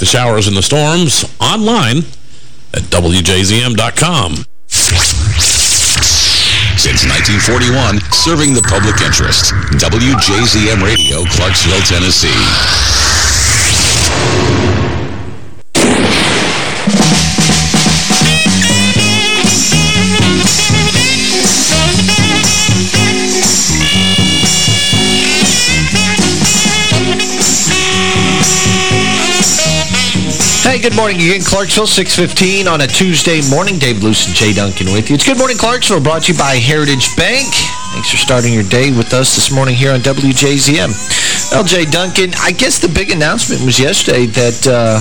the showers and the storms online at WJZM.com. Since 1941, serving the public interest. WJZM Radio, Clarksville, Tennessee. Good morning again. Clarksville, 615 on a Tuesday morning. Dave Luce and Jay Duncan with you. It's Good Morning Clarksville, brought to you by Heritage Bank. Thanks for starting your day with us this morning here on WJZM. Well, Jay Duncan, I guess the big announcement was yesterday that... Uh,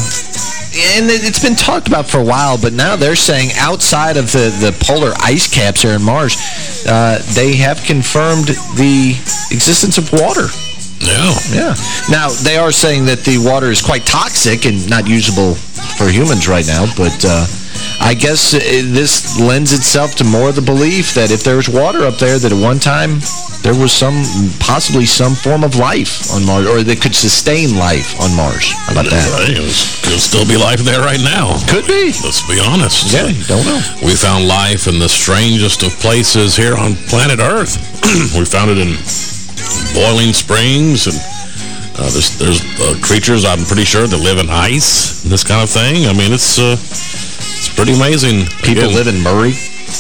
and it's been talked about for a while, but now they're saying outside of the, the polar ice caps here in Mars, uh, they have confirmed the existence of water. Yeah. Yeah. Now, they are saying that the water is quite toxic and not usable for humans right now, but uh, I guess uh, this lends itself to more of the belief that if there's water up there, that at one time there was some, possibly some form of life on Mars, or that could sustain life on Mars. How about that? Right. Could still be life there right now. Could be. Let's be honest. Yeah, don't know. We found life in the strangest of places here on planet Earth. we found it in boiling springs and uh, there's, there's uh, creatures I'm pretty sure that live in ice this kind of thing. I mean, it's uh, it's pretty amazing. People Again, live in Murray.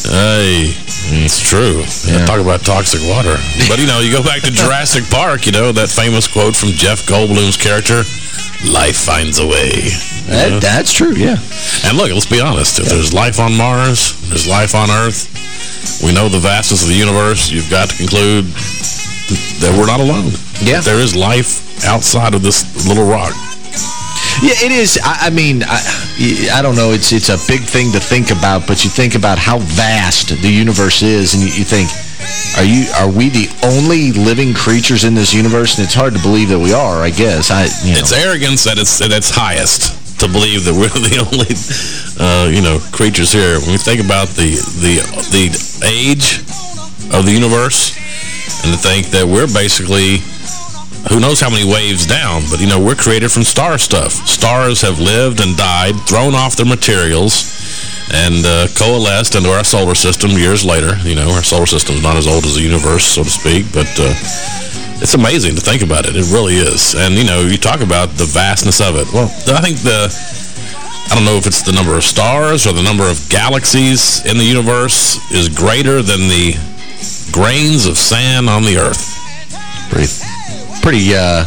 Hey, it's true. Yeah. Talk about toxic water. But, you know, you go back to Jurassic Park, you know, that famous quote from Jeff Goldblum's character, life finds a way. That, That's true, yeah. And look, let's be honest. If there's life on Mars, there's life on Earth, we know the vastness of the universe. You've got to conclude that we're not alone. Yeah. There is life outside of this little rock. Yeah, it is. I, I mean, I, I don't know. It's it's a big thing to think about, but you think about how vast the universe is, and you, you think, are you are we the only living creatures in this universe? And it's hard to believe that we are. I guess. I you know. It's arrogance at its, at its highest to believe that we're the only, uh, you know, creatures here. When we think about the, the, the age of the universe and to think that we're basically who knows how many waves down, but, you know, we're created from star stuff. Stars have lived and died, thrown off their materials, and uh, coalesced into our solar system years later. You know, our solar system's not as old as the universe, so to speak, but uh, it's amazing to think about it. It really is. And, you know, you talk about the vastness of it. Well, I think the... I don't know if it's the number of stars or the number of galaxies in the universe is greater than the grains of sand on the Earth. pretty, pretty, uh,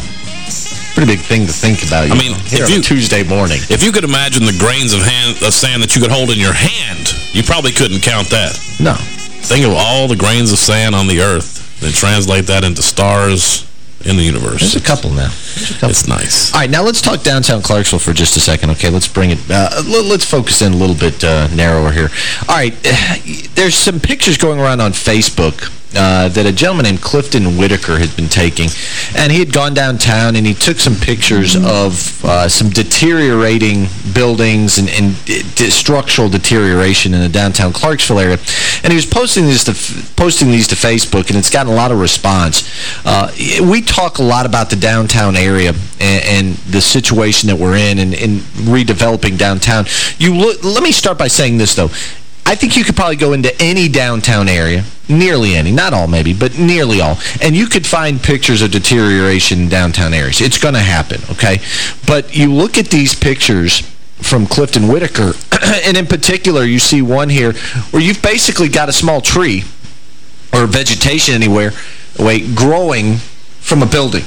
pretty big thing to think about. You I mean, if you- Tuesday morning. If you could imagine the grains of, hand, of sand that you could hold in your hand, you probably couldn't count that. No. Think of all the grains of sand on the Earth, then translate that into stars in the universe. There's a couple now. A couple. It's nice. All right, now let's talk downtown Clarksville for just a second, okay? Let's bring it, uh, let- let's focus in a little bit uh, narrower here. All right, there's some pictures going around on Facebook uh, that a gentleman named Clifton Whitaker had been taking, and he had gone downtown and he took some pictures of uh, some deteriorating buildings and, and d- structural deterioration in the downtown Clarksville area, and he was posting these to posting these to Facebook, and it's gotten a lot of response. Uh, we talk a lot about the downtown area and, and the situation that we're in and, and redeveloping downtown. You Let me start by saying this, though. I think you could probably go into any downtown area, nearly any, not all maybe, but nearly all, and you could find pictures of deterioration in downtown areas. It's going to happen, okay? But you look at these pictures from Clifton Whitaker, and in particular, you see one here where you've basically got a small tree or vegetation anywhere, wait, growing from a building.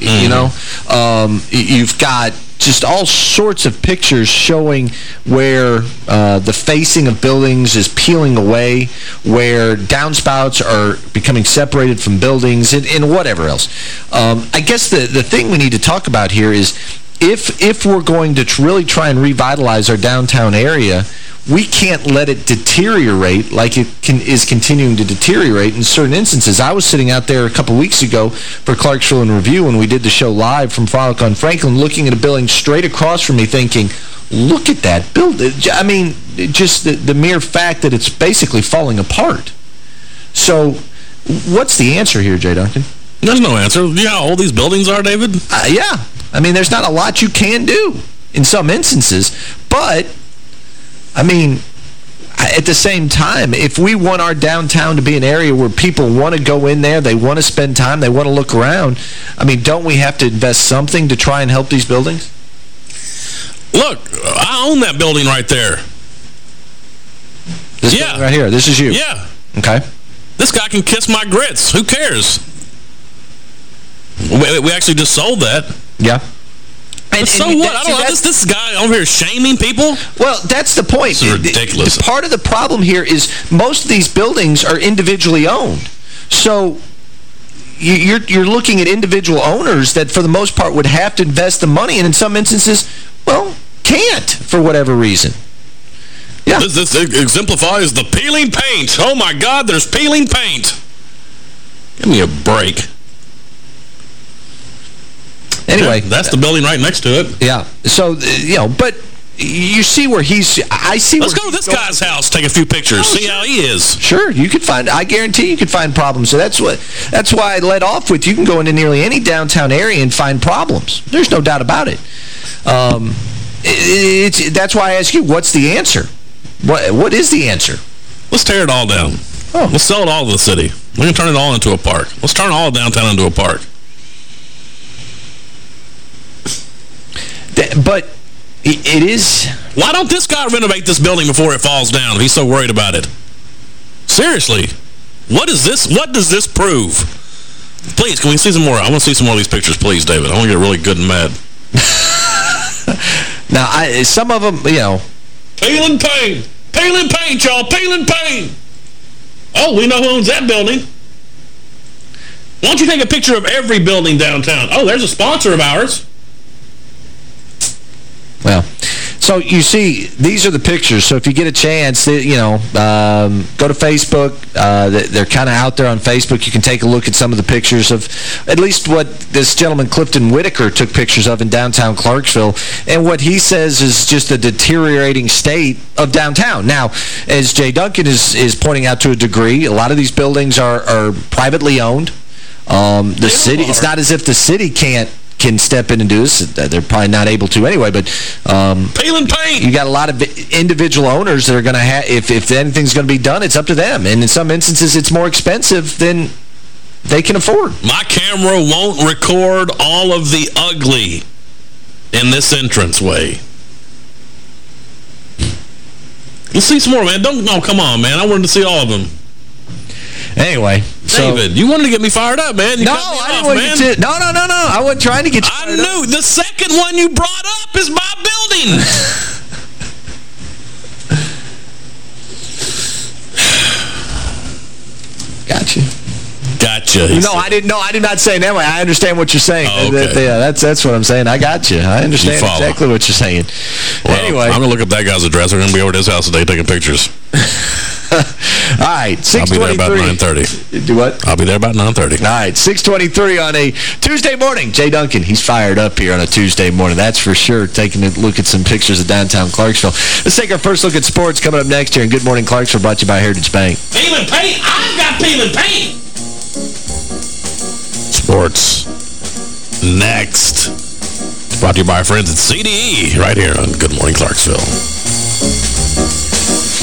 You know, um, you've got just all sorts of pictures showing where uh, the facing of buildings is peeling away, where downspouts are becoming separated from buildings, and, and whatever else. Um, I guess the, the thing we need to talk about here is if if we're going to really try and revitalize our downtown area, we can't let it deteriorate like it can, is continuing to deteriorate in certain instances. I was sitting out there a couple weeks ago for Clarksville and Review when we did the show live from Frolic on Franklin, looking at a building straight across from me thinking, look at that building. I mean, just the, the mere fact that it's basically falling apart. So what's the answer here, Jay Duncan? There's no answer. Yeah, all these buildings are, David? Uh, yeah. I mean, there's not a lot you can do. in some instances. But, I mean, at the same time, if we want our downtown to be an area where people want to go in there, they want to spend time, they want to look around, I mean, don't we have to invest something to try and help these buildings? Look, I own that building right there. This yeah. right here. This is you. Yeah. Okay. This guy can kiss my grits. Who cares? We, we actually just sold that. Yeah. And, but so and what? I don't know. This, this guy over here shaming people? Well, that's the point. This is ridiculous. The, the part of the problem here is most of these buildings are individually owned. So you're, you're looking at individual owners that, for the most part, would have to invest the money, and in some instances, well, can't for whatever reason. Yeah. This, this exemplifies the peeling paint. Oh, my God, there's peeling paint. Give me a break. Anyway. Yeah, that's the building right next to it. Yeah. So, uh, you know, but you see where he's I see Let's go to this guy's house, take a few pictures, oh, see sure. how he is. Sure, you could find I guarantee you could find problems. So that's what that's why I led off with you can go into nearly any downtown area and find problems. There's no doubt about it. Um it, it's that's why I ask you what's the answer? What what is the answer? Let's tear it all down. Oh. Let's sell it all to the city. We're going to turn it all into a park. Let's turn all downtown into a park. But it is... Why don't this guy renovate this building before it falls down if he's so worried about it? Seriously. What is this? What does this prove? Please, can we see some more? I want to see some more of these pictures, please, David. I want to get really good and mad. now, I, some of them, you know... Peeling paint! Peeling paint, y'all! Peeling paint! Oh, we know who owns that building. Why don't you take a picture of every building downtown? Oh, there's a sponsor of ours. Well, so you see, these are the pictures. So if you get a chance, you know, um, go to Facebook. Uh, they're kind of out there on Facebook. You can take a look at some of the pictures of at least what this gentleman, Clifton Whitaker, took pictures of in downtown Clarksville. And what he says is just a deteriorating state of downtown. Now, as Jay Duncan is, is pointing out to a degree, a lot of these buildings are, are privately owned. Um, the city, it's not as if the city can't can step in and do this. They're probably not able to anyway, but... Um, Peeling paint! You got a lot of individual owners that are going to have... If, if anything's going to be done, it's up to them. And in some instances, it's more expensive than they can afford. My camera won't record all of the ugly in this entranceway. Let's see some more, man. Don't, no, come on, man. I wanted to see all of them. Anyway, David, you wanted to get me fired up, man. You no, I didn't want to. No, no, no, no. I wasn't trying to get you I knew. Up. The second one you brought up is my building. gotcha. Gotcha. No, I didn't know. I did not say that way. I understand what you're saying. Oh, okay. yeah, that's that's what I'm saying. I got you. I understand you exactly what you're saying. Well, anyway. I'm going to look up that guy's address. I'm going to be over at his house today taking pictures. All right, 623. I'll be there about 9.30. Do what? I'll be there about 9.30. All right, 623 on a Tuesday morning. Jay Duncan, he's fired up here on a Tuesday morning. That's for sure, taking a look at some pictures of downtown Clarksville. Let's take our first look at sports coming up next here. And Good Morning Clarksville brought to you by Heritage Bank. Peeling paint? I've got peeling paint. Sports. Next. brought to you by our friends at CDE right here on Good Morning Clarksville.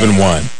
648-3071.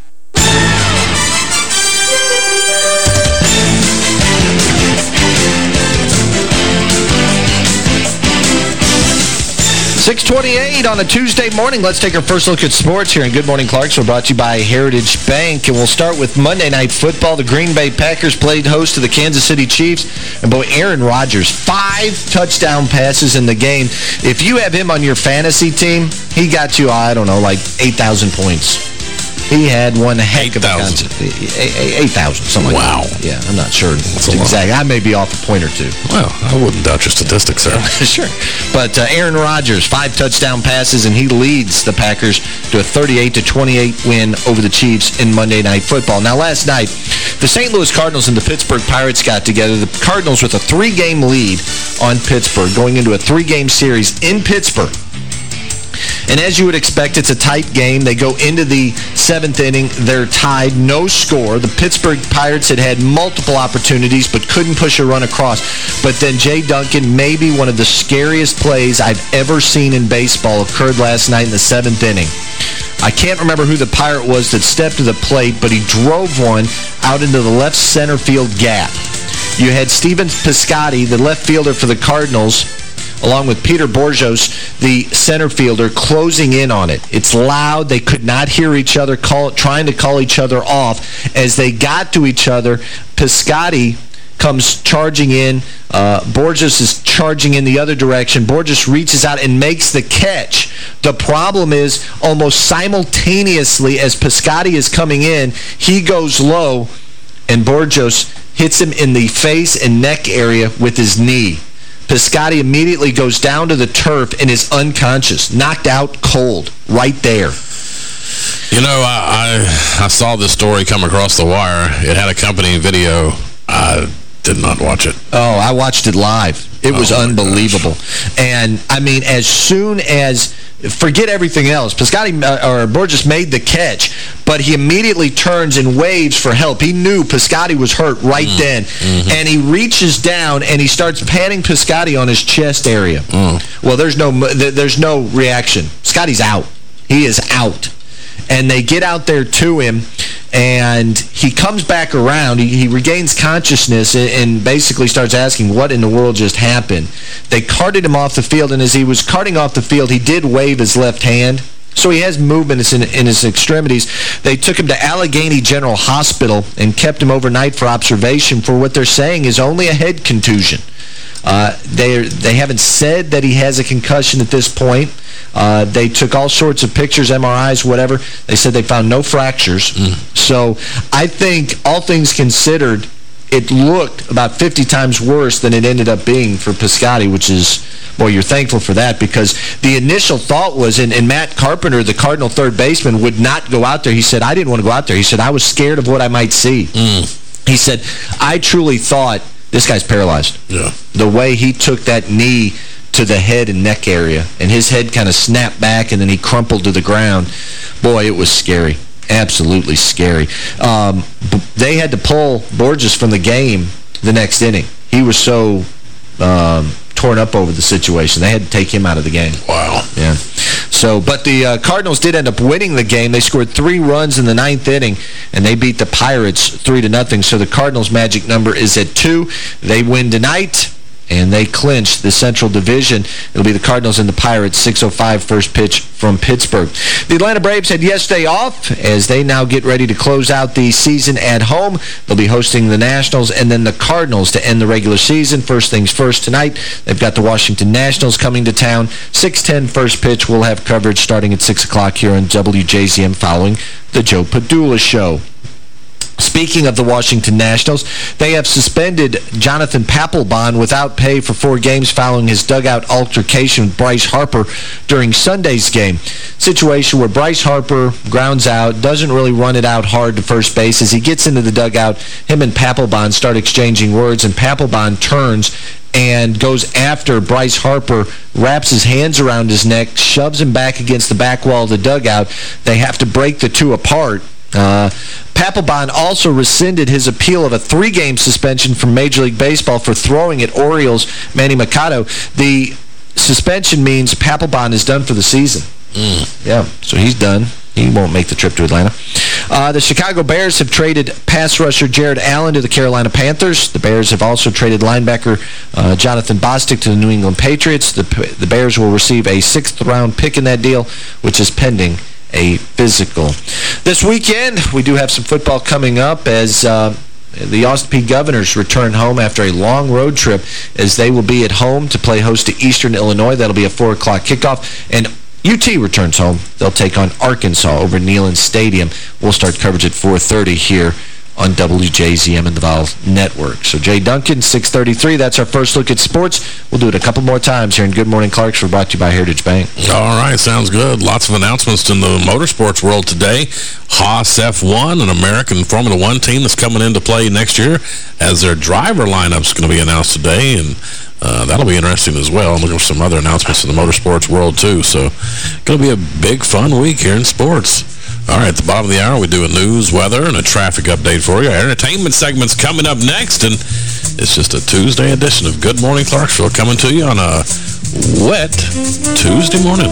628 on a Tuesday morning. Let's take our first look at sports here in Good Morning Clarksville, brought to you by Heritage Bank. And we'll start with Monday Night Football. The Green Bay Packers played host to the Kansas City Chiefs. And boy, Aaron Rodgers, five touchdown passes in the game. If you have him on your fantasy team, he got you, I don't know, like 8,000 points. He had one heck 8, of a concept. 8,000, something wow. like that. Yeah, I'm not sure exactly. I may be off a point or two. Well, I wouldn't doubt your statistics there. sure. But uh, Aaron Rodgers, five touchdown passes, and he leads the Packers to a 38-28 win over the Chiefs in Monday Night Football. Now, last night, the St. Louis Cardinals and the Pittsburgh Pirates got together. The Cardinals with a three-game lead on Pittsburgh, going into a three-game series in Pittsburgh. And as you would expect, it's a tight game. They go into the seventh inning. They're tied, no score. The Pittsburgh Pirates had had multiple opportunities but couldn't push a run across. But then Jay Duncan, maybe one of the scariest plays I've ever seen in baseball, occurred last night in the seventh inning. I can't remember who the Pirate was that stepped to the plate, but he drove one out into the left center field gap. You had Stephen Piscotty, the left fielder for the Cardinals, along with Peter Bourjos, the center fielder, closing in on it. It's loud. They could not hear each other call, trying to call each other off. As they got to each other, Piscotty comes charging in. Uh, Bourjos is charging in the other direction. Bourjos reaches out and makes the catch. The problem is almost simultaneously as Piscotty is coming in, he goes low and Bourjos hits him in the face and neck area with his knee. Piscotty immediately goes down to the turf and is unconscious, knocked out cold, right there. You know, I, I, I saw this story come across the wire. It had accompanying video. I did not watch it. Oh, I watched it live. It was oh unbelievable. And, I mean, as soon as... Forget everything else. Piscotty, uh, or Bourjos made the catch, but he immediately turns and waves for help. He knew Piscotty was hurt right mm. then. Mm -hmm. And he reaches down and he starts patting Piscotty on his chest area. Mm. Well, there's no there's no reaction. Scotty's out. He is out and they get out there to him, and he comes back around. He, he regains consciousness and, and, basically starts asking what in the world just happened. They carted him off the field, and as he was carting off the field, he did wave his left hand. So he has movements in, in his extremities. They took him to Allegheny General Hospital and kept him overnight for observation for what they're saying is only a head contusion. Uh, they they haven't said that he has a concussion at this point. Uh, they took all sorts of pictures, MRIs, whatever. They said they found no fractures. Mm. So I think, all things considered, it looked about 50 times worse than it ended up being for Piscotty, which is, boy, you're thankful for that because the initial thought was, and, and, Matt Carpenter, the Cardinal third baseman, would not go out there. He said, I didn't want to go out there. He said, I was scared of what I might see. Mm. He said, I truly thought this guy's paralyzed. Yeah. The way he took that knee to the head and neck area, and his head kind of snapped back, and then he crumpled to the ground. Boy, it was scary. Absolutely scary. Um, they had to pull Bourjos from the game the next inning. He was so um, torn up over the situation. They had to take him out of the game. Wow. Yeah. So, but the uh, Cardinals did end up winning the game. They scored three runs in the ninth inning, and they beat the Pirates three to nothing. So the Cardinals' magic number is at two. They win tonight and they clinched the Central Division. It'll be the Cardinals and the Pirates, 6.05 first pitch from Pittsburgh. The Atlanta Braves had yesterday off as they now get ready to close out the season at home. They'll be hosting the Nationals and then the Cardinals to end the regular season. First things first tonight, they've got the Washington Nationals coming to town. 6.10 first pitch. We'll have coverage starting at 6 o'clock here on WJZM following the Joe Padula Show. Speaking of the Washington Nationals, they have suspended Jonathan Papelbon without pay for four games following his dugout altercation with Bryce Harper during Sunday's game. Situation where Bryce Harper grounds out, doesn't really run it out hard to first base. As he gets into the dugout, him and Papelbon start exchanging words, and Papelbon turns and goes after Bryce Harper, wraps his hands around his neck, shoves him back against the back wall of the dugout. They have to break the two apart. Uh, Papelbon also rescinded his appeal of a three-game suspension from Major League Baseball for throwing at Orioles Manny Machado. The suspension means Papelbon is done for the season. Mm. Yeah, so he's done. He won't make the trip to Atlanta. Uh, the Chicago Bears have traded pass rusher Jared Allen to the Carolina Panthers. The Bears have also traded linebacker uh, Jonathan Bostic to the New England Patriots. The, the Bears will receive a sixth-round pick in that deal, which is pending a physical. This weekend, we do have some football coming up as... Uh, the Austin Peay Governors return home after a long road trip as they will be at home to play host to Eastern Illinois. That'll be a 4 o'clock kickoff. And UT returns home. They'll take on Arkansas over Neyland Stadium. We'll start coverage at 4.30 here on WJZM and the Vol Network. So Jay Duncan, 633. That's our first look at sports. We'll do it a couple more times here in Good Morning Clarksville, brought to you by Heritage Bank. All right, sounds good. Lots of announcements in the motorsports world today. Haas F1, an American Formula One team that's coming into play next year, as their driver lineup's going to be announced today, and uh, that'll be interesting as well. I'm looking for some other announcements in the motorsports world, too. So, going to be a big, fun week here in sports. All right, at the bottom of the hour, we do a news, weather, and a traffic update for you. Our entertainment segment's coming up next, and it's just a Tuesday edition of Good Morning Clarksville coming to you on a wet Tuesday morning.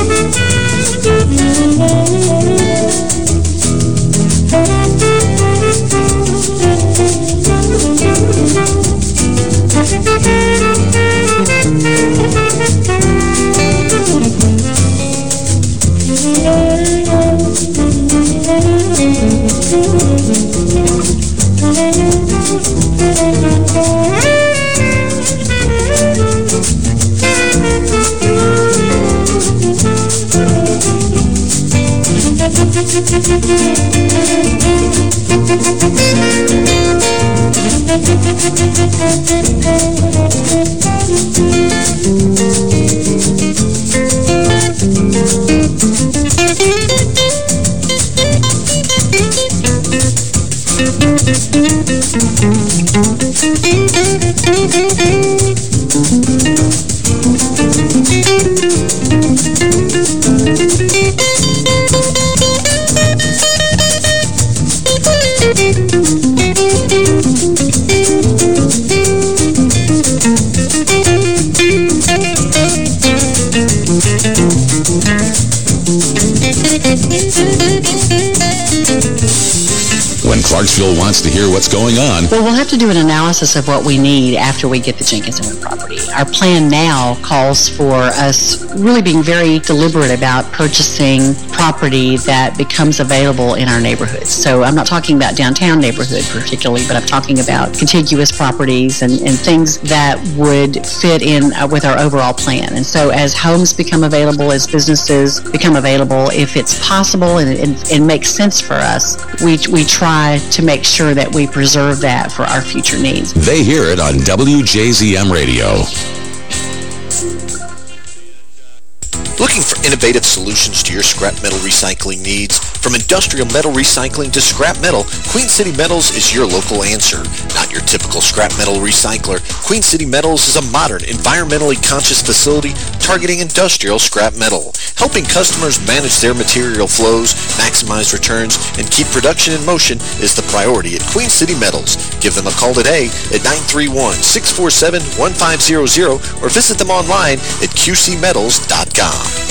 Thank you. To hear what's going on. Well, we'll have to do an analysis of what we need after we get the Jenkins and Wynn property. Our plan now calls for us really being very deliberate about purchasing property that becomes available in our neighborhoods. So I'm not talking about downtown neighborhood particularly, but I'm talking about contiguous properties and, and things that would fit in uh, with our overall plan. And so as homes become available, as businesses become available, if it's possible and, and makes sense for us, we, we try to make sure that we preserve that for our future needs. They hear it on WJZM Radio. Looking for innovative solutions to your scrap metal recycling needs? From industrial metal recycling to scrap metal, Queen City Metals is your local answer. Not your typical scrap metal recycler, Queen City Metals is a modern, environmentally conscious facility targeting industrial scrap metal, helping customers manage their material flows, maximize returns, and keep production in motion is the priority at Queen City Metals. Give them a call today at 931-647-1500 or visit them online at qcmetals.com.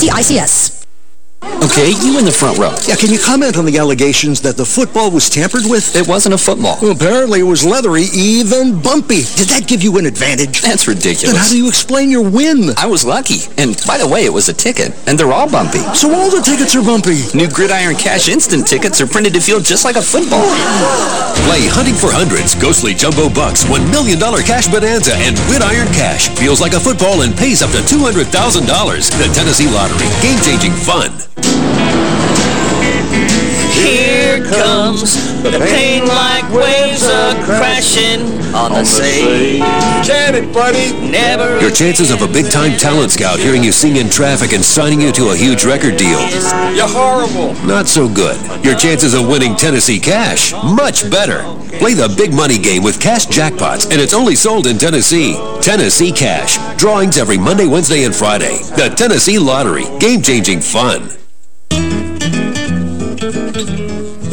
CICS. Okay, you in the front row. Yeah, can you comment on the allegations that the football was tampered with? It wasn't a football. Well, apparently it was leathery, even bumpy. Did that give you an advantage? That's ridiculous. Then how do you explain your win? I was lucky. And by the way, it was a ticket. And they're all bumpy. So all the tickets are bumpy? New Gridiron Cash Instant tickets are printed to feel just like a football. Play Hunting for Hundreds, Ghostly Jumbo Bucks, $1 million cash bonanza, and Gridiron Cash. Feels like a football and pays up to $200,000. The Tennessee Lottery. Game-changing fun. Here comes the pain like waves are crashing on the sea. Can it, buddy? Never. Your chances of a big-time talent scout hearing you sing in traffic and signing you to a huge record deal. You're horrible. Not so good. Your chances of winning Tennessee Cash, much better. Play the big money game with Cash Jackpots, and it's only sold in Tennessee. Tennessee Cash. Drawings every Monday, Wednesday, and Friday. The Tennessee Lottery. Game-changing fun.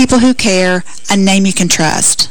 people who care, a name you can trust.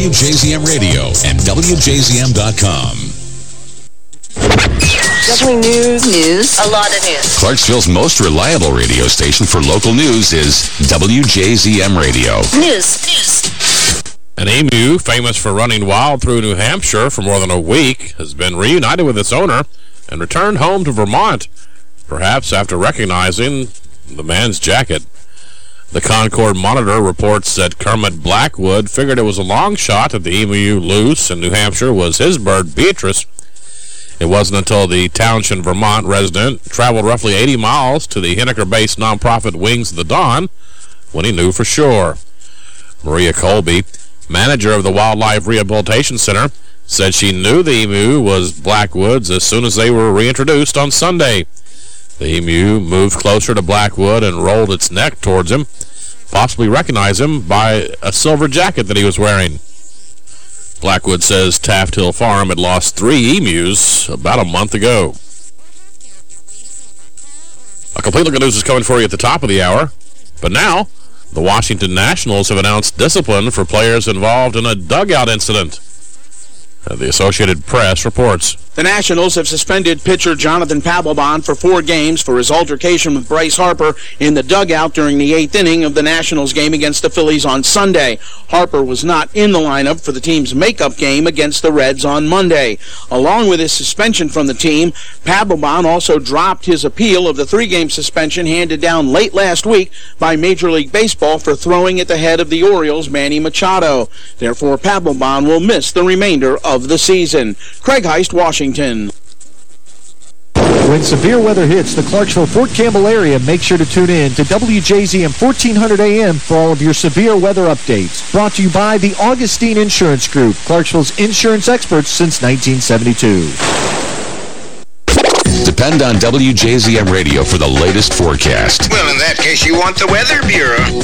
Radio and WJZM.com. Definitely news. News. A lot of news. Clarksville's most reliable radio station for local news is WJZM Radio. News. News. An emu, famous for running wild through New Hampshire for more than a week, has been reunited with its owner and returned home to Vermont, perhaps after recognizing the man's jacket. The Concord Monitor reports that Kermit Blackwood figured it was a long shot that the emu loose in New Hampshire was his bird, Beatrice. It wasn't until the Townsend, Vermont resident traveled roughly 80 miles to the Henniker-based nonprofit Wings of the Dawn when he knew for sure. Maria Colby, manager of the Wildlife Rehabilitation Center, said she knew the emu was Blackwood's as soon as they were reintroduced on Sunday. The emu moved closer to Blackwood and rolled its neck towards him, possibly recognized him by a silver jacket that he was wearing. Blackwood says Taft Hill Farm had lost three emus about a month ago. A complete look at news is coming for you at the top of the hour. But now, the Washington Nationals have announced discipline for players involved in a dugout incident. Uh, the Associated Press reports. The Nationals have suspended pitcher Jonathan Papelbon for four games for his altercation with Bryce Harper in the dugout during the eighth inning of the Nationals game against the Phillies on Sunday. Harper was not in the lineup for the team's makeup game against the Reds on Monday. Along with his suspension from the team, Papelbon also dropped his appeal of the three-game suspension handed down late last week by Major League Baseball for throwing at the head of the Orioles, Manny Machado. Therefore, Papelbon will miss the remainder of the season. Craig Heist, Washington. Washington. When severe weather hits the Clarksville-Fort Campbell area, make sure to tune in to WJZM 1400 AM for all of your severe weather updates. Brought to you by the Augustine Insurance Group, Clarksville's insurance experts since 1972. Depend on WJZM Radio for the latest forecast. Well, in that case, you want the Weather Bureau.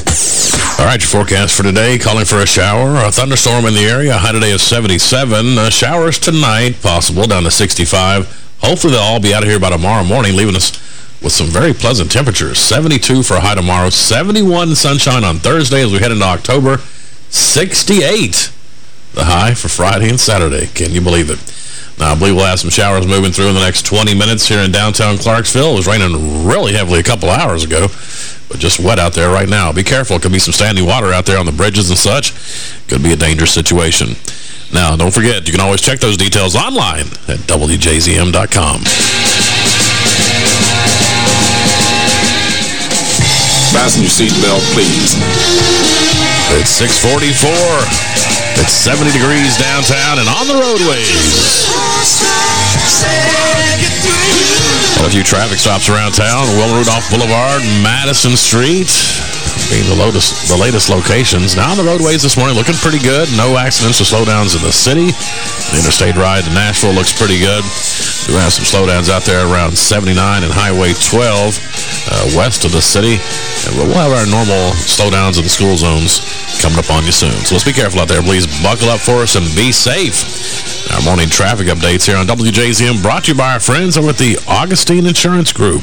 All right, your forecast for today, calling for a shower, a thunderstorm in the area, a high today of 77. Uh, showers tonight, possible, down to 65. Hopefully they'll all be out of here by tomorrow morning, leaving us with some very pleasant temperatures. 72 for a high tomorrow, 71 sunshine on Thursday as we head into October, 68 the high for Friday and Saturday. Can you believe it? Now, I believe we'll have some showers moving through in the next 20 minutes here in downtown Clarksville. It was raining really heavily a couple hours ago, but just wet out there right now. Be careful. It could be some standing water out there on the bridges and such. Could be a dangerous situation. Now, don't forget, you can always check those details online at WJZM.com. Fasten your seatbelt, please. It's 644. It's 70 degrees downtown and on the roadways. a few traffic stops around town. Wilma Rudolph Boulevard, Madison Street, being the latest, the latest locations. Now on the roadways this morning looking pretty good. No accidents or slowdowns in the city. The interstate ride to Nashville looks pretty good. We have some slowdowns out there around 79 and Highway 12 uh, west of the city. And we'll have our normal slowdowns in the school zones coming up on you soon. So let's be careful out there. Please buckle up for us and be safe. Our morning traffic updates here on WJZM brought to you by our friends over at the Augustine Insurance Group.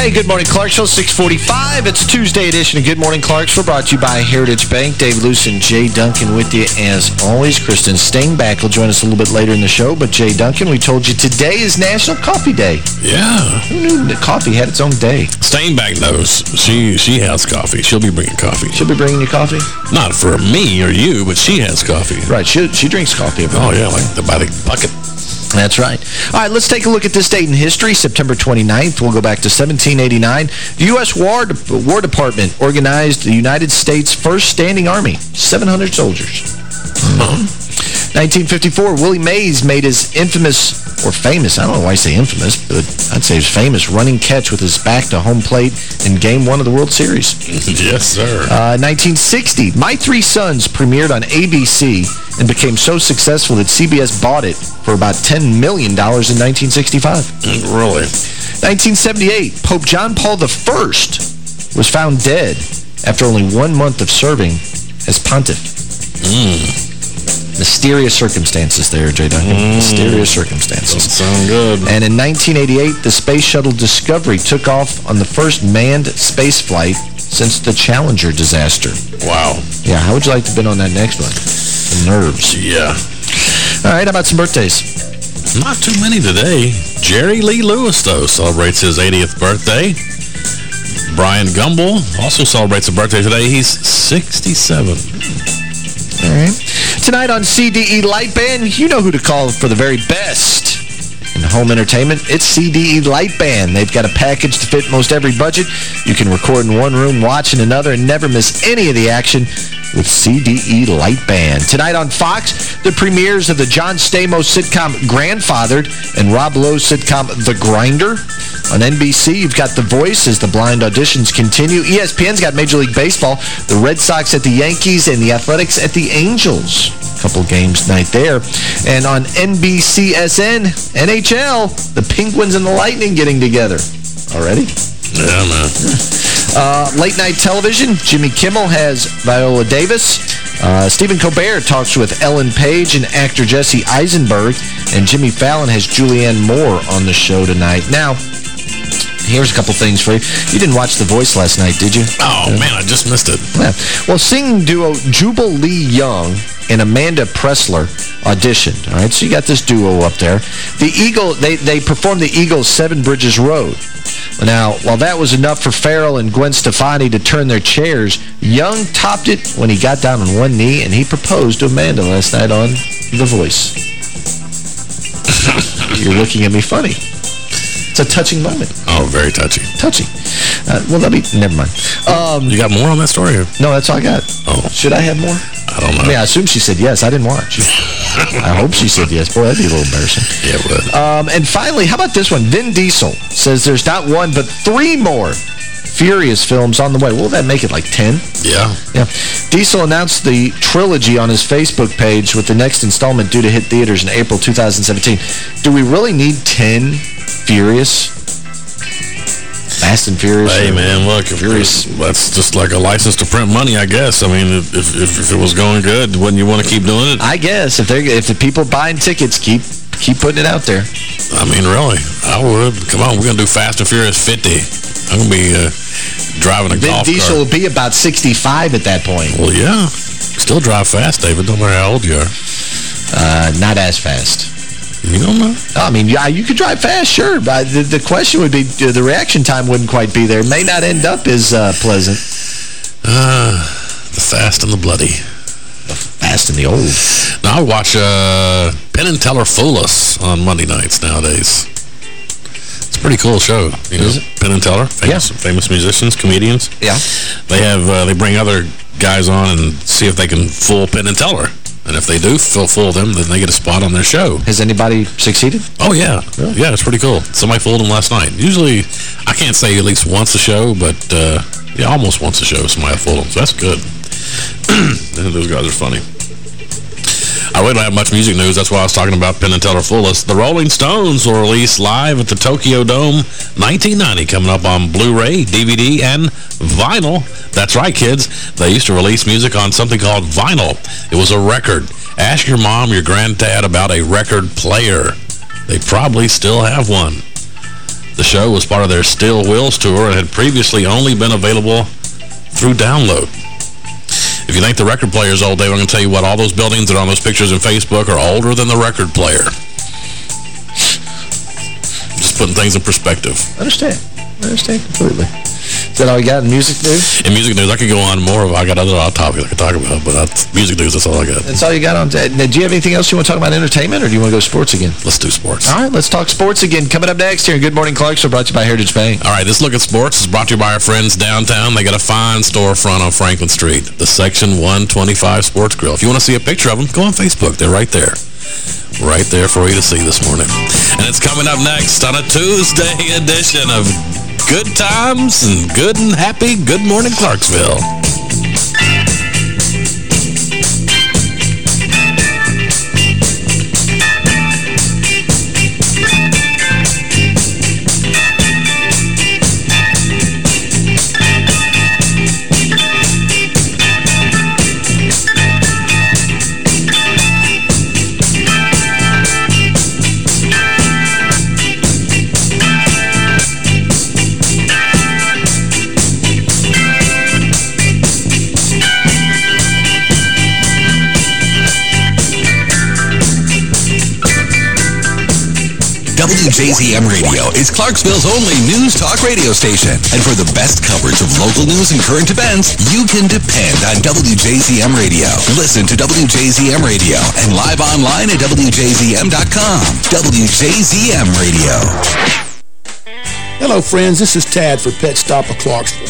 Hey, good Morning Clarksville, 645. It's Tuesday edition of Good Morning Clarksville, brought to you by Heritage Bank. Dave Luce and Jay Duncan with you as always. Kristen Stainback will join us a little bit later in the show, but Jay Duncan, we told you today is National Coffee Day. Yeah. Who knew that coffee had its own day? Stainback knows. She she has coffee. She'll be bringing coffee. She'll be bringing you coffee? Not for me or you, but she has coffee. Right. She, she drinks coffee. Oh, yeah, like the, by the bucket. That's right. All right, let's take a look at this date in history, September 29th. We'll go back to 1789. The U.S. War, De War Department organized the United States' first standing army, 700 soldiers. Hmm. 1954, Willie Mays made his infamous, or famous, I don't know why I say infamous, but I'd say his famous running catch with his back to home plate in Game 1 of the World Series. yes, sir. Uh, 1960, My Three Sons premiered on ABC and became so successful that CBS bought it for about $10 million in 1965. Really? 1978, Pope John Paul I was found dead after only one month of serving as pontiff. Mysterious circumstances there, Jay Duncan. Mm. Mysterious circumstances. sound good. And in 1988, the Space Shuttle Discovery took off on the first manned space flight since the Challenger disaster. Wow. Yeah, how would you like to have been on that next one? The nerves. Yeah. All right, how about some birthdays? Not too many today. Jerry Lee Lewis, though, celebrates his 80th birthday. Bryant Gumbel also celebrates a birthday today. He's 67. All right. Tonight on CDE Light Band, you know who to call for the very best in home entertainment. It's CDE Light Band. They've got a package to fit most every budget. You can record in one room, watch in another, and never miss any of the action with CDE Light Band. Tonight on Fox, the premieres of the John Stamos sitcom Grandfathered and Rob Lowe's sitcom The Grinder. On NBC, you've got The Voice as the blind auditions continue. ESPN's got Major League Baseball, the Red Sox at the Yankees, and the Athletics at the Angels. A Couple games tonight there. And on NBCSN, NHL, the Penguins and the Lightning getting together. Already? Yeah, man. Uh, late night television, Jimmy Kimmel has Viola Davis. Uh, Stephen Colbert talks with Ellen Page and actor Jesse Eisenberg. And Jimmy Fallon has Julianne Moore on the show tonight. Now, here's a couple things for you. You didn't watch The Voice last night, did you? Oh, man, I just missed it. Yeah. Well, singing duo Jubilee Young and Amanda Pressler auditioned. All right, so you got this duo up there. The Eagle, they, they performed the Eagles' Seven Bridges Road. Now, while that was enough for Pharrell and Gwen Stefani to turn their chairs, Young topped it when he got down on one knee and he proposed to Amanda last night on The Voice. You're looking at me funny. A touching moment. Oh, very touching. Touching. Uh, well, let me, never mind. Um, You got more on that story? no, that's all I got. Oh. Should I have more? I don't know. I mean, I assume she said yes. I didn't watch. I hope she said yes. Boy, that'd be a little embarrassing. Yeah, it would. Um, and finally, how about this one? Vin Diesel says there's not one, but three more Furious films on the way. Will that make it like 10? Yeah. Yeah. Diesel announced the trilogy on his Facebook page with the next installment due to hit theaters in April 2017. Do we really need 10 Furious? Fast and Furious? Hey, man, look, if Furious. that's just like a license to print money, I guess. I mean, if, if, if it was going good, wouldn't you want to keep doing it? I guess. If they if the people buying tickets, keep keep putting it out there. I mean, really, I would. Come on, we're going to do Fast and Furious 50. I'm going to be uh, driving a Vin golf Diesel will be about 65 at that point. Well, yeah. Still drive fast, David. Don't matter how old you are. Uh, not as fast. You don't know? I mean, yeah, you could drive fast, sure. But the, the question would be, uh, the reaction time wouldn't quite be there. May not end up as uh, pleasant. Uh, the fast and the bloody. The fast and the old. Now, I watch uh, Penn and Teller Fool Us on Monday nights nowadays. Pretty cool show. You know, Penn and Teller, famous, famous musicians, comedians. Yeah. They have uh, they bring other guys on and see if they can fool Penn and Teller. And if they do fool, fool them, then they get a spot on their show. Has anybody succeeded? Oh, yeah. Yeah, it's pretty cool. Somebody fooled them last night. Usually, I can't say at least once a show, but uh, yeah, almost once a show somebody fooled them. So that's good. Those guys are funny. I really don't have much music news. That's why I was talking about Penn and Teller Us. The Rolling Stones will release live at the Tokyo Dome 1990 coming up on Blu-ray, DVD, and vinyl. That's right, kids. They used to release music on something called vinyl. It was a record. Ask your mom, your granddad about a record player. They probably still have one. The show was part of their Steel Wheels tour and had previously only been available through download. If you think the record player is old, I'm going to tell you what, all those buildings that are on those pictures in Facebook are older than the record player. Just putting things in perspective. I understand. I understand completely. Is that all you got in music news? In music news, I could go on more. I got other topics I could talk about, but that's, music news, that's all I got. That's all you got on... Uh, do you have anything else you want to talk about entertainment, or do you want to go sports again? Let's do sports. All right, let's talk sports again. Coming up next here, Good Morning Clarksville, brought to you by Heritage Bank. All right, this look at sports is brought to you by our friends downtown. They got a fine storefront on Franklin Street, the Section 125 Sports Grill. If you want to see a picture of them, go on Facebook. They're right there. Right there for you to see this morning. And it's coming up next on a Tuesday edition of Good Times and Good and Happy Good Morning Clarksville. WJZM Radio is Clarksville's only news talk radio station. And for the best coverage of local news and current events, you can depend on WJZM Radio. Listen to WJZM Radio and live online at WJZM.com. WJZM Radio. Hello, friends. This is Tad for Pet Stop of Clarksville.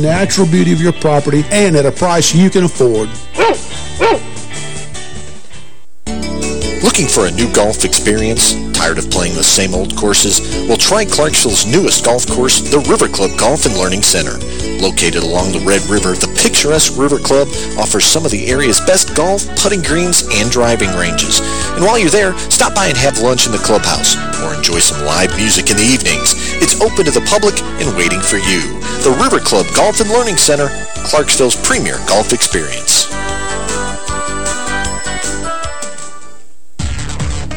natural beauty of your property and at a price you can afford. Looking for a new golf experience? Tired of playing the same old courses? Well, try Clarksville's newest golf course, the River Club Golf and Learning Center. Located along the Red River, the picturesque River Club offers some of the area's best golf, putting greens, and driving ranges. And while you're there, stop by and have lunch in the clubhouse or enjoy some live music in the evenings. It's open to the public and waiting for you. The River Club Golf and Learning Center, Clarksville's premier golf experience.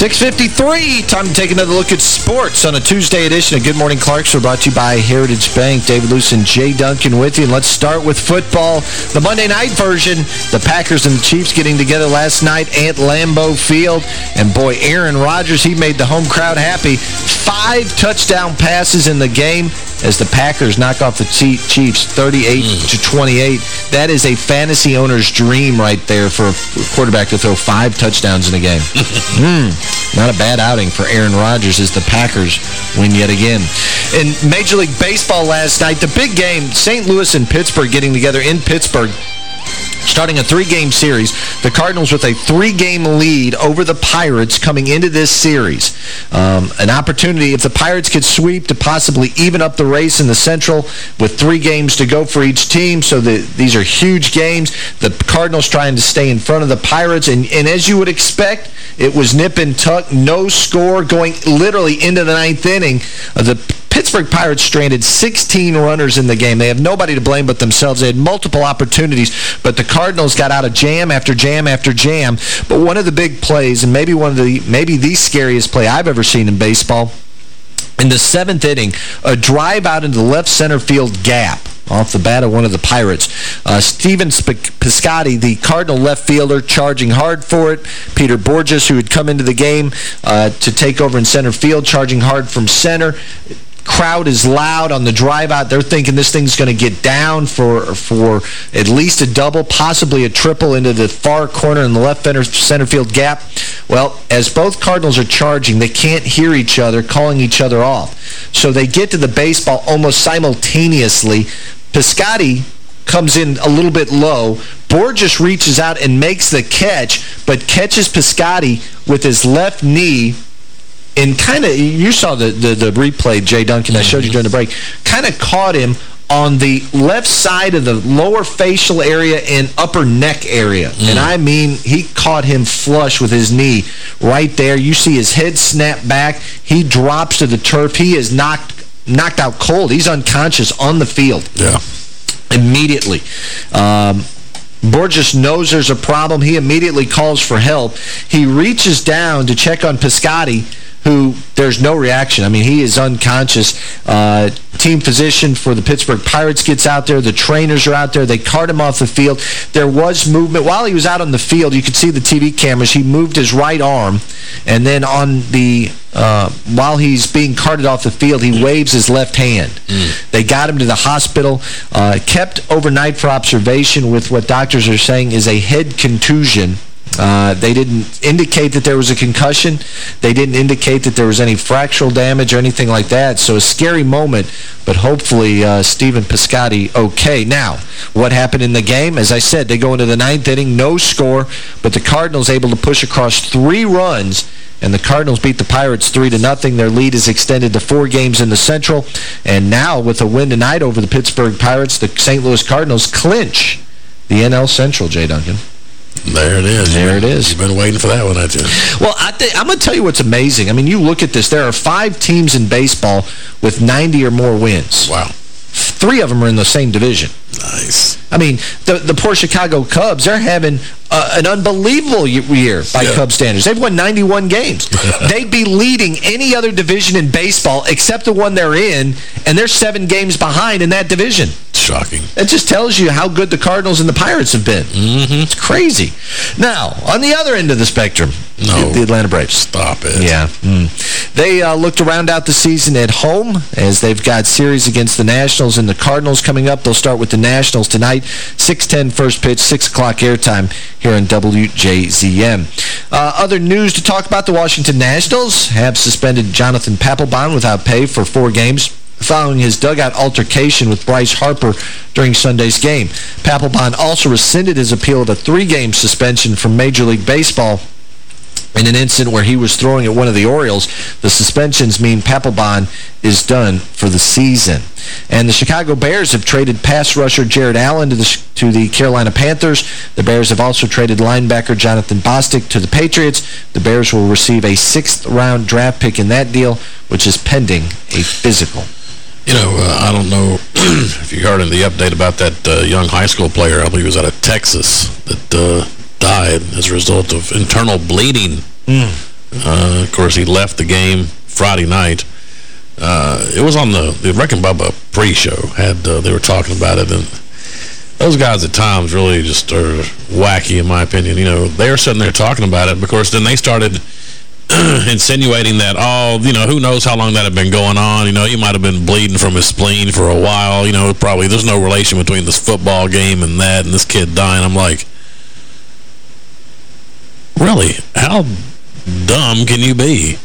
Six fifty-three. Time to take another look at sports on a Tuesday edition of Good Morning Clarksville, brought to you by Heritage Bank. David Luce and Jay Duncan with you. And let's start with football. The Monday night version, the Packers and the Chiefs getting together last night at Lambeau Field. And boy, Aaron Rodgers, he made the home crowd happy. Five touchdown passes in the game as the Packers knock off the Chiefs 38 to 28. That is a fantasy owner's dream right there for a quarterback to throw five touchdowns in a game. mm. Not a bad outing for Aaron Rodgers as the Packers win yet again. In Major League Baseball last night, the big game, St. Louis and Pittsburgh getting together in Pittsburgh starting a three-game series. The Cardinals with a three-game lead over the Pirates coming into this series. Um, an opportunity, if the Pirates could sweep, to possibly even up the race in the Central with three games to go for each team. So the, these are huge games. The Cardinals trying to stay in front of the Pirates. And, and as you would expect, it was nip and tuck, no score going literally into the ninth inning. Uh, the Pittsburgh Pirates stranded 16 runners in the game. They have nobody to blame but themselves. They had multiple opportunities, but the Cardinals got out of jam after jam after jam. But one of the big plays, and maybe one of the maybe the scariest play I've ever seen in baseball, in the seventh inning, a drive out into the left center field gap off the bat of one of the Pirates. Uh, Stephen Piscotty, the Cardinal left fielder, charging hard for it. Peter Bourjos, who had come into the game uh, to take over in center field, charging hard from center crowd is loud on the drive out. They're thinking this thing's going to get down for for at least a double, possibly a triple into the far corner in the left center, field gap. Well, as both Cardinals are charging, they can't hear each other, calling each other off. So they get to the baseball almost simultaneously. Piscotty comes in a little bit low. Bourjos reaches out and makes the catch, but catches Piscotty with his left knee and kind of, you saw the, the, the, replay, Jay Duncan, I showed you during the break, kind of caught him on the left side of the lower facial area and upper neck area. Mm. And I mean, he caught him flush with his knee right there. You see his head snap back. He drops to the turf. He is knocked knocked out cold. He's unconscious on the field. Yeah. Immediately. Um, Bourjos knows there's a problem. He immediately calls for help. He reaches down to check on Piscotty, who there's no reaction. I mean, he is unconscious. Uh, team physician for the Pittsburgh Pirates gets out there. The trainers are out there. They cart him off the field. There was movement. While he was out on the field, you could see the TV cameras. He moved his right arm, and then on the uh, while he's being carted off the field, he waves his left hand. Mm. They got him to the hospital, uh, kept overnight for observation with what doctors are saying is a head contusion. Uh, they didn't indicate that there was a concussion. They didn't indicate that there was any fractural damage or anything like that. So a scary moment, but hopefully uh, Stephen Piscotty okay. Now, what happened in the game? As I said, they go into the ninth inning, no score, but the Cardinals able to push across three runs and the Cardinals beat the Pirates 3 to nothing. Their lead is extended to four games in the Central. And now, with a win tonight over the Pittsburgh Pirates, the St. Louis Cardinals clinch the NL Central, Jay Duncan. There it is. There it is. You've been waiting for that one, haven't you? Well, I am going to tell you what's amazing. I mean, you look at this. There are five teams in baseball with 90 or more wins. Wow. Three of them are in the same division. Nice. I mean, the, the poor Chicago Cubs, they're having uh, an unbelievable year by yeah. Cub standards. They've won 91 games. They'd be leading any other division in baseball except the one they're in, and they're seven games behind in that division. Shocking. It just tells you how good the Cardinals and the Pirates have been. Mm -hmm. It's crazy. Now, on the other end of the spectrum, no, the Atlanta Braves. Stop it. Yeah. Mm. They uh, look to round out the season at home as they've got series against the Nationals and the Cardinals coming up. They'll start with the Nationals tonight, 6.10 first pitch, 6 o'clock airtime here on WJZM. Uh, other news to talk about, the Washington Nationals have suspended Jonathan Papelbon without pay for four games following his dugout altercation with Bryce Harper during Sunday's game. Papelbon also rescinded his appeal of a three-game suspension from Major League Baseball in an incident where he was throwing at one of the Orioles. The suspensions mean Papelbon is done for the season. And the Chicago Bears have traded pass rusher Jared Allen to the, to the Carolina Panthers. The Bears have also traded linebacker Jonathan Bostic to the Patriots. The Bears will receive a sixth-round draft pick in that deal, which is pending a physical. You know, uh, I don't know if you heard in the update about that uh, young high school player, I believe he was out of Texas, that uh, died as a result of internal bleeding. Mm. Uh, of course, he left the game Friday night. Uh, it was on the, the Rick and Bubba pre-show. Had uh, They were talking about it, and those guys at times really just are wacky, in my opinion. You know, they were sitting there talking about it. Of course, then they started insinuating that, oh, you know, who knows how long that had been going on. You know, he might have been bleeding from his spleen for a while. You know, probably there's no relation between this football game and that and this kid dying. I'm like, Really? How dumb can you be?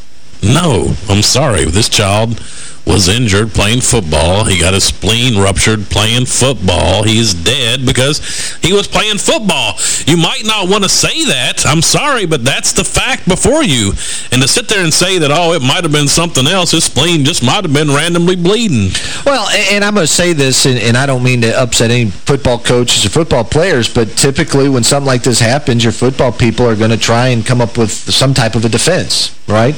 No, I'm sorry. This child was injured playing football. He got his spleen ruptured playing football. He's dead because he was playing football. You might not want to say that. I'm sorry, but that's the fact before you. And to sit there and say that, oh, it might have been something else, his spleen just might have been randomly bleeding. Well, and I'm going to say this, and, and I don't mean to upset any football coaches or football players, but typically when something like this happens, your football people are going to try and come up with some type of a defense right?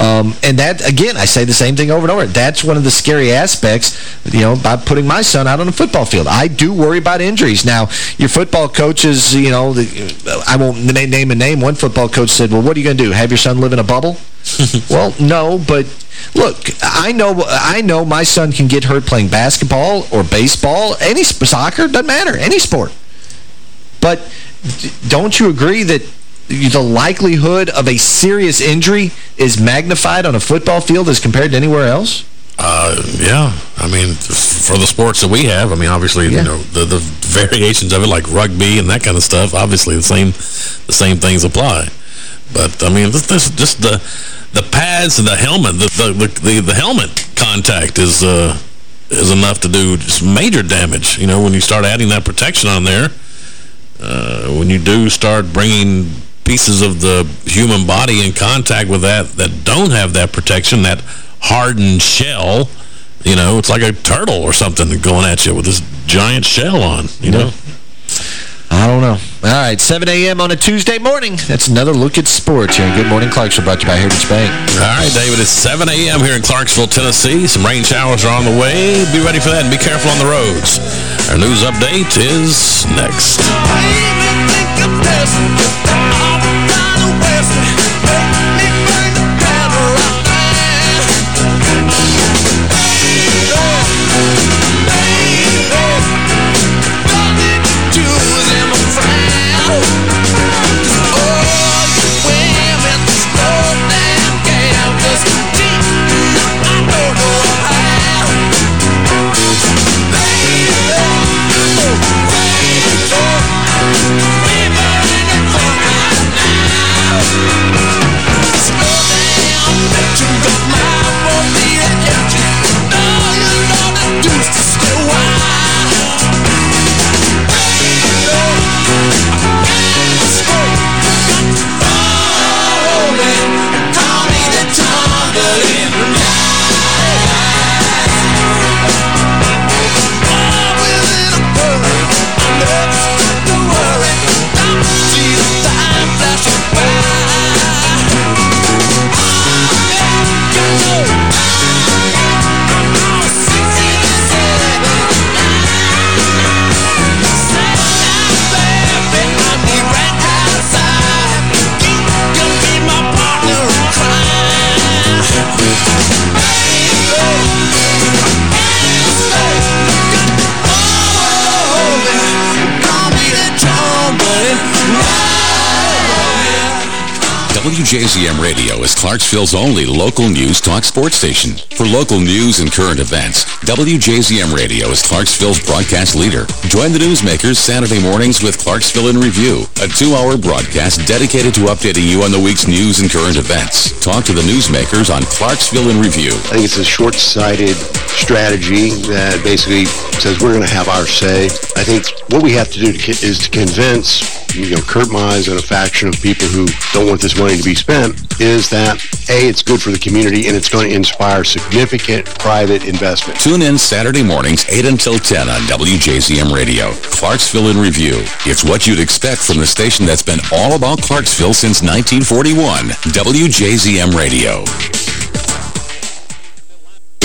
Um, and that, again, I say the same thing over and over. That's one of the scary aspects, you know, by putting my son out on a football field. I do worry about injuries. Now, your football coaches, you know, the, I won't name a name. One football coach said, well, what are you going to do, have your son live in a bubble? well, no, but look, I know I know my son can get hurt playing basketball or baseball, any soccer, doesn't matter, any sport. But don't you agree that the likelihood of a serious injury is magnified on a football field as compared to anywhere else? Uh, yeah. I mean, for the sports that we have, I mean, obviously, yeah. you know, the, the variations of it, like rugby and that kind of stuff, obviously the same the same things apply. But, I mean, this, this just the the pads and the helmet, the the, the, the helmet contact is uh, is enough to do just major damage. You know, when you start adding that protection on there, uh, when you do start bringing pieces of the human body in contact with that that don't have that protection, that hardened shell, you know, it's like a turtle or something going at you with this giant shell on, you know. I don't know. All right, 7 a.m. on a Tuesday morning. That's another look at sports here. Good Morning Clarksville brought to you by Heritage Bank. All right, David, it's 7 a.m. here in Clarksville, Tennessee. Some rain showers are on the way. Be ready for that and be careful on the roads. Our news update is next. WJZM Radio is Clarksville's only local news talk sports station. For local news and current events, WJZM Radio is Clarksville's broadcast leader. Join the newsmakers Saturday mornings with Clarksville in Review, a two-hour broadcast dedicated to updating you on the week's news and current events. Talk to the newsmakers on Clarksville in Review. I think it's a short-sighted strategy that basically says we're going to have our say. I think what we have to do is to convince you know, Kurt Mize and a faction of people who don't want this money to be spent is that, A, it's good for the community and it's going to inspire significant private investment. Tune in Saturday mornings, 8 until 10 on WJZM Radio. Clarksville in Review. It's what you'd expect from the station that's been all about Clarksville since 1941. WJZM Radio.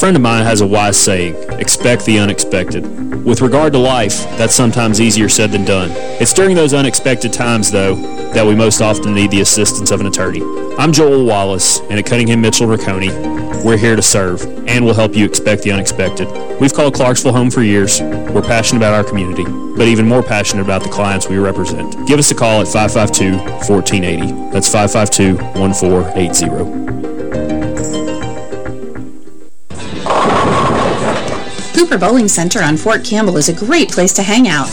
Friend of mine has a wise saying, expect the unexpected. With regard to life, that's sometimes easier said than done. It's during those unexpected times, though, that we most often need the assistance of an attorney. I'm Joel Wallace, and at Cunningham Mitchell Rocconi, we're here to serve, and we'll help you expect the unexpected. We've called Clarksville home for years. We're passionate about our community, but even more passionate about the clients we represent. Give us a call at 552-1480. That's 552-1480. Hooper Bowling Center on Fort Campbell is a great place to hang out.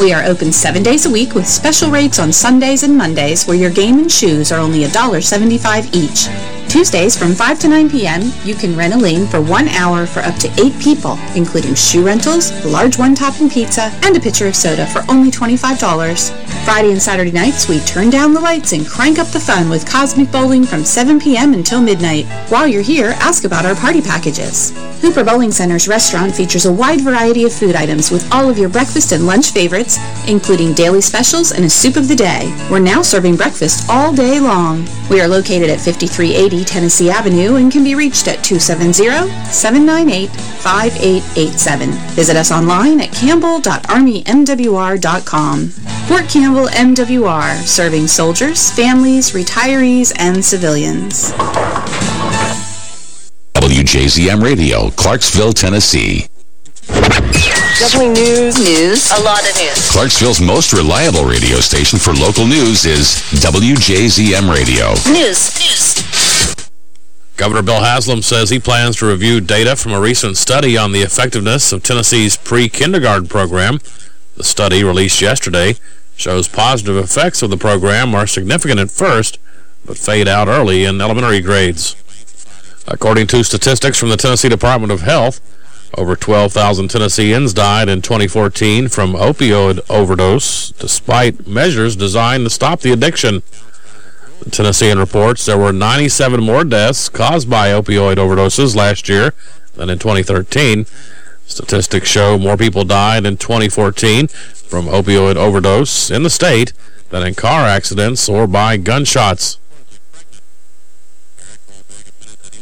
We are open seven days a week with special rates on Sundays and Mondays where your game and shoes are only $1.75 each. Tuesdays from 5 to 9 p.m., you can rent a lane for one hour for up to eight people, including shoe rentals, a large one-topping pizza, and a pitcher of soda for only $25. Friday and Saturday nights, we turn down the lights and crank up the fun with Cosmic Bowling from 7 p.m. until midnight. While you're here, ask about our party packages. Hooper Bowling Center's restaurant features a wide variety of food items with all of your breakfast and lunch favorites, including daily specials and a soup of the day. We're now serving breakfast all day long. We are located at 5380 Tennessee Avenue and can be reached at 270-798-5887. Visit us online at campbell.armymwr.com. Fort Campbell MWR, serving soldiers, families, retirees, and civilians. WJZM Radio, Clarksville, Tennessee. Definitely news. News. A lot of news. Clarksville's most reliable radio station for local news is WJZM Radio. News. News. Governor Bill Haslam says he plans to review data from a recent study on the effectiveness of Tennessee's pre-kindergarten program. The study, released yesterday, shows positive effects of the program are significant at first, but fade out early in elementary grades. According to statistics from the Tennessee Department of Health, over 12,000 Tennesseans died in 2014 from opioid overdose, despite measures designed to stop the addiction. Tennessean reports there were 97 more deaths caused by opioid overdoses last year than in 2013. Statistics show more people died in 2014 from opioid overdose in the state than in car accidents or by gunshots.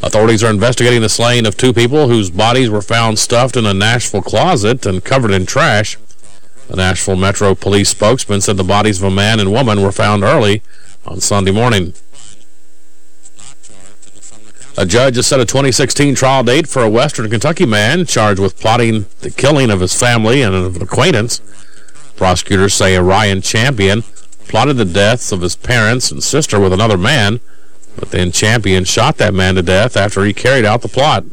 Authorities are investigating the slaying of two people whose bodies were found stuffed in a Nashville closet and covered in trash. The Nashville Metro Police spokesman said the bodies of a man and woman were found early on Sunday morning. A judge has set a 2016 trial date for a Western Kentucky man charged with plotting the killing of his family and an acquaintance. Prosecutors say Ryan Champion plotted the deaths of his parents and sister with another man, but then Champion shot that man to death after he carried out the plot.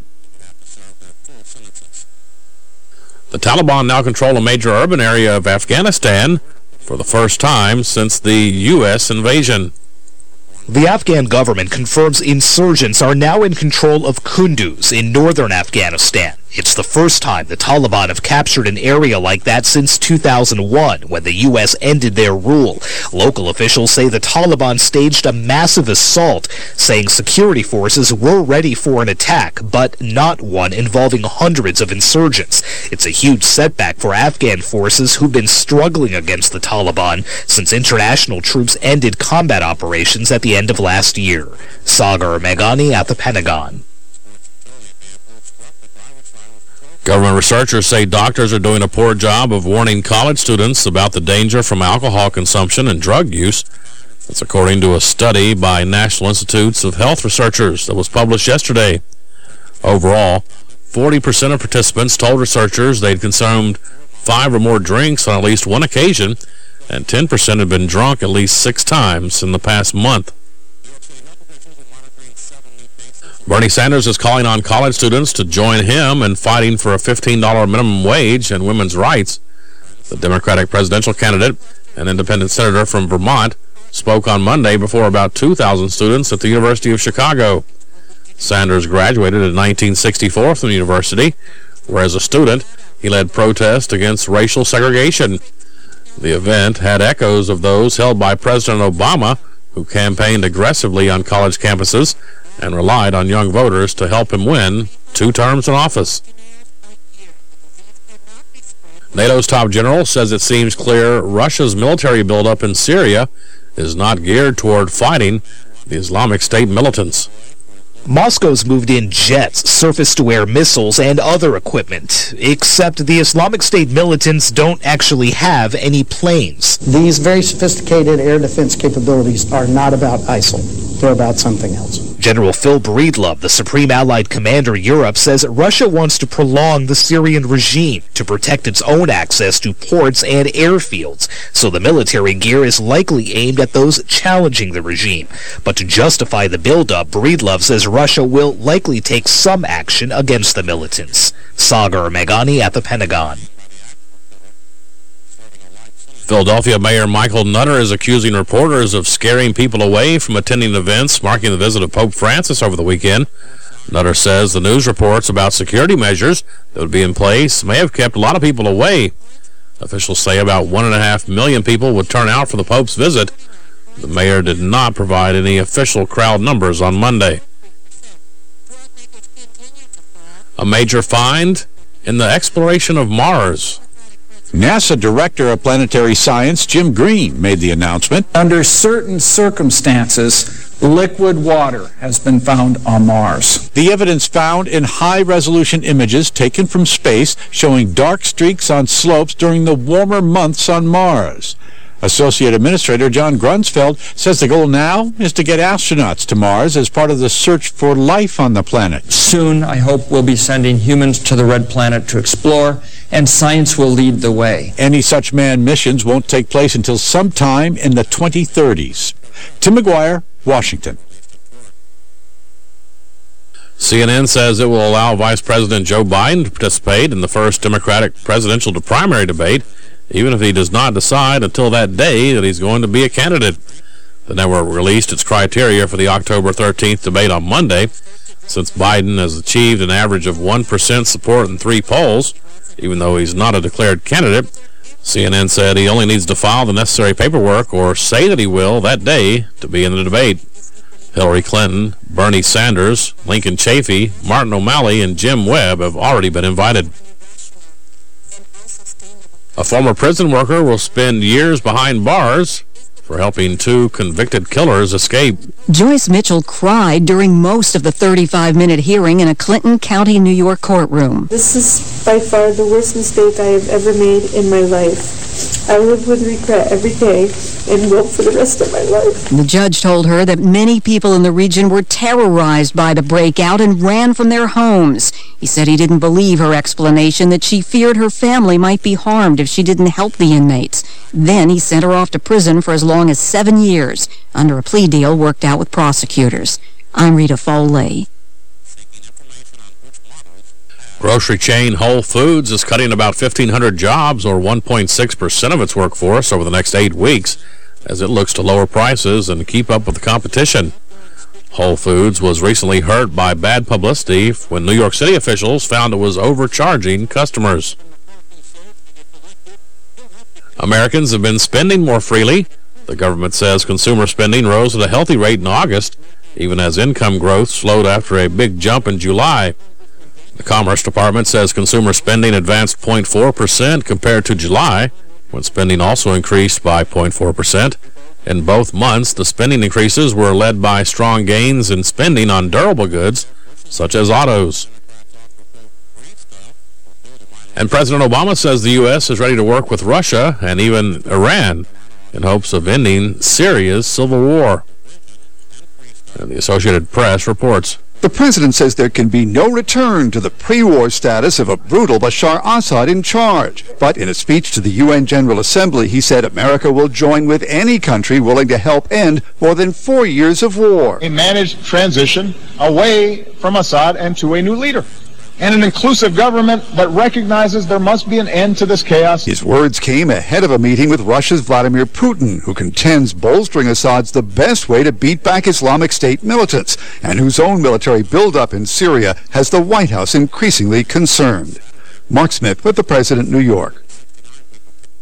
The Taliban now control a major urban area of Afghanistan for the first time since the U.S. invasion. The Afghan government confirms insurgents are now in control of Kunduz in northern Afghanistan. It's the first time the Taliban have captured an area like that since 2001, when the U.S. ended their rule. Local officials say the Taliban staged a massive assault, saying security forces were ready for an attack, but not one involving hundreds of insurgents. It's a huge setback for Afghan forces who've been struggling against the Taliban since international troops ended combat operations at the end of last year. Sagar Meghani at the Pentagon. Government researchers say doctors are doing a poor job of warning college students about the danger from alcohol consumption and drug use. That's according to a study by National Institutes of Health researchers that was published yesterday. Overall, 40% of participants told researchers they'd consumed five or more drinks on at least one occasion, and 10% had been drunk at least six times in the past month. Bernie Sanders is calling on college students to join him in fighting for a $15 minimum wage and women's rights. The Democratic presidential candidate, an independent senator from Vermont, spoke on Monday before about 2,000 students at the University of Chicago. Sanders graduated in 1964 from the university, where as a student, he led protests against racial segregation. The event had echoes of those held by President Obama, who campaigned aggressively on college campuses and relied on young voters to help him win two terms in office. NATO's top general says it seems clear Russia's military buildup in Syria is not geared toward fighting the Islamic State militants. Moscow's moved in jets, surface-to-air missiles, and other equipment, except the Islamic State militants don't actually have any planes. These very sophisticated air defense capabilities are not about ISIL. They're about something else. General Phil Breedlove, the Supreme Allied Commander Europe, says Russia wants to prolong the Syrian regime to protect its own access to ports and airfields, so the military gear is likely aimed at those challenging the regime. But to justify the buildup, Breedlove says Russia will likely take some action against the militants. Sagar Meghani at the Pentagon. Philadelphia Mayor Michael Nutter is accusing reporters of scaring people away from attending events marking the visit of Pope Francis over the weekend. Nutter says the news reports about security measures that would be in place may have kept a lot of people away. Officials say about one and a half million people would turn out for the Pope's visit. The mayor did not provide any official crowd numbers on Monday. A major find in the exploration of Mars. NASA Director of Planetary Science Jim Green made the announcement. Under certain circumstances, liquid water has been found on Mars. The evidence found in high-resolution images taken from space showing dark streaks on slopes during the warmer months on Mars. Associate Administrator John Grunsfeld says the goal now is to get astronauts to Mars as part of the search for life on the planet. Soon, I hope we'll be sending humans to the Red Planet to explore, and science will lead the way. Any such manned missions won't take place until sometime in the 2030s. Tim McGuire, Washington. CNN says it will allow Vice President Joe Biden to participate in the first Democratic presidential primary debate even if he does not decide until that day that he's going to be a candidate. The network released its criteria for the October 13th debate on Monday. Since Biden has achieved an average of 1% support in three polls, even though he's not a declared candidate, CNN said he only needs to file the necessary paperwork or say that he will that day to be in the debate. Hillary Clinton, Bernie Sanders, Lincoln Chafee, Martin O'Malley, and Jim Webb have already been invited. A former prison worker will spend years behind bars for helping two convicted killers escape. Joyce Mitchell cried during most of the 35-minute hearing in a Clinton County, New York courtroom. This is by far the worst mistake I have ever made in my life. I live with regret every day and will for the rest of my life. The judge told her that many people in the region were terrorized by the breakout and ran from their homes. He said he didn't believe her explanation that she feared her family might be harmed if she didn't help the inmates. Then he sent her off to prison for as long as seven years under a plea deal worked out with prosecutors. I'm Rita Foley. Grocery chain Whole Foods is cutting about 1,500 jobs, or 1.6% of its workforce, over the next eight weeks as it looks to lower prices and keep up with the competition. Whole Foods was recently hurt by bad publicity when New York City officials found it was overcharging customers. Americans have been spending more freely. The government says consumer spending rose at a healthy rate in August, even as income growth slowed after a big jump in July. The Commerce Department says consumer spending advanced 0.4% compared to July, when spending also increased by 0.4%. In both months, the spending increases were led by strong gains in spending on durable goods, such as autos. And President Obama says the U.S. is ready to work with Russia and even Iran in hopes of ending Syria's civil war. And the Associated Press reports. The president says there can be no return to the pre-war status of a brutal Bashar Assad in charge. But in a speech to the UN General Assembly, he said America will join with any country willing to help end more than four years of war. A managed transition away from Assad and to a new leader and an inclusive government that recognizes there must be an end to this chaos. His words came ahead of a meeting with Russia's Vladimir Putin, who contends bolstering Assad's the best way to beat back Islamic State militants, and whose own military buildup in Syria has the White House increasingly concerned. Mark Smith with the President, New York.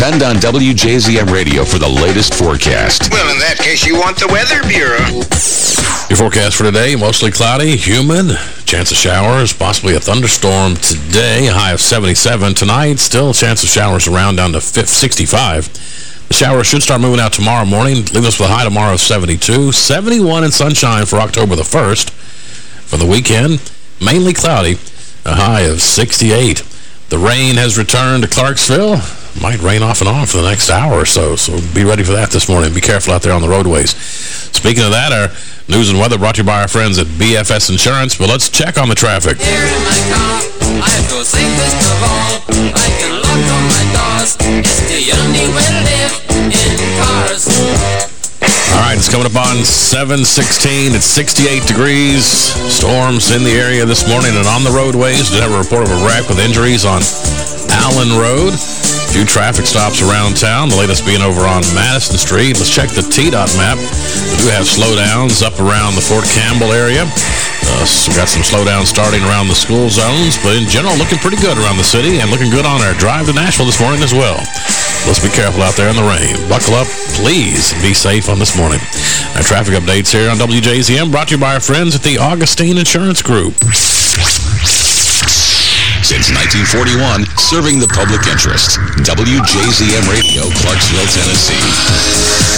Depend on WJZM Radio for the latest forecast. Well, in that case, you want the Weather Bureau. Your forecast for today, mostly cloudy, humid, chance of showers, possibly a thunderstorm today, high of 77. Tonight, still chance of showers around down to 65. The showers should start moving out tomorrow morning, leaving us with a high tomorrow of 72. 71 in sunshine for October the 1st. For the weekend, mainly cloudy, a high of 68. The rain has returned to Clarksville. Might rain off and on for the next hour or so, so be ready for that this morning. Be careful out there on the roadways. Speaking of that, our news and weather brought to you by our friends at BFS Insurance, but let's check on the traffic. All right, it's coming up on 716. It's 68 degrees. Storms in the area this morning and on the roadways. Did have a report of a wreck with injuries on Allen Road. A few traffic stops around town, the latest being over on Madison Street. Let's check the TDOT map. We do have slowdowns up around the Fort Campbell area. Uh, got some slowdown starting around the school zones, but in general, looking pretty good around the city and looking good on our drive to Nashville this morning as well. Let's be careful out there in the rain. Buckle up, please, be safe on this morning. Our traffic updates here on WJZM brought to you by our friends at the Augustine Insurance Group. Since 1941, serving the public interest. WJZM Radio, Clarksville, Tennessee.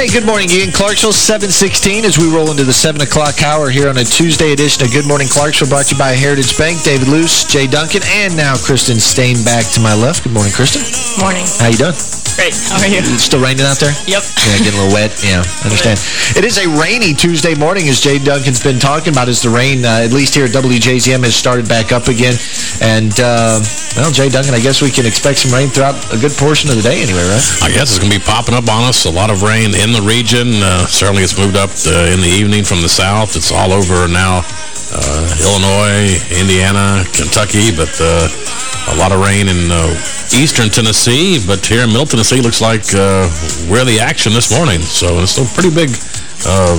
Hey, good morning. Ian Clarksville, 716 as we roll into the 7 o'clock hour here on a Tuesday edition of Good Morning Clarksville brought to you by Heritage Bank. David Luce, Jay Duncan, and now Kristen Stainback to my left. Good morning, Kristen. Morning. How you doing? Great. How are you? It's still raining out there? Yep. Yeah, getting a little wet. Yeah, I understand. It is a rainy Tuesday morning, as Jay Duncan's been talking about, as the rain, uh, at least here at WJZM, has started back up again. And, uh, well, Jay Duncan, I guess we can expect some rain throughout a good portion of the day anyway, right? I guess it's going to be popping up on us. A lot of rain in the region. Uh, certainly it's moved up uh, in the evening from the south. It's all over now. Uh, Illinois, Indiana, Kentucky, but uh, a lot of rain in uh, eastern Tennessee. But here in Middle Tennessee, looks like uh, we're the action this morning. So it's a pretty big uh,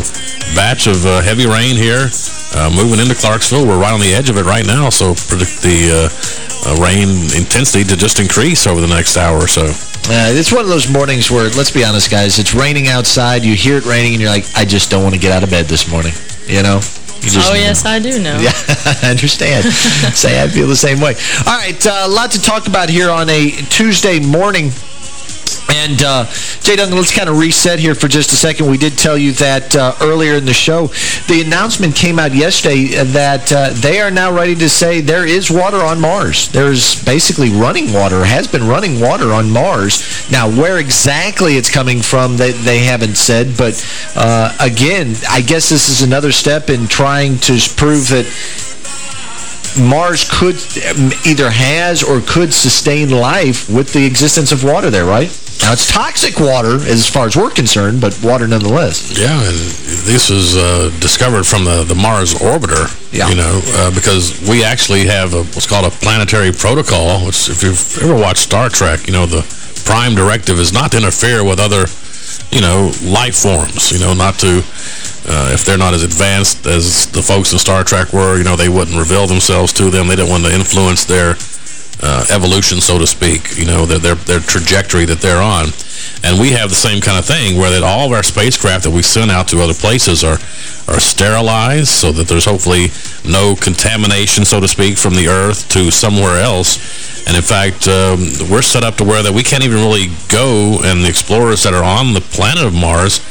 batch of uh, heavy rain here uh, moving into Clarksville. We're right on the edge of it right now, so predict the uh, uh, rain intensity to just increase over the next hour or so. Uh, it's one of those mornings where, let's be honest, guys, it's raining outside, you hear it raining, and you're like, I just don't want to get out of bed this morning, you know? You just, oh, yes, I do know. Yeah, I understand. Say I feel the same way. All right, uh, a lot to talk about here on a Tuesday morning. And, uh, Jay Duncan, let's kind of reset here for just a second. We did tell you that uh, earlier in the show, the announcement came out yesterday that uh, they are now ready to say there is water on Mars. There's basically running water, has been running water on Mars. Now, where exactly it's coming from, they, they haven't said. But, uh, again, I guess this is another step in trying to prove that Mars could either has or could sustain life with the existence of water there, right? Now, it's toxic water as far as we're concerned, but water nonetheless. Yeah, and this was uh, discovered from the, the Mars orbiter, yeah. you know, uh, because we actually have a, what's called a planetary protocol, which if you've ever watched Star Trek, you know, the prime directive is not to interfere with other you know, life forms, you know, not to, uh, if they're not as advanced as the folks in Star Trek were, you know, they wouldn't reveal themselves to them. They didn't want to influence their uh, evolution, so to speak, you know, their, their, their trajectory that they're on. And we have the same kind of thing where that all of our spacecraft that we send out to other places are are sterilized so that there's hopefully no contamination, so to speak, from the Earth to somewhere else. And in fact, um, we're set up to where that we can't even really go, and the explorers that are on the planet of Mars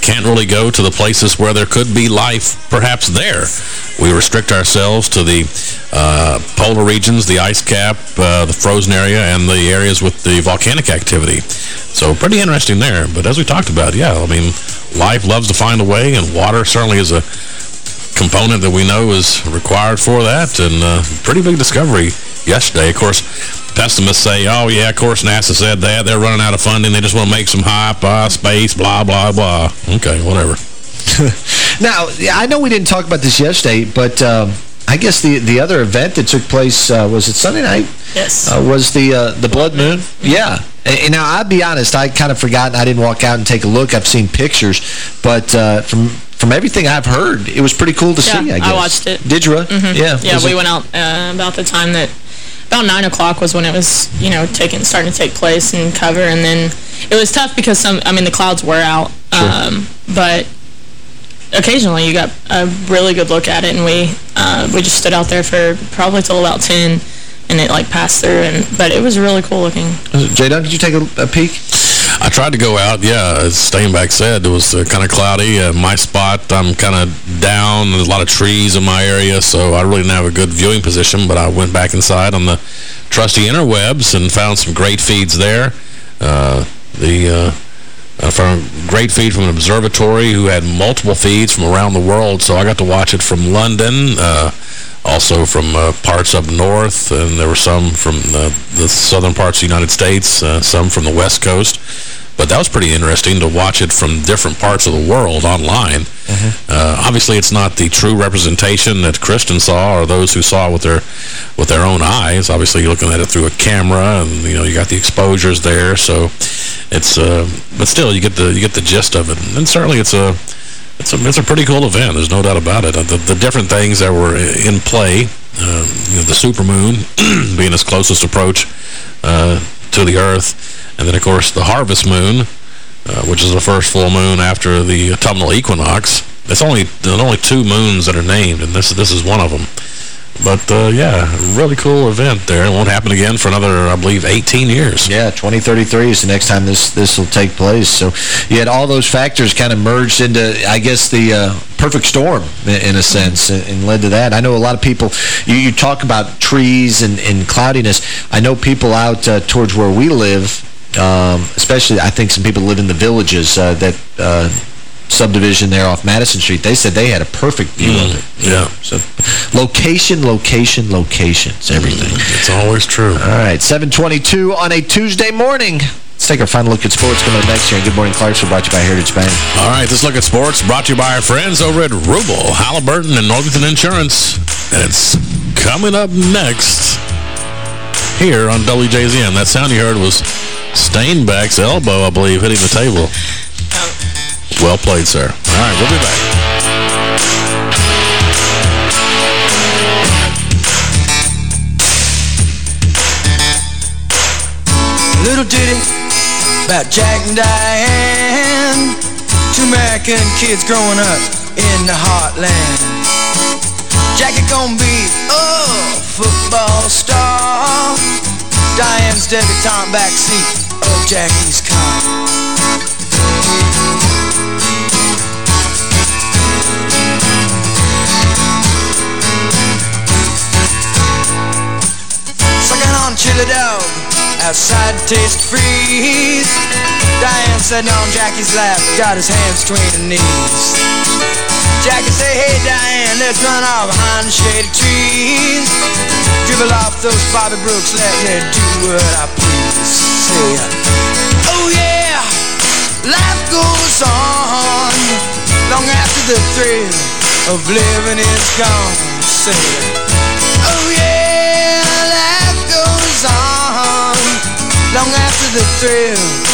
can't really go to the places where there could be life perhaps there. We restrict ourselves to the uh, polar regions, the ice cap, uh, the frozen area, and the areas with the volcanic activity. So pretty interesting there. But as we talked about, yeah, I mean, life loves to find a way, and water certainly is a component that we know is required for that, and uh, pretty big discovery yesterday. Of course, pessimists say, oh, yeah, of course NASA said that. They're running out of funding. They just want to make some hype, uh, space, blah, blah, blah. Okay, whatever. now, I know we didn't talk about this yesterday, but um, I guess the the other event that took place, uh, was it Sunday night? Yes. Uh, was the uh, the Blood Moon? Yeah. And, and now, I'll be honest, I kind of forgotten. I didn't walk out and take a look. I've seen pictures, but uh, from from everything I've heard, it was pretty cool to yeah, see, I guess. watched it. Did you? -hmm. Yeah. Yeah, Was we it- went out uh, about the time that, about 9 o'clock was when it was, you know, taking starting to take place and cover. And then it was tough because some, I mean, the clouds were out. Um, but occasionally you got a really good look at it. And we, uh, we just stood out there for probably till about 10 and it like passed through. And But it was really cool looking. J-Dunn, did you take a, a peek? I tried to go out, yeah, as Stainback said, it was uh, kind of cloudy. Uh, my spot, I'm kind of down. There's a lot of trees in my area, so I really didn't have a good viewing position, but I went back inside on the trusty interwebs and found some great feeds there. Uh, the uh, from a great feed from an observatory who had multiple feeds from around the world, so I got to watch it from London, uh, also from uh, parts up north, and there were some from the, the southern parts of the United States, uh, some from the west coast. But that was pretty interesting to watch it from different parts of the world online. Uh, obviously, it's not the true representation that Kristen saw or those who saw it with their with their own eyes. Obviously, you're looking at it through a camera, and you know you got the exposures there. So it's uh, but still you get the you get the gist of it, and certainly it's a it's a it's a pretty cool event. There's no doubt about it. The, the different things that were in play, um, you know, the supermoon being its closest approach uh, to the Earth, and then of course the harvest moon, uh, which is the first full moon after the autumnal equinox. There's only there's only two moons that are named, and this this is one of them. But, uh, yeah, really cool event there. It won't happen again for another, I believe, 18 years. Yeah, 2033 is the next time this this will take place. So you had all those factors kind of merged into, I guess, the uh, perfect storm in, a sense and, and led to that. I know a lot of people, you, you talk about trees and, and cloudiness. I know people out uh, towards where we live, um, especially I think some people live in the villages uh, that uh, subdivision there off Madison Street. They said they had a perfect view of it. Yeah. So location, location, location. It's everything. It's always true. All right, 722 on a Tuesday morning. Let's take our final look at sports coming up next year. Good Morning Clarksville brought to you by Heritage Bank. All right, this look at sports brought to you by our friends over at Rubel, Halliburton, and Northington Insurance. And it's coming up next here on WJZM. That sound you heard was Stainback's elbow, I believe, hitting the table. Well played, sir. All right, we'll be back. Little ditty about Jack and Diane. Two American kids growing up in the heartland. Jackie gonna be a football star. Diane's debutante backseat of Jackie's car. Sucking on chili dog outside taste freeze. Diane sitting on Jackie's lap, got his hands between her knees. Jackie say, hey Diane, let's run off behind the shady trees. Dribble off those Bobby Brooks, let me do what I please. Say, oh yeah, life goes on. Long after the thrill of living is gone. Say, oh yeah, life goes on. Long after the thrill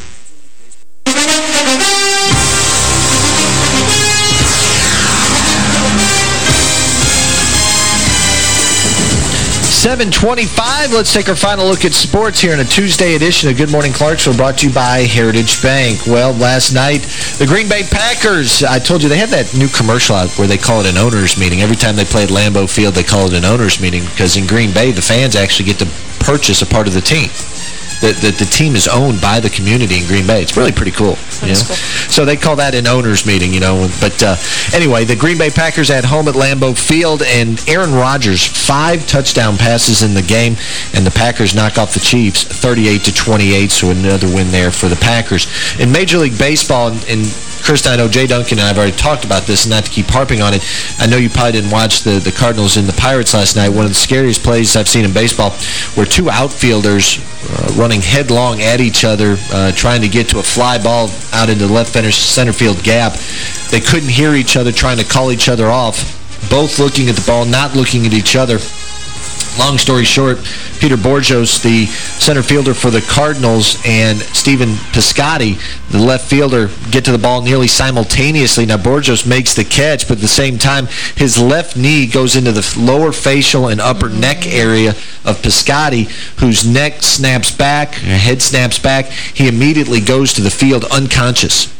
725. Let's take our final look at sports here in a Tuesday edition of Good Morning Clarksville brought to you by Heritage Bank. Well, last night, the Green Bay Packers, I told you they had that new commercial out where they call it an owner's meeting. Every time they play at Lambeau Field, they call it an owner's meeting because in Green Bay, the fans actually get to purchase a part of the team. The, the, the, team is owned by the community in Green Bay. It's really pretty cool. You know? cool. So they call that an owner's meeting, you know. But uh, anyway, the Green Bay Packers at home at Lambeau Field, and Aaron Rodgers, five touchdown passes in the game, and the Packers knock off the Chiefs 38 to 28, so another win there for the Packers. In Major League Baseball, and Chris, I know Jay Duncan and I have already talked about this, and not to keep harping on it, I know you probably didn't watch the, the Cardinals and the Pirates last night. One of the scariest plays I've seen in baseball where two outfielders uh, running headlong at each other, uh, trying to get to a fly ball out into the left center field gap. They couldn't hear each other, trying to call each other off, both looking at the ball, not looking at each other. Long story short, Peter Bourjos, the center fielder for the Cardinals, and Stephen Piscotty, the left fielder, get to the ball nearly simultaneously. Now, Bourjos makes the catch, but at the same time, his left knee goes into the lower facial and upper neck area of Piscotty, whose neck snaps back, head snaps back. He immediately goes to the field unconscious.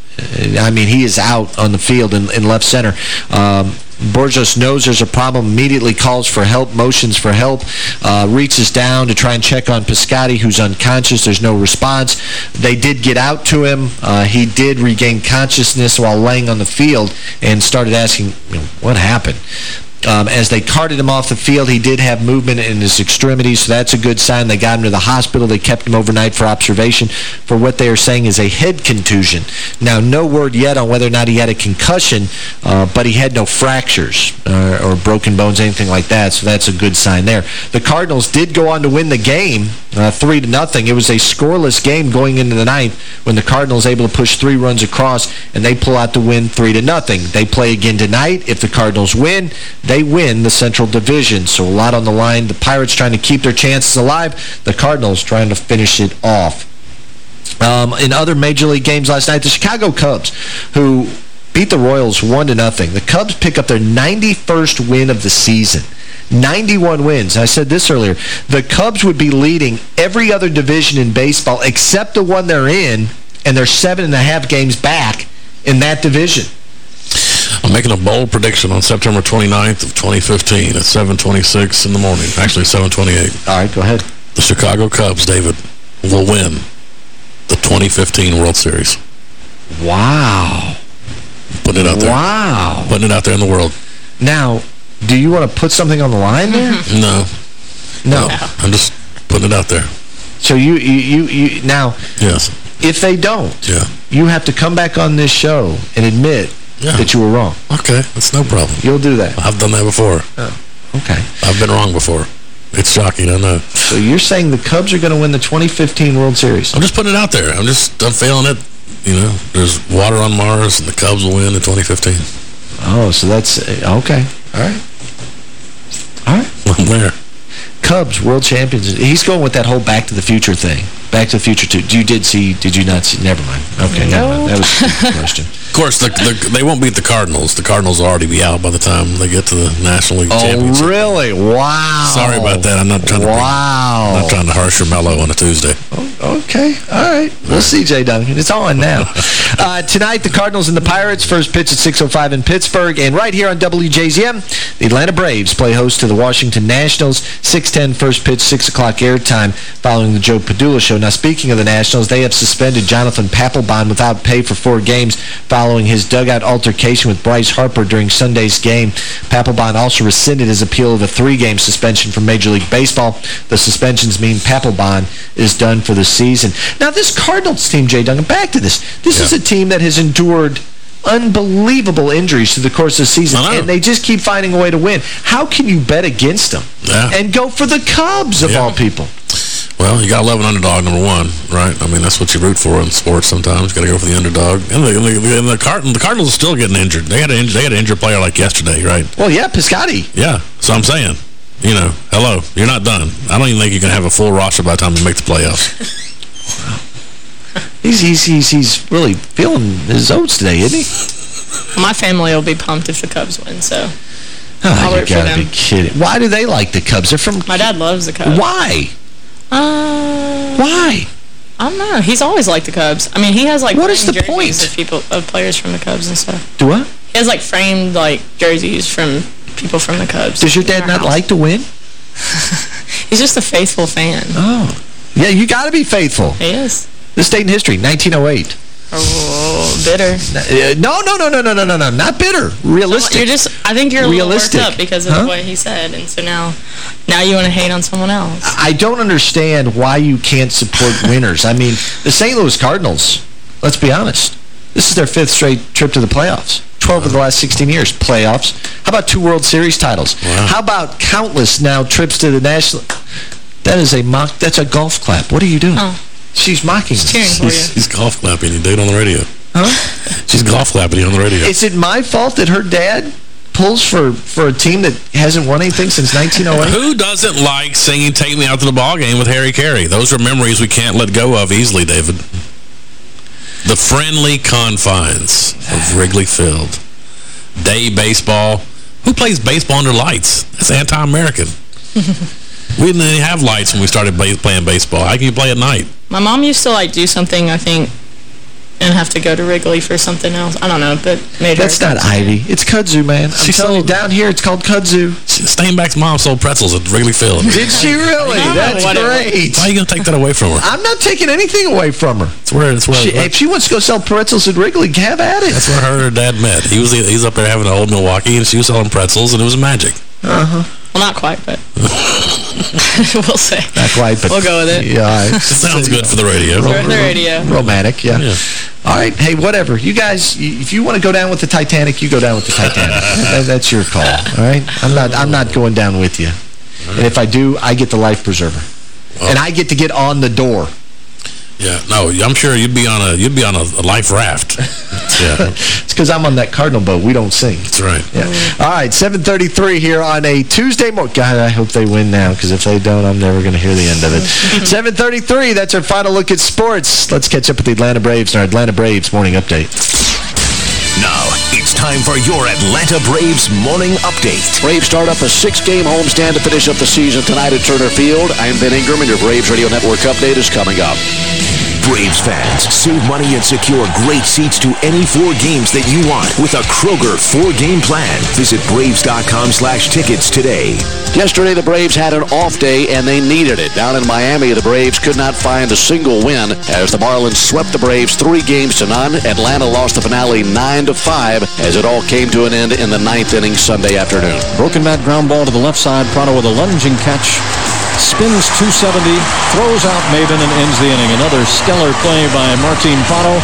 I mean, he is out on the field in, in left center. Um, Bourjos knows there's a problem, immediately calls for help, motions for help, uh, reaches down to try and check on Piscotty, who's unconscious. There's no response. They did get out to him. Uh, he did regain consciousness while laying on the field and started asking, what happened? Um, as they carted him off the field, he did have movement in his extremities, so that's a good sign. They got him to the hospital. They kept him overnight for observation for what they are saying is a head contusion. Now, no word yet on whether or not he had a concussion, uh, but he had no fractures uh, or broken bones, anything like that, so that's a good sign there. The Cardinals did go on to win the game, uh, 3 to nothing. It was a scoreless game going into the ninth when the Cardinals able to push three runs across, and they pull out the win 3 to nothing. They play again tonight. If the Cardinals win, they win the Central Division. So a lot on the line. The Pirates trying to keep their chances alive. The Cardinals trying to finish it off. Um, in other Major League games last night, the Chicago Cubs, who beat the Royals 1 to nothing. The Cubs pick up their 91st win of the season. 91 wins. I said this earlier. The Cubs would be leading every other division in baseball except the one they're in, and they're seven and a half games back in that division. I'm making a bold prediction on September 29th of 2015 at 7.26 in the morning. Actually, 7.28. All right, go ahead. The Chicago Cubs, David, will win the 2015 World Series. Wow. Putting it out there. Wow. Putting it out there in the world. Now, do you want to put something on the line there? No. No. no. I'm just putting it out there. So you, you, you, you now, Yes. if they don't, Yeah. you have to come back on this show and admit Yeah. that you were wrong. Okay, that's no problem. You'll do that. I've done that before. Okay. I've been wrong before. It's shocking, I know. So you're saying the Cubs are going to win the 2015 World Series? I'm just putting it out there. I'm just, I'm feeling it. You know, there's water on Mars, and the Cubs will win in 2015. Oh, so that's, uh, okay. All right. All right. I'm there. Cubs, world champions. He's going with that whole Back to the Future thing. Back to the Future 2. You did see, did you not see? Never mind. Okay, never mind. That was a question. Of course, the, the, they won't beat the Cardinals. The Cardinals will already be out by the time they get to the National League Oh, Championship. really? Wow. Sorry about that. I'm not trying to Wow. I'm not trying to harsh your mellow on a Tuesday. Okay, all right. We'll see, Jay Duncan. It's on now. uh, tonight, the Cardinals and the Pirates. First pitch at 6.05 in Pittsburgh. And right here on WJZM, the Atlanta Braves play host to the Washington Nationals. 6.10 first pitch, 6 o'clock airtime following the Joe Padula show. Now, speaking of the Nationals, they have suspended Jonathan Papelbon without pay for four games following his dugout altercation with Bryce Harper during Sunday's game. Papelbon also rescinded his appeal of a three-game suspension from Major League Baseball. The suspensions mean Papelbon is done for the season. Now, this Cardinals team, Jay Duncan, back to this. This is a team that has endured unbelievable injuries through the course of the season, and they just keep finding a way to win. How can you bet against them Yeah. and go for the Cubs, of Yeah. all people? Well, you got to love an underdog, number one, right? I mean, that's what you root for in sports sometimes. got to go for the underdog. And the, the, and the, Card the Cardinals are still getting injured. They had, an, they had an injured player like yesterday, right? Well, yeah, Piscotty. Yeah, so I'm saying, you know, hello, you're not done. I don't even think you can have a full roster by the time you make the playoffs. He's, he's, he's, he's really feeling his oats today, isn't he? My family will be pumped if the Cubs win, so Oh, I'll you for gotta them. be kidding. Why do they like the Cubs? They're from... My dad loves the Cubs. Why? Uh, Why? I don't know. He's always liked the Cubs. I mean, he has like What is the point? of people of players from the Cubs and stuff. Do what? He has like framed like jerseys from people from the Cubs. Does your dad not house. like to win? He's just a faithful fan. Oh. Yeah, you got to be faithful. He is. This date in history, 1908. Oh, bitter. Uh, no, no, no, no, no, no, no, no. Not bitter. Realistic. You're just. I think you're realistic up because of huh? what he said, and so now, now you want to hate on someone else. I don't understand why you can't support winners. I mean, the St. Louis Cardinals. Let's be honest. This is their fifth straight trip to the playoffs. 12 of the last 16 years, playoffs. How about two World Series titles? Wow. How about countless now trips to the National... That is a mock... That's a golf clap. What are you doing? Oh. She's mocking us. He's, he's golf clapping you, dude, on the radio. Huh? She's golf clapping you on the radio. Is it my fault that her dad pulls for, for a team that hasn't won anything since 1908? Who doesn't like singing Take Me Out to the Ball Game with Harry Caray? Those are memories we can't let go of easily, David. The friendly confines of Wrigley Field. Day baseball. Who plays baseball under lights? That's anti-American. we didn't even have lights when we started playing baseball. How can you play at night? My mom used to like do something, I think, and have to go to Wrigley for something else. I don't know, but made her. That's not Ivy. It's kudzu, man. I'm She telling you, down here it's called kudzu. Stainback's mom sold pretzels at Wrigley Field. Did she really? No, That's great. Why are you going to take that away from her? I'm not taking anything away from her. It's where, it's where, She, if she wants to go sell pretzels at Wrigley, have at it. That's where her and her dad met. He was he's up there having an old Milwaukee, and she was selling pretzels, and it was magic. Uh-huh. Well, not quite, but we'll say. Not quite, but... We'll go with it. Yeah. I- It sounds good for the radio. For the radio. Romantic, yeah. Yeah. All right. Hey, whatever. You guys, if you want to go down with the Titanic, you go down with the Titanic. That's your call, all right? I'm not I'm not going down with you. And if I do, I get the life preserver. Oh. And I get to get on the door. Yeah, no, I'm sure you'd be on a you'd be on a, a life raft. yeah, It's because I'm on that Cardinal boat. We don't sing. that's right. Yeah. All right, 733 here on a Tuesday morning. God, I hope they win now, because if they don't, I'm never going to hear the end of it. 733, that's our final look at sports. Let's catch up with the Atlanta Braves and our Atlanta Braves morning update. Now, it's time for your Atlanta Braves morning update. Braves start up a six-game homestand to finish up the season tonight at Turner Field. I'm Ben Ingram, and your Braves Radio Network update is coming up. Braves fans, save money and secure great seats to any four games that you want with a Kroger four-game plan. Visit Braves.com slash tickets today. Yesterday, the Braves had an off day, and they needed it. Down in Miami, the Braves could not find a single win as the Marlins swept the Braves three games to none. Atlanta lost the finale 9 to five as it all came to an end in the ninth inning Sunday afternoon. Broken bat ground ball to the left side. Prado with a lunging catch. Spins 270, throws out Maven, and ends the inning. Another stellar play by Martin Prado.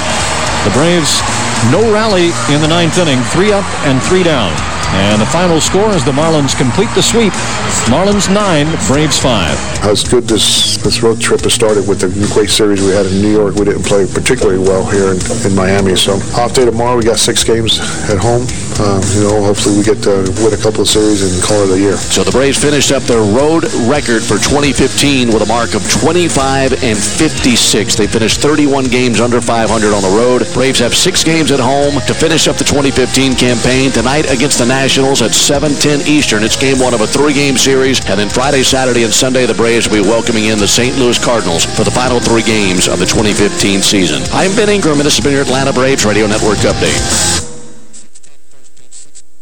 The Braves, no rally in the ninth inning, three up and three down. And the final score is the Marlins complete the sweep. Marlins 9, Braves 5. As good this this road trip has started with the great series we had in New York, we didn't play particularly well here in, in Miami. So off day tomorrow, we got six games at home. Um, you know, hopefully we get to win a couple of series and call it a year. So the Braves finished up their road record for 2015 with a mark of 25 and 56. They finished 31 games under 500 on the road. Braves have six games at home to finish up the 2015 campaign tonight against the Nationals at 7:10 Eastern. It's game one of a three-game series, and then Friday, Saturday, and Sunday, the Braves will be welcoming in the St. Louis Cardinals for the final three games of the 2015 season. I'm Ben Ingram, and this has been your Atlanta Braves Radio Network update.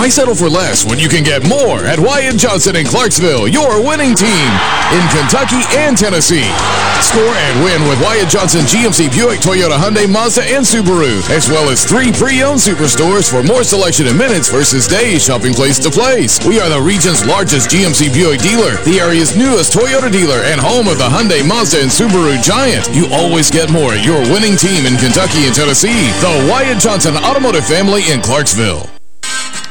Why settle for less when you can get more at Wyatt Johnson in Clarksville, your winning team in Kentucky and Tennessee. Score and win with Wyatt Johnson GMC Buick, Toyota, Hyundai, Mazda, and Subaru, as well as three pre-owned superstores for more selection in minutes versus days shopping place to place. We are the region's largest GMC Buick dealer, the area's newest Toyota dealer, and home of the Hyundai, Mazda, and Subaru Giant. You always get more at your winning team in Kentucky and Tennessee. The Wyatt Johnson Automotive Family in Clarksville.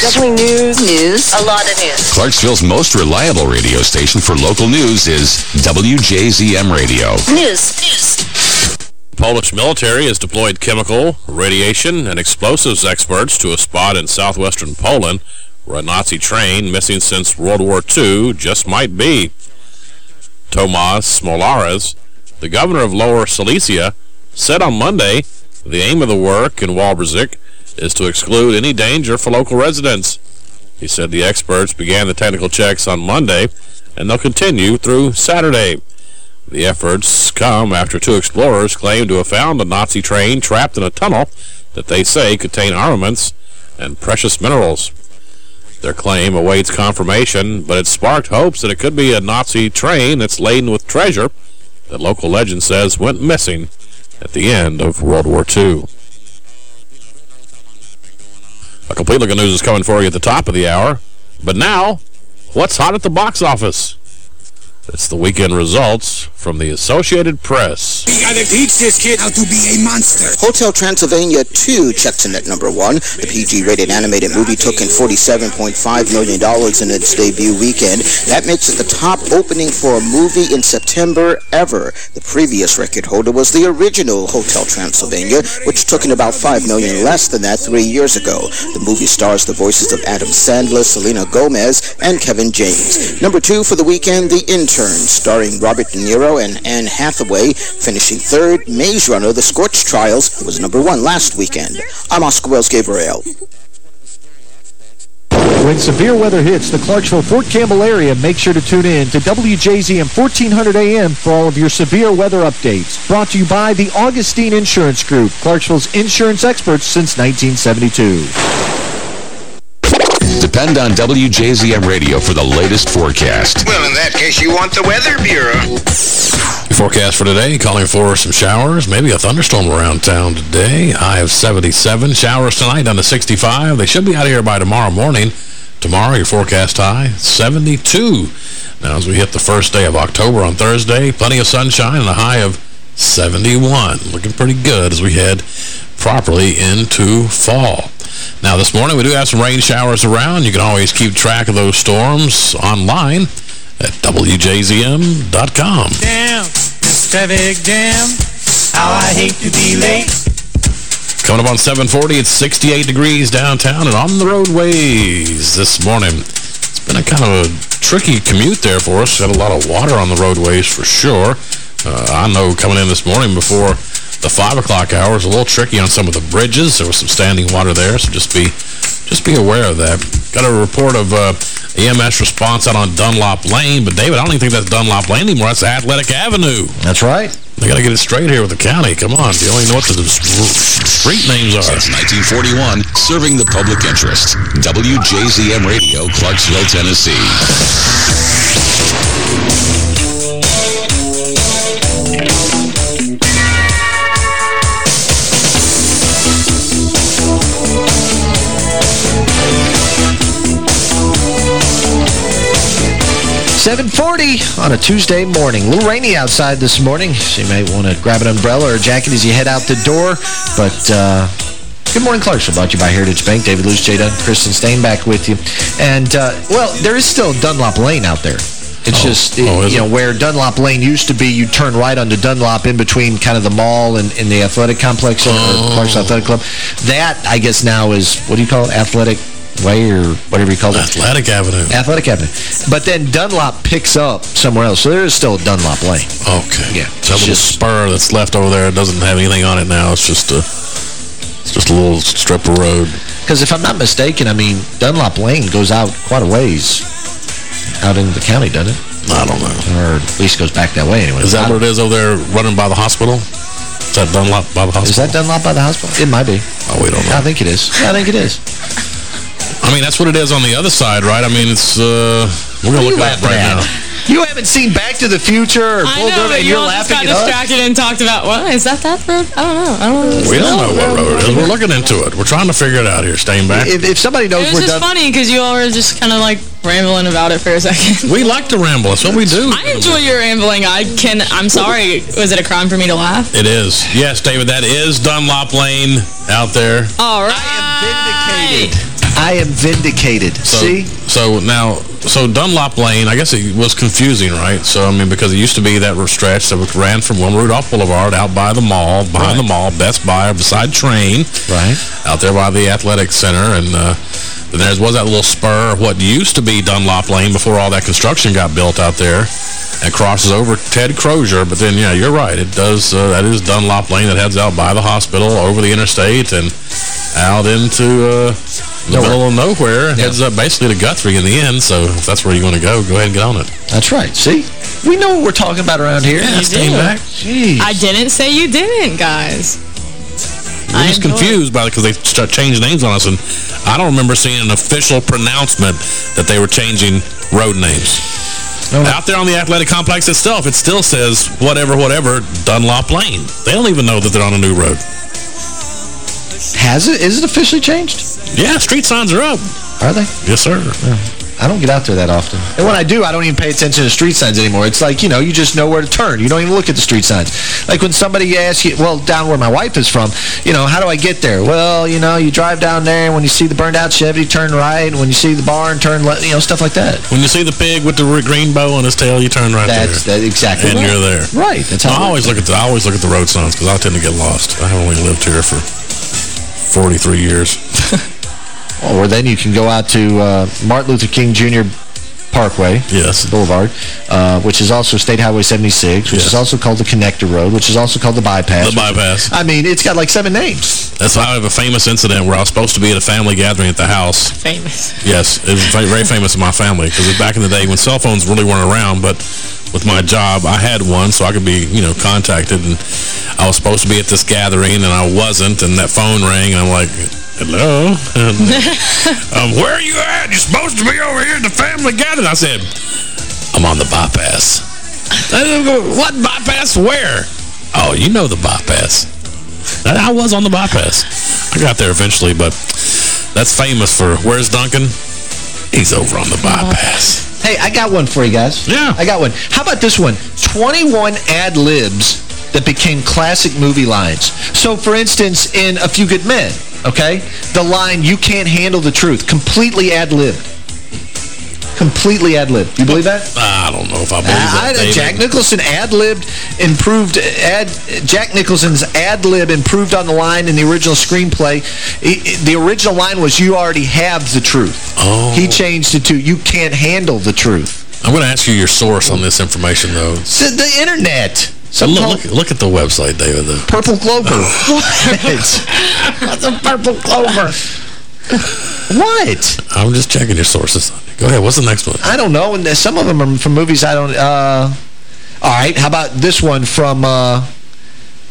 Definitely news. News. A lot of news. Clarksville's most reliable radio station for local news is WJZM Radio. News. News. Polish military has deployed chemical, radiation, and explosives experts to a spot in southwestern Poland where a Nazi train missing since World War II just might be. Tomasz Smolarz, the governor of Lower Silesia, said on Monday the aim of the work in Walbrzych is to exclude any danger for local residents. He said the experts began the technical checks on Monday, and they'll continue through Saturday. The efforts come after two explorers claim to have found a Nazi train trapped in a tunnel that they say contained armaments and precious minerals. Their claim awaits confirmation, but it sparked hopes that it could be a Nazi train that's laden with treasure that local legend says went missing at the end of World War II. A complete look at news is coming for you at the top of the hour. But now, what's hot at the box office? It's the weekend results from the Associated Press. We gotta teach this kid how to be a monster. Hotel Transylvania 2 checks in at number one. The PG-rated animated movie took in $47.5 million in its debut weekend. That makes it the top opening for a movie in September ever. The previous record holder was the original Hotel Transylvania, which took in about 5 million less than that three years ago. The movie stars the voices of Adam Sandler, Selena Gomez, and Kevin James. Number two for the weekend, The Intern Returns, starring Robert De Niro and Anne Hathaway, finishing third. Maze Runner, The Scorch Trials, was number one last weekend. I'm Oscar Wells Gabriel. When severe weather hits the Clarksville-Fort Campbell area, make sure to tune in to WJZM 1400 AM for all of your severe weather updates. Brought to you by the Augustine Insurance Group, Clarksville's insurance experts since 1972. Depend on WJZM Radio for the latest forecast. Well, in that case, you want the Weather Bureau. Forecast for today, calling for some showers, maybe a thunderstorm around town today. High of 77. Showers tonight down to 65. They should be out of here by tomorrow morning. Tomorrow, your forecast high, 72. Now, as we hit the first day of October on Thursday, plenty of sunshine and a high of 71. Looking pretty good as we head properly into fall. Now, this morning, we do have some rain showers around. You can always keep track of those storms online at WJZM.com. Damn, this traffic jam. How I hate to be late. Coming up on 740, it's 68 degrees downtown and on the roadways this morning. It's been a kind of a tricky commute there for us. Got a lot of water on the roadways for sure. Uh, I know coming in this morning before the 5 o'clock hour is a little tricky on some of the bridges. There was some standing water there, so just be just be aware of that. Got a report of uh, EMS response out on Dunlop Lane, but David, I don't even think that's Dunlop Lane anymore. That's Athletic Avenue. That's right. They got to get it straight here with the county. Come on. You only know what the street names are. Since 1941, serving the public interest. WJZM Radio, Clarksville, Tennessee. 740 on a Tuesday morning. A little rainy outside this morning, so you may want to grab an umbrella or a jacket as you head out the door. But uh, good morning, Clarksville. Brought to you by Heritage Bank. David Luce, J. Dunn, Kristen Stainback with you. And, uh, well, there is still Dunlop Lane out there. It's Oh. just, Oh, it, is you it? know, where Dunlop Lane used to be, you turn right onto Dunlop in between kind of the mall and, and the athletic complex, or Oh. Clarksville Athletic Club. That, I guess now is, what do you call it, Athletic Way or whatever you call it? Athletic Avenue. Athletic Avenue. But then Dunlop picks up somewhere else. So there is still a Dunlop Lane. Okay. Yeah. That little spur that's left over there It doesn't have anything on it now. It's just a, it's just a little strip of road. Because if I'm not mistaken, I mean, Dunlop Lane goes out quite a ways out into the county, doesn't it? I don't know. Or at least goes back that way anyway. Is that what it is over there running by the hospital? Is that Dunlop by the hospital? Is that Dunlop by the hospital? It might be. Oh, we don't know. I think it is. I think it is. I mean, that's what it is on the other side, right? I mean, it's, uh, we're going to look at it right now. You haven't seen Back to the Future or I Bull know, Durham and you you're all just laughing got at us? distracted and talked about, what, is that that road? I don't know. I don't know. We don't know what road it is. We're looking into it. We're trying to figure it out here, Stainback. If, if somebody knows It we're was just done... funny because you all were just kind of like rambling about it for a second. We like to ramble. That's what we do. I enjoy your rambling. I can, I'm sorry. Was it a crime for me to laugh? It is. Yes, David, that is Dunlop Lane out there. All right. I am vindicated. So, See? So now, so Dunlop Lane, I guess it was confusing, right? So, I mean, because it used to be that stretch that ran from Wilma Rudolph Boulevard out by the mall, behind the mall, Best Buy, beside Train. Right. Out there by the Athletic Center. And uh, then there was that little spur of what used to be Dunlop Lane before all that construction got built out there. And crosses over Ted Crozier. But then, yeah, you're right. It does, uh, that is Dunlop Lane that heads out by the hospital, over the interstate, and out into uh, the Nowhere. middle of nowhere. and Heads up basically to Guthrie in the end. So if that's where you want to go, go ahead and get on it. That's right. See? We know what we're talking about around here. Yeah, Stainback. Jeez. I didn't say you didn't, guys. We're I just enjoy it. confused by it because they st- changed names on us, and I don't remember seeing an official pronouncement that they were changing road names. Out there on the athletic complex itself, it still says whatever, whatever, Dunlop Lane. They don't even know that they're on a new road. Has it? Is it officially changed? Yeah, street signs are up. Are they? Yes, sir. I don't get out there that often. And when I do, I don't even pay attention to street signs anymore. It's like, you know, you just know where to turn. You don't even look at the street signs. Like when somebody asks you, well, down where my wife is from, you know, how do I get there? Well, you know, you drive down there, and when you see the burned out Chevy, turn right. And when you see the barn, turn left, you know, stuff like that. When you see the pig with the green bow on his tail, you turn right That's there. that exactly And right. you're there. Right. That's how I always look at the I always look at the road signs because I tend to get lost. I have only lived here for 43 years. Or then you can go out to uh, Martin Luther King Jr. Parkway. Yes. Boulevard, uh, which is also State Highway 76, which Yes. is also called the Connector Road, which is also called the Bypass. The bypass. I mean, it's got like seven names. That's why I have a famous incident where I was supposed to be at a family gathering at the house. Famous. Yes, it was very, very famous in my family because back in the day when cell phones really weren't around, but with my job, I had one so I could be, you know, contacted. And I was supposed to be at this gathering and I wasn't, and that phone rang, and I'm like, hello? And, um, where are you at? You're supposed to be over here at the family gathering. I said, I'm on the bypass. I didn't go, what bypass? Where? Oh, you know the bypass. I was on the bypass. I got there eventually, but that's famous for, where's Duncan? He's over on the bypass. Hey, I got one for you guys. Yeah. I got one. How about this one? 21 ad-libs that became classic movie lines. So, for instance, in A Few Good Men, okay, the line, you can't handle the truth, completely ad-libbed. Completely ad-libbed. You believe that? Uh, I don't know if I believe uh, I, that, David. Jack Nicholson ad-libbed, improved, ad, Jack Nicholson's ad-lib improved on the line in the original screenplay. I- I- the original line was, you already have the truth. Oh. He changed it to, you can't handle the truth. I'm going to ask you your source on this information, though. So the internet. So look, look, look at the website, David. The, Purple Clover. What's a purple clover? what? I'm just checking your sources. Go ahead. What's the next one? I don't know. And some of them are from movies I don't... Uh, all right. How about this one from... Uh,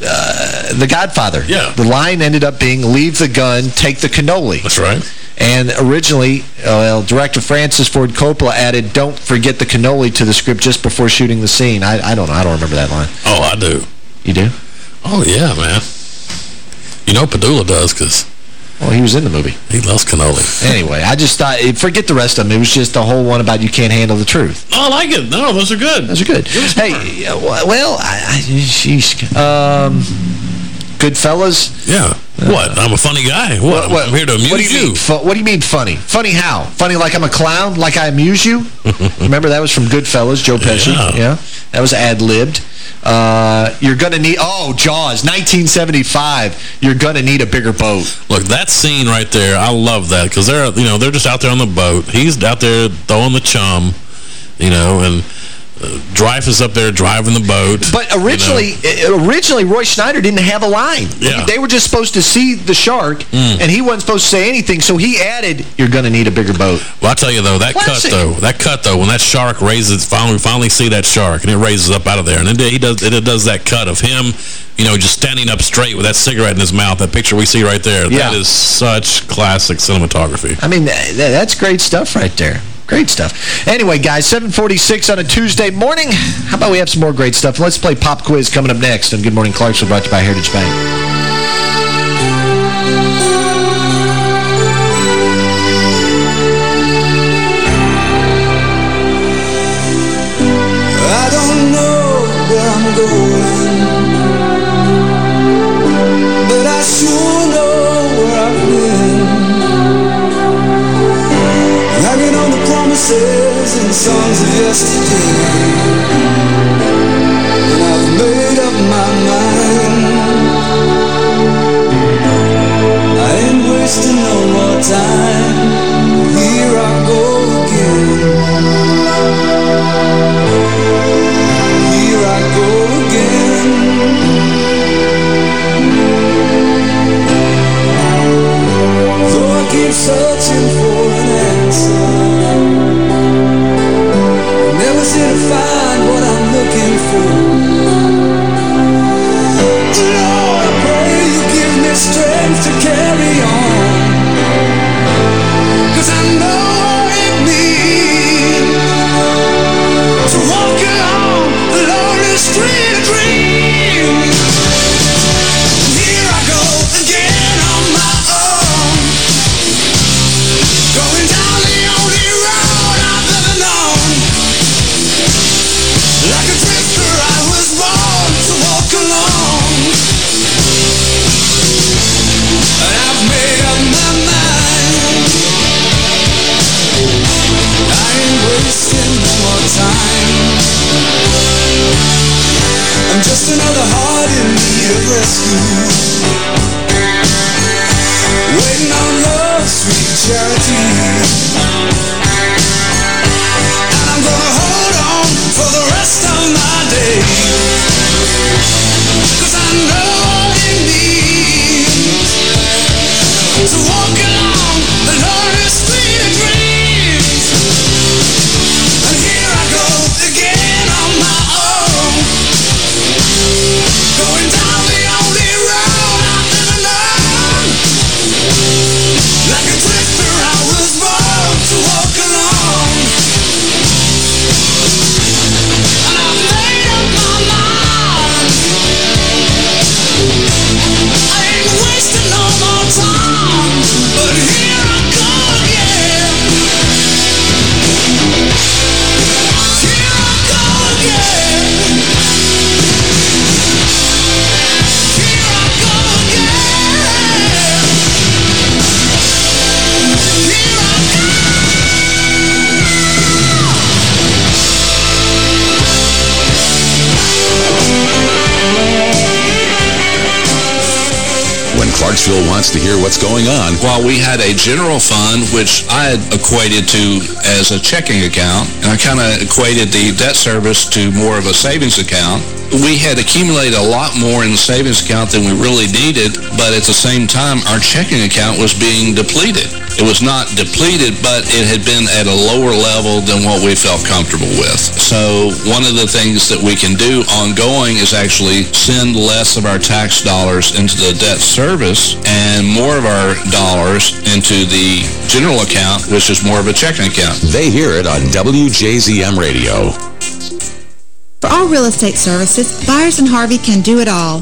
uh, the Godfather. Yeah. The line ended up being, leave the gun, take the cannoli. That's right. And originally, uh, well, director Francis Ford Coppola added, don't forget the cannoli to the script just before shooting the scene. I, I don't know. I don't remember that line. Oh, I do. You do? Oh, yeah, man. You know Padula does because Well, he was in the movie. he loves cannoli. Anyway, I just thought, eh, forget the rest of them. It was just the whole one about you can't handle the truth. Oh, I like it. No, those are good. Those are good. Hey, uh, well, I, I, sheesh. Um, Goodfellas. Yeah. What? I'm a funny guy. What? I'm- I'm here to amuse what do you, you. Mean, what do you mean funny? Funny how? Funny like I'm a clown? Like I amuse you? Remember that was from Goodfellas, Joe Pesci? Yeah. That was ad-libbed. Uh, you're going to need... Oh, Jaws, 1975. You're going to need a bigger boat. Look, that scene right there, I love that because they're, you know, they're just out there on the boat. He's out there throwing the chum, you know, and uh, Dreyfuss up there driving the boat. But you know. originally, uh, originally Roy Scheider didn't have a line. Yeah. They were just supposed to see the shark, Mm. and he wasn't supposed to say anything, so he added, you're going to need a bigger boat. Well, I tell you though, that Classic. cut though, that cut though, when that shark raises, finally, we finally see that shark, and it raises up out of there, and it, he does, it, does that cut of him, you know, just standing up straight with that cigarette in his mouth. That picture we see right there, Yeah. that is such classic cinematography. I mean, th- that's great stuff right there. Great stuff. Anyway, guys, 746 on a Tuesday morning. How about we have some more great stuff? Let's play Pop Quiz coming up next on Good Morning Clarksville, brought to you by Heritage Bank. While we had a general fund, which I had equated to as a checking account, and I kind of equated the debt service to more of a savings account, we had accumulated a lot more in the savings account than we really needed, but at the same time, our checking account was being depleted. It was not depleted, but it had been at a lower level than what we felt comfortable with. So one of the things that we can do ongoing is actually send less of our tax dollars into the debt service and more of our dollars into the general account, which is more of a checking account. They hear it on WJZM Radio. For all real estate services, Byers and Harvey can do it all.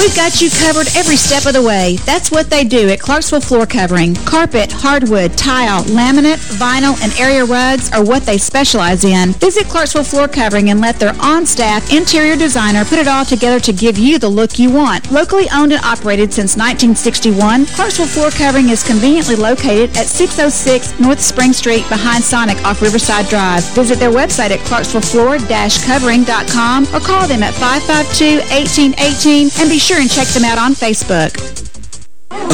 We've got you covered every step of the way. That's what they do at Clarksville Floor Covering. Carpet, hardwood, tile, laminate, vinyl, and area rugs are what they specialize in. Visit Clarksville Floor Covering and let their on-staff interior designer put it all together to give you the look you want. Locally owned and operated since 1961, Clarksville Floor Covering is conveniently located at 606 North Spring Street behind Sonic off Riverside Drive. Visit their website at clarksvillefloor-covering.com or call them at 552-1818 and be sure and check them out on Facebook.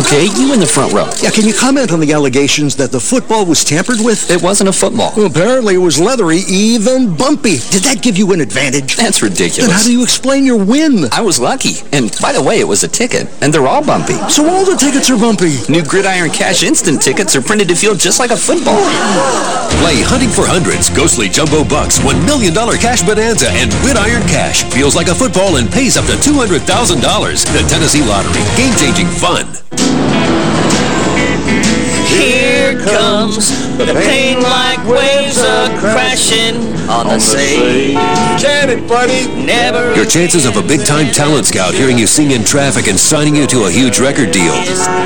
Okay, you in the front row. Yeah, can you comment on the allegations that the football was tampered with? It wasn't a football. Well, apparently it was leathery, even bumpy. Did that give you an advantage? That's ridiculous. Then how do you explain your win? I was lucky. And by the way, it was a ticket, and they're all bumpy. So all the tickets are bumpy? New Gridiron Cash Instant tickets are printed to feel just like a football. Play Hunting for Hundreds, Ghostly Jumbo Bucks, $1 million cash bonanza, and Gridiron Cash. Feels like a football and pays up to $200,000. The Tennessee Lottery. Game-changing fun. Here comes the pain like waves are crashing on the sea. Get it, buddy. Never. Your chances of a big-time talent scout hearing you sing in traffic and signing you to a huge record deal.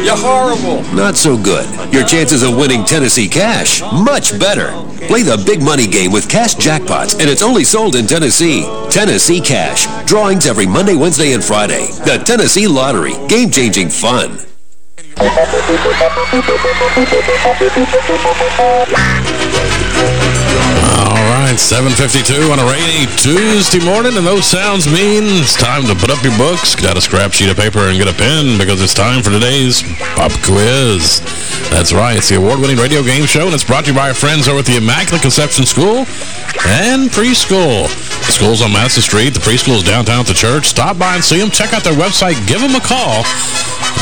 You're horrible. Not so good. Your chances of winning Tennessee Cash, much better. Play the big money game with Cash Jackpots, and it's only sold in Tennessee. Tennessee Cash. Drawings every Monday, Wednesday, and Friday. The Tennessee Lottery. Game-changing fun. All right, 7.52 on a rainy Tuesday morning, and those sounds mean it's time to put up your books, get out a scrap sheet of paper, and get a pen, because it's time for today's Pop Quiz. That's right, it's the award-winning radio game show, and it's brought to you by our friends over at the Immaculate Conception School and Preschool. The school's on Madison Street, the preschool's downtown at the church. Stop by and see them, check out their website, give them a call.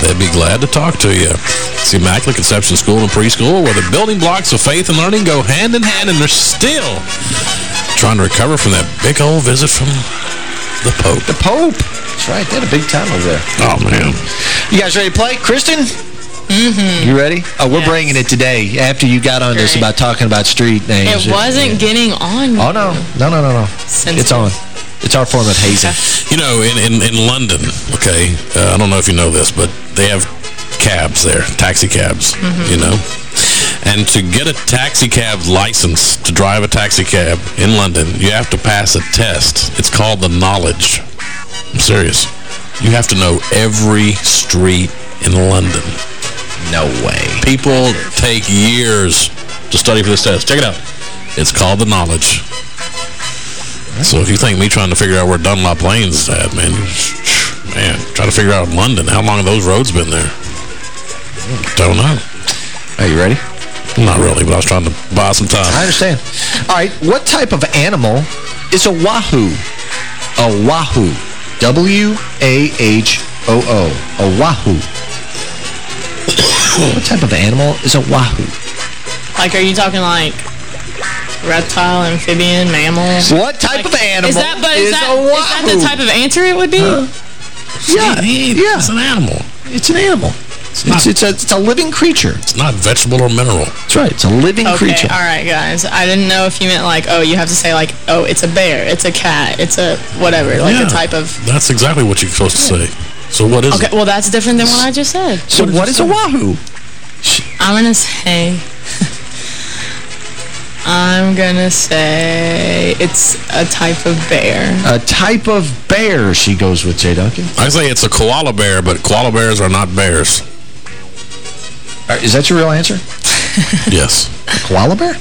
They'd be glad to talk to you. It's the Immaculate Conception School and Preschool, where the building blocks of faith and learning go hand in hand, and they're still trying to recover from that big old visit from the Pope. The Pope. That's right. They had a big time over there. Oh, man. You guys ready to play? Kristen? Mm-hmm. You ready? Oh, we're Yes. bringing it today after you got on this about talking about street names. It wasn't getting on. Oh, no. No, no, no, no. It's on. It's our form of hazing. You know, in, in, in London, okay, uh, I don't know if you know this, but they have cabs there, taxi cabs, Mhm. you know? And to get a taxi cab license to drive a taxi cab in London, you have to pass a test. It's called the knowledge. I'm serious. You have to know every street in London. No way. People take years to study for this test. Check it out. It's called the knowledge. So if you think me trying to figure out where Dunlop Lane's at, man, man, try to figure out London. How long have those roads been there? Don't know. Are you ready? Not really, but I was trying to buy some time. I understand. All right, what type of animal is a wahoo? A wahoo. W-A-H-O-O. A wahoo. what type of animal is a wahoo? Like, are you talking like reptile, amphibian, mammal? What type of animal Is that, but is is, that, a is that the type of answer it would be? Yeah, yeah. It's an animal. It's an animal. It's, it's, a, it's a living creature. It's not vegetable or mineral. That's right. It's a living Okay, creature. all right, guys. I didn't know if you meant like, oh, you have to say like, oh, it's a bear, it's a cat, it's a whatever, like Yeah, the type of... That's exactly what you're supposed to say. So what is Okay, it? well, that's different than what I just said. So what is a wahoo? I I'm gonna say... I'm gonna say it's a type of bear. A type of bear, she goes with, Jay Duncan. I say it's a koala bear, but koala bears are not bears. Uh, Is that your real answer? yes. A koala bear?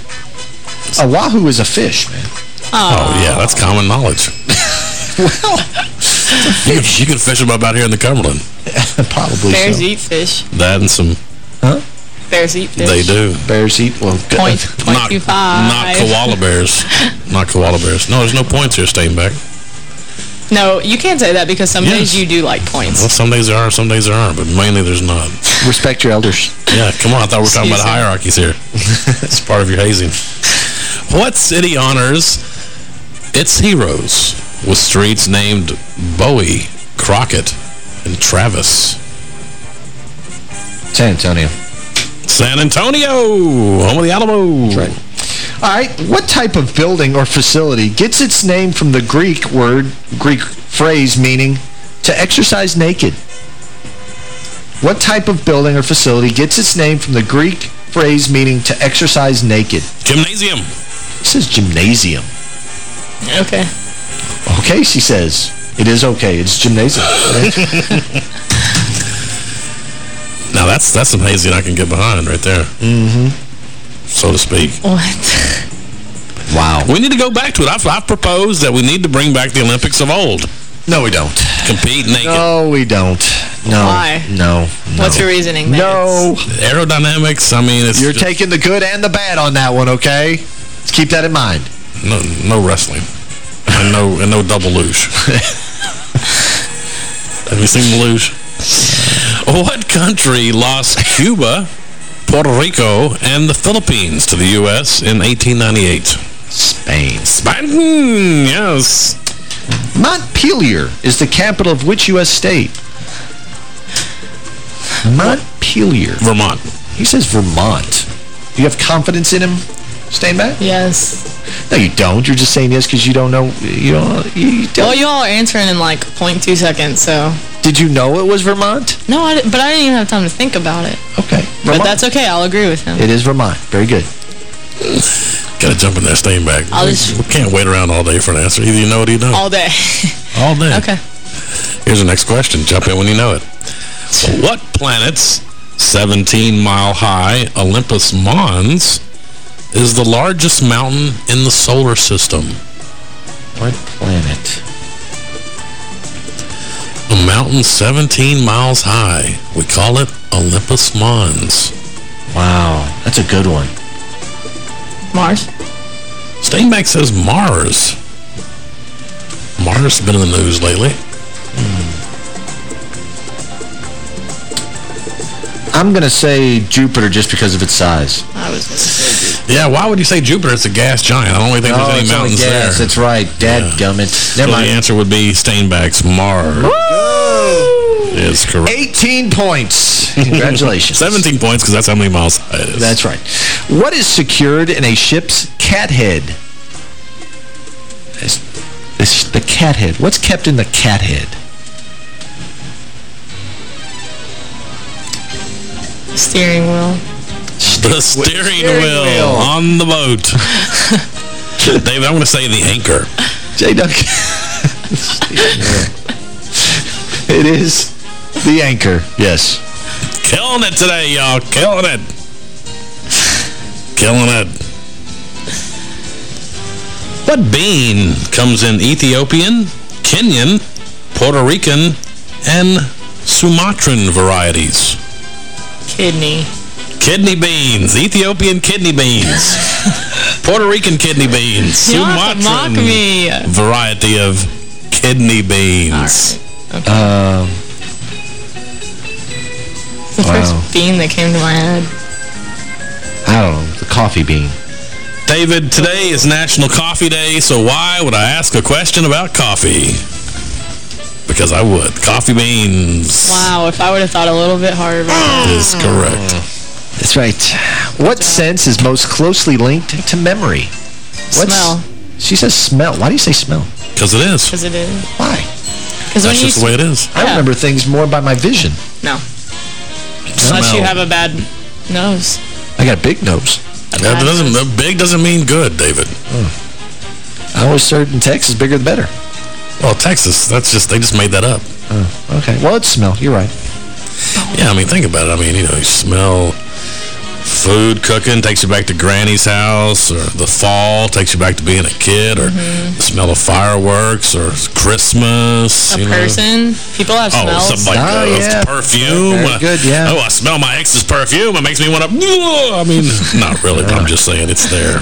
A wahoo is a fish, man. Oh, oh yeah, that's common knowledge. well, you, can- you can fish them up out here in the Cumberland. Probably Bears so. eat fish. That and some... Huh? Bears eat fish. They do. Bears eat, well... Point, point Not, two not koala bears. not koala bears. No, there's no points here, Stainback. No, you can't say that because some Yes. days you do like points. Well, some days there are, some days there aren't, but mainly there's not. Respect your elders. Yeah, come on. I thought we were talking about Excuse hierarchies here. it's part of your hazing. What city honors its heroes with streets named Bowie, Crockett, and Travis? San Antonio. San Antonio, home of the Alamo. That's right. All right, what type of building or facility gets its name from the Greek word, Greek phrase meaning to exercise naked? What type of building or facility gets its name from the Greek phrase meaning to exercise naked? Gymnasium. It says gymnasium. Okay. Okay, she says. It is okay. It's gymnasium. Now, that's that's some hazing I can get behind right there, mm-hmm. So to speak. What? Wow. We need to go back to it. I've, I've proposed that we need to bring back the Olympics of old. No, we don't. Compete naked. No, we don't. No. Why? No. no. What's your reasoning? that No. Aerodynamics, I mean, it's You're just- taking the good and the bad on that one, okay? Let's keep that in mind. No, no wrestling. And no, and no double luge. Have you seen the luge? What country lost Cuba, Puerto Rico, and the Philippines to the U.S. in 1898? Spain. Spain, yes. Montpelier is the capital of which U.S. state? Montpelier. Vermont. He says Vermont. Do you have confidence in him, Stainback? Yes. No, you don't. You're just saying yes because you don't know. You don't. You don't. Well, you all are answering in like 0.2 seconds, so... Did you know it was Vermont? No, I but I didn't even have time to think about it. Okay. But that's okay. I'll agree with him. It is Vermont. Very good. Gotta jump in there, Stainback. I'll just- We can't wait around all day for an answer. Either you know it or you don't. All day. All day. okay. Here's the next question. Jump in when you know it. What planet's 17-mile-high Olympus Mons is the largest mountain in the solar system? What planet? A mountain 17 miles high. We call it Olympus Mons. Wow. That's a good one. Mars. Stainback says Mars. Mars has been in the news lately. Hmm. I'm going to say Jupiter just because of its size. I was going to say Yeah, why would you say Jupiter? It's a gas giant. I don't really think Oh, there's any it's only mountains gas. there. That's right. Dad Yeah. gummit. So Never the answer would be Stainback's Mars. Is correct. 18 points. Congratulations. 17 points because that's how many miles high it is. That's right. What is secured in a ship's cat head? It's, it's the cat head. What's kept in the cat head? steering wheel. The steering, steering wheel, wheel. on the boat. David, I'm going to say the anchor. J. Duncan. it is the anchor. Yes. Killing it today, y'all. Killing it. Killing it. What bean comes in Ethiopian, Kenyan, Puerto Rican, and Sumatran varieties? Kidney. Kidney beans. Ethiopian kidney beans. Puerto Rican kidney beans. You don't have to mock Sumatran me. variety of kidney beans. Um, The Wow. first bean that came to my head. I don't know. The coffee bean. David, today is National Coffee Day, so why would I ask a question about coffee? Because I would. Coffee beans Wow, if I would have thought a little bit harder about that. is correct. That's right. What sense is most closely linked to memory? What's- Smell. She says smell. Why do you say smell? Because it is. Because it is. Why? Because when That's you... just the way it is. I Yeah. remember things more by my vision. No. Unless you have a bad Nose. I got a big nose. That doesn't, big doesn't mean good, David. Hmm. I always served in Texas, bigger the better. Well, Texas, that's just, they just made that up. Oh, okay. Well, it's smell. You're right. Yeah, I mean, think about it. I mean, you know, you smell food cooking, takes you back to Granny's house, or the fall takes you back to being a kid, or the smell of fireworks, or Christmas. A you know. person. People have Oh, smells. something like Oh, uh, yeah. perfume. Very good, yeah. Oh, I smell my ex's perfume. It makes me want to... I mean, not really, but I'm just saying it's there.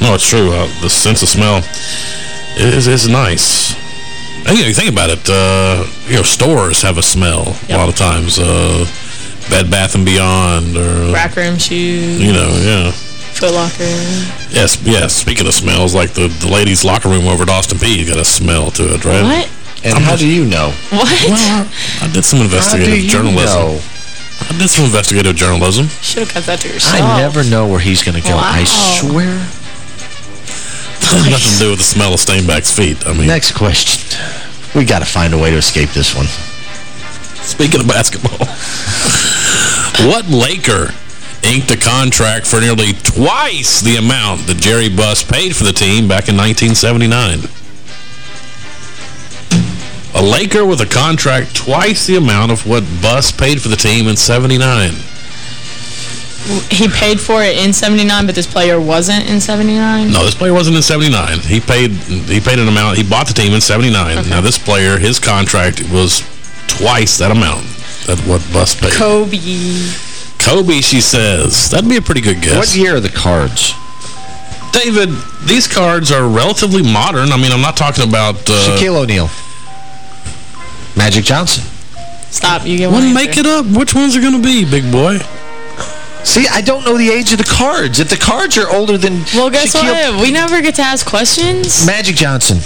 No, it's true. Uh, the sense of smell is, is nice. And, you know, you think about it, uh, you know, stores have a smell a lot of times. Uh, Bed Bath & Beyond or... Rack room shoes. You know, yeah. Foot Locker. Yes, yes. Speaking of smells, like the, the ladies' locker room over at Austin Peay you got a smell to it, right? What? And how do you know? What? Well, I did some investigative you journalism. know? I did some investigative journalism. Should have kept that to yourself. I never know where he's going to go. I Wow. swear. has nothing to do with the smell of Stainback's feet. I mean, Next question. We got to find a way to escape this one. speaking of basketball, what Laker inked a contract for nearly twice the amount that Jerry Buss paid for the team back in 1979? A Laker with a contract twice the amount of what Buss paid for the team in 79. He paid for it in 79, but this player wasn't in 79? No, this player wasn't in 79. He paid he paid an amount. He bought the team in 79. Now, this player, his contract was twice that amount. That's what Buss paid. Kobe. Kobe, she says. That'd be a pretty good guess. What year are the cards? David, these cards are relatively modern. I mean, I'm not talking about... Uh, Shaquille O'Neal. Magic Johnson. Stop, you get Well, one make it up. Which ones are going to be, big boy? See, I don't know the age of the cards. If the cards are older than Well, guess Shaquille- what? We never get to ask questions. Magic Johnson.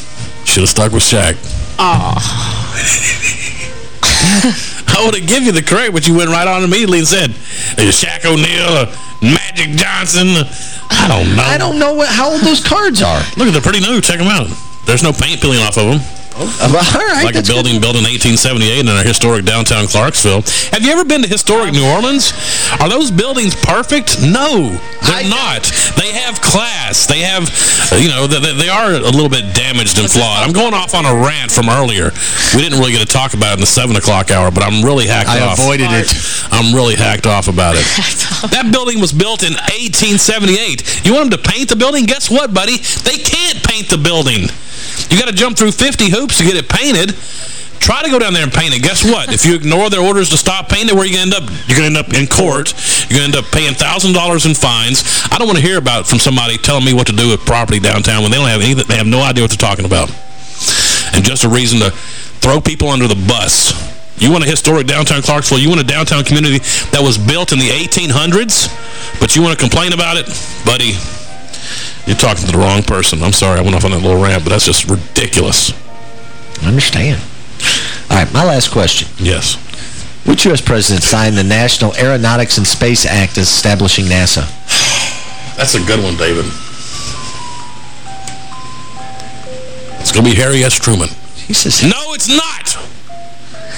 Should have stuck with Shaq. Oh. I would have given you the correct, but you went right on immediately and said, "Is Shaq O'Neal, Magic Johnson. I don't know. I don't know what, how old those cards are. Look, they're pretty new. Check them out. There's no paint peeling off of them. All right, like a building built in 1878 in our historic downtown Clarksville. Have you ever been to historic New Orleans? Are those buildings perfect? No, they're not. They have class. They have, you know, they, they are a little bit damaged and flawed. I'm going off on a rant from earlier. We didn't really get to talk about it in the 7 o'clock hour, but I'm really hacked I off. avoided it. I'm really hacked off about it. that building was built in 1878. You want them to paint the building? Guess what, buddy? They can't paint the building. You got to jump through 50 hoops to get it painted. Try to go down there and paint it. Guess what? If you ignore their orders to stop painting, where are you going to end up? You're going to end up in court. You're going to end up paying $1,000 in fines. I don't want to hear about from somebody telling me what to do with property downtown when they don't have any, they have no idea what they're talking about. And just a reason to throw people under the bus. You want a historic downtown Clarksville, you want a downtown community that was built in the 1800s, but you want to complain about it? Buddy, you're talking to the wrong person. I'm sorry, I went off on that little rant, but that's just ridiculous. I understand. All right, my last question. Yes. Which U.S. president signed the National Aeronautics and Space Act establishing NASA? That's a good one, David. It's going to be Harry S. Truman. Jesus. No, it's not.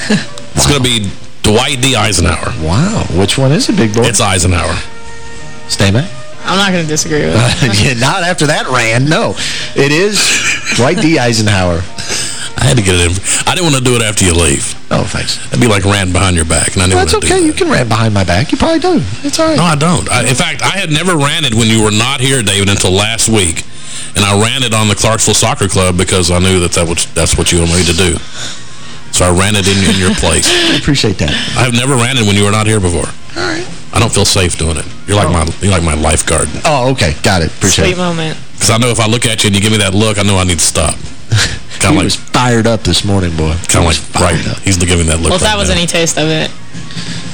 it's going to be Dwight D. Eisenhower. Wow. Which one is it, big boy? It's Eisenhower. Stay back. I'm not going to disagree with it. yeah, not after that rant. No. It is Dwight D. Eisenhower. I had to get it in. I didn't want to do it after you leave. Oh, thanks. That'd be like ranting behind your back, and I didn't That's want to okay. do You can rant behind my back. You probably do. It's all right. No, I don't. I, in fact, I had never ranted when you were not here, David, until last week. And I ranted on the Clarksville Soccer Club because I knew that, that was, that's what you wanted me to do. So I ranted in, in your place. I appreciate that. I've never ranted when you were not here before. All right. I don't feel safe doing it. You're like my you're like my lifeguard. Oh, okay. Got it. Appreciate Sweet moment. Because I know if I look at you and you give me that look, I know I need to stop. it. Kind He of was like, fired up this morning, boy. kind of like right. He's giving that look. Well, if that was now. any taste of it,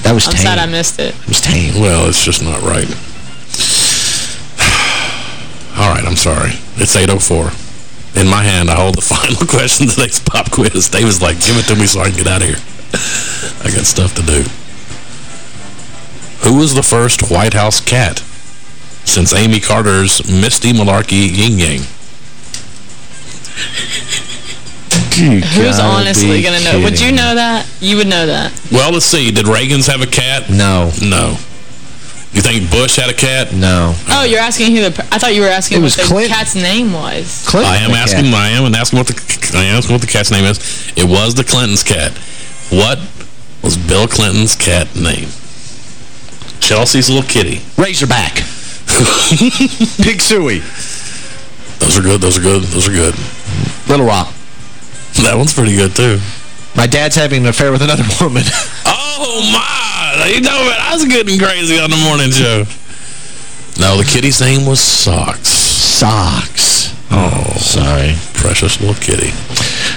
That was tame. I'm tame. sad I missed it. It was tame. Well, it's just not right. All right, I'm sorry. It's 8.04. In my hand, I hold the final question of next pop quiz. David's like, give it to me so I can get out of here. I got stuff to do. Who was the first White House cat since Amy Carter's Misty Malarkey Ying Yang? You honestly going to know? Would you know that? You would know that. Well, let's see. Did Reagan's have a cat? No. No. You think Bush had a cat? No. Oh, you're asking who the... I thought you were asking It what was the Clinton. cat's name was. Clinton I am the cat. asking. I am and asking what the. I am asking what the cat's name is. It was the Clinton's cat. What was Bill Clinton's cat name? Chelsea's little kitty. Razorback. Pig Suey. Those are good. Those are good. Those are good. Little Rock. That one's pretty good too. My dad's having an affair with another woman. Oh my! You know what? I was getting crazy on the morning show. No, the kitty's name was Socks. Socks. Oh, sorry. Precious little kitty.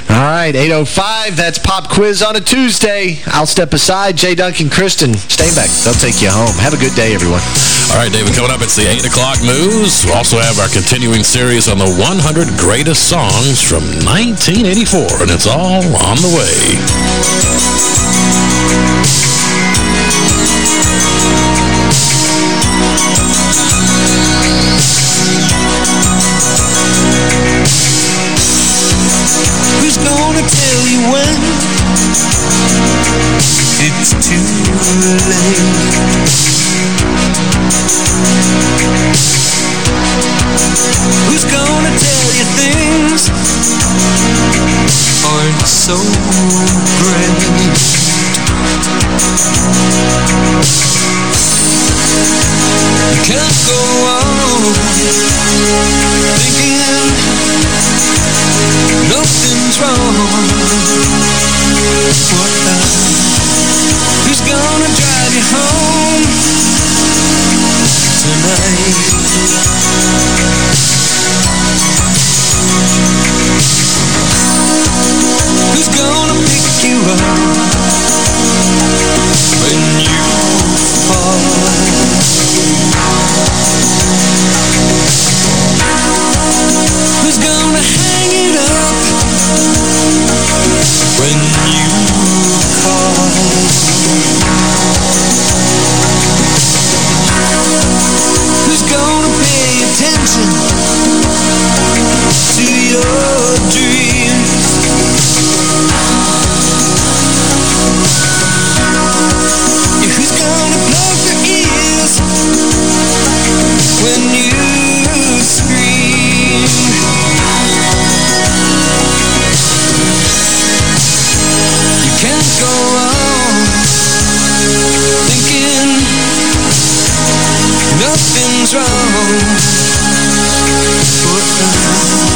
All right, 8.05, that's Pop Quiz on a Tuesday. I'll step aside. Jay Duncan, Kristen, Stainback, they'll take you home. Have a good day, everyone. All right, David, coming up, it's the 8 o'clock news. We also have our continuing series on the 100 greatest songs from 1984, and it's all on the way. Who's gonna tell you things aren't so great? You can't go on thinking nothing's wrong. What the? Who's gonna drive you home tonight? Who's gonna pick you up when you fall? Nothing's wrong.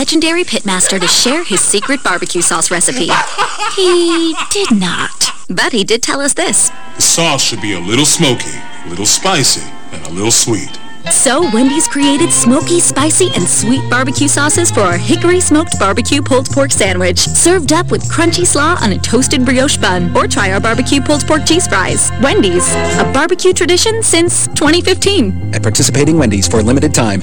Legendary pitmaster to share his secret barbecue sauce recipe. He did not. But he did tell us this. The sauce should be a little smoky, a little spicy, and a little sweet. So Wendy's created smoky, spicy, and sweet barbecue sauces for our hickory smoked barbecue pulled pork sandwich, served up with crunchy slaw on a toasted brioche bun. Or try our barbecue pulled pork cheese fries. Wendy's, a barbecue tradition since 2015. At participating Wendy's for a limited time.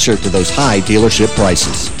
to those high dealership prices.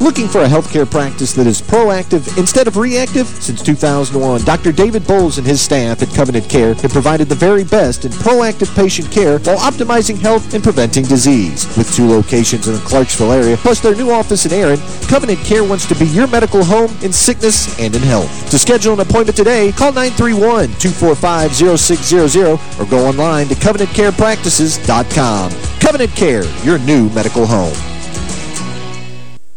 Looking for a healthcare practice that is proactive instead of reactive? Since 2001, Dr. David Bowles and his staff at Covenant Care have provided the very best in proactive patient care while optimizing health and preventing disease. With two locations in the Clarksville area, plus their new office in Erin, Covenant Care wants to be your medical home in sickness and in health. To schedule an appointment today, call 931-245-0600 or go online to CovenantCarePractices.com. Covenant Care, your new medical home.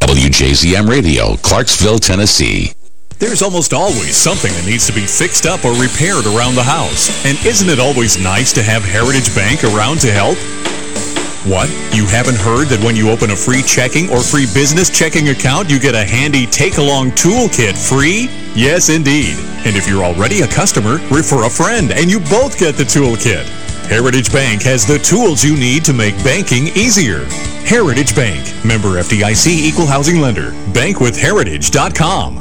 WJZM Radio, Clarksville, Tennessee. There's almost always something that needs to be fixed up or repaired around the house. And isn't it always nice to have Heritage Bank around to help? What? You haven't heard that when you open a free checking or free business checking account, you get a handy take-along toolkit free? Yes, indeed. And if you're already a customer, refer a friend and you both get the toolkit. Heritage Bank has the tools you need to make banking easier. Heritage Bank, member FDIC equal housing lender. Bankwithheritage.com.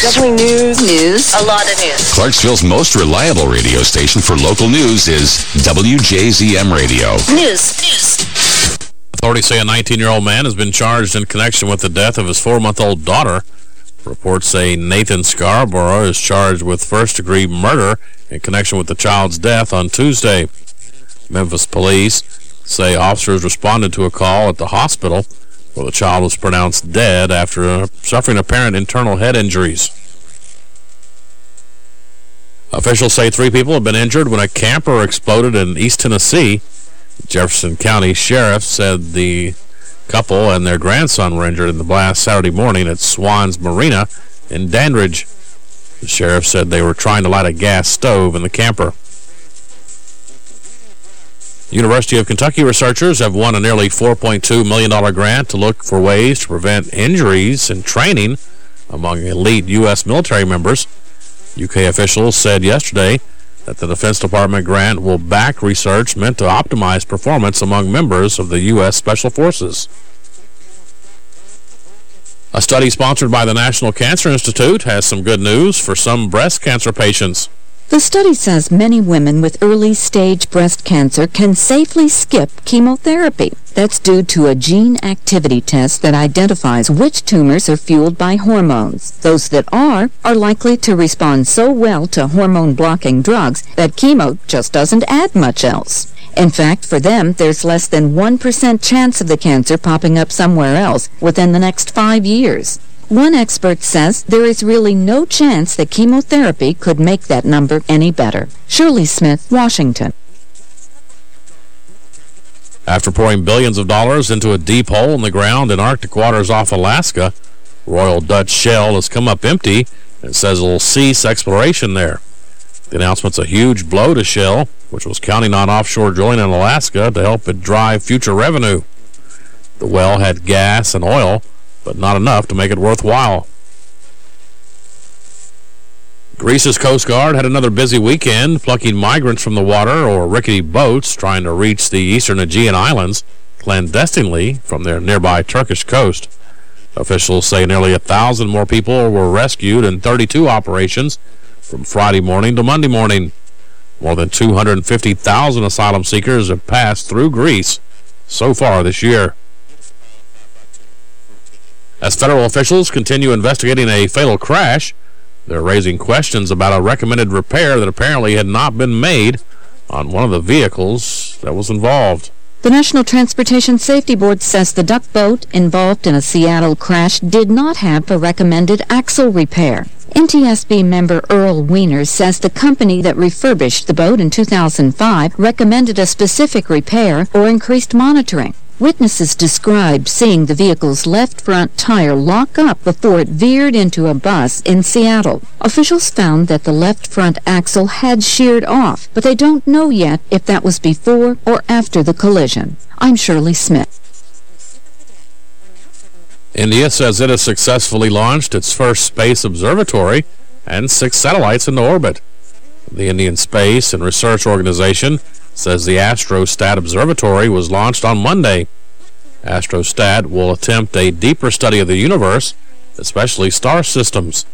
Definitely news. News. A lot of news. Clarksville's most reliable radio station for local news is WJZM Radio. News. News. Authorities say a 19-year-old man has been charged in connection with the death of his four-month-old daughter. Reports say Nathan Scarborough is charged with first-degree murder in connection with the child's death on Tuesday. Memphis police say officers responded to a call at the hospital where the child was pronounced dead after uh, suffering apparent internal head injuries. Officials say three people have been injured when a camper exploded in East Tennessee. Jefferson County Sheriff said the couple and their grandson were injured in the blast Saturday morning at Swann's Marina in Dandridge. The sheriff said they were trying to light a gas stove in the camper. University of Kentucky researchers have won a nearly $4.2 million grant to look for ways to prevent injuries in training among elite U.S. military members. UK officials said yesterday that the Defense Department grant will back research meant to optimize performance among members of the U.S. Special Forces. A study sponsored by the National Cancer Institute has some good news for some breast cancer patients. The study says many women with early-stage breast cancer can safely skip chemotherapy. That's due to a gene activity test that identifies which tumors are fueled by hormones. Those that are are likely to respond so well to hormone-blocking drugs that chemo just doesn't add much else. In fact, for them, there's less than 1% chance of the cancer popping up somewhere else within the next five years. One expert says there is really no chance that chemotherapy could make that number any better. Shirley Smith, Washington. After pouring billions of dollars into a deep hole in the ground in Arctic waters off Alaska, Royal Dutch Shell has come up empty and says it will cease exploration there. The announcement's a huge blow to Shell, which was counting on offshore drilling in Alaska to help it drive future revenue. The well had gas and oil, but not enough to make it worthwhile. Greece's Coast Guard had another busy weekend, plucking migrants from the water or rickety boats trying to reach the eastern Aegean Islands clandestinely from their nearby Turkish coast. Officials say nearly a thousand more people were rescued in 32 operations from Friday morning to Monday morning. More than 250,000 asylum seekers have passed through Greece so far this year. As federal officials continue investigating a fatal crash, they're raising questions about a recommended repair that apparently had not been made on one of the vehicles that was involved. The National Transportation Safety Board says the duck boat involved in a Seattle crash did not have a recommended axle repair. NTSB member Earl Weener says the company that refurbished the boat in 2005 recommended a specific repair or increased monitoring. Witnesses described seeing the vehicle's left front tire lock up before it veered into a bus in Seattle. Officials found that the left front axle had sheared off, but they don't know yet if that was before or after the collision. I'm Shirley Smith. India says it has successfully launched its first space observatory and six satellites into orbit. The Indian Space and Research Organization says the AstroSat Observatory was launched on Monday. AstroSat will attempt a deeper study of the universe, especially star systems.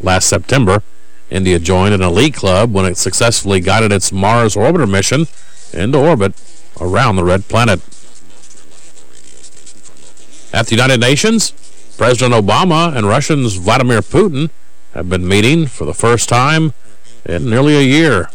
Last September, India joined an elite club when it successfully guided its Mars orbiter mission into orbit around the red planet. At the United Nations, President Obama and Russians Vladimir Putin have been meeting for the first time in nearly a year.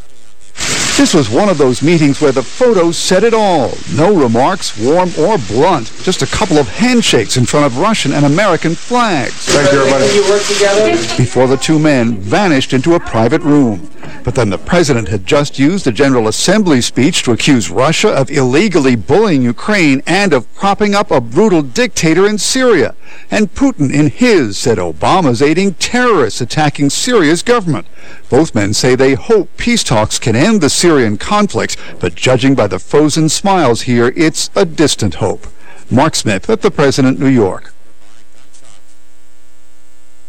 This was one of those meetings where the photos said it all. No remarks, warm or blunt. Just a couple of handshakes in front of Russian and American flags. Thank you, everybody. You work together? Before the two men vanished into a private room. But then the president had just used the General Assembly speech to accuse Russia of illegally bullying Ukraine and of propping up a brutal dictator in Syria. And Putin, in his, said Obama's aiding terrorists attacking Syria's government. Both men say they hope peace talks can end the Syrian conflict, but judging by the frozen smiles here, it's a distant hope. Mark Smith at the President, New York.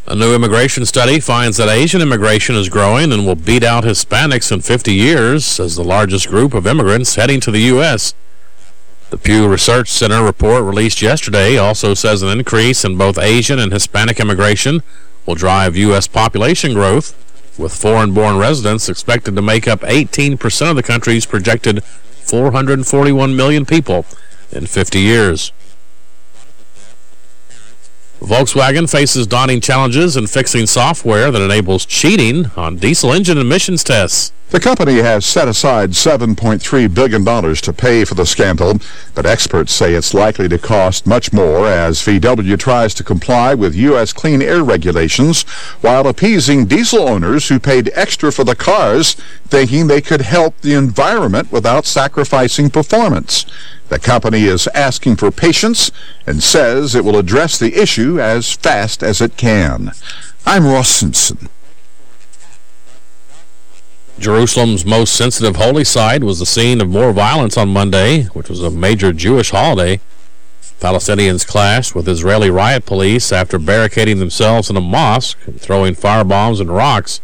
A new immigration study finds that Asian immigration is growing and will beat out Hispanics in 50 years as the largest group of immigrants heading to the U.S. The Pew Research Center report released yesterday also says an increase in both Asian and Hispanic immigration will drive U.S. population growth, with foreign-born residents expected to make up 18% of the country's projected 441 million people in 50 years. Volkswagen faces daunting challenges in fixing software that enables cheating on diesel engine emissions tests. The company has set aside $7.3 billion to pay for the scandal, but experts say it's likely to cost much more as VW tries to comply with U.S. clean air regulations while appeasing diesel owners who paid extra for the cars, thinking they could help the environment without sacrificing performance. The company is asking for patience and says it will address the issue as fast as it can. I'm Ross Simpson. Jerusalem's most sensitive holy site was the scene of more violence on Monday, which was a major Jewish holiday. Palestinians clashed with Israeli riot police after barricading themselves in a mosque and throwing firebombs and rocks.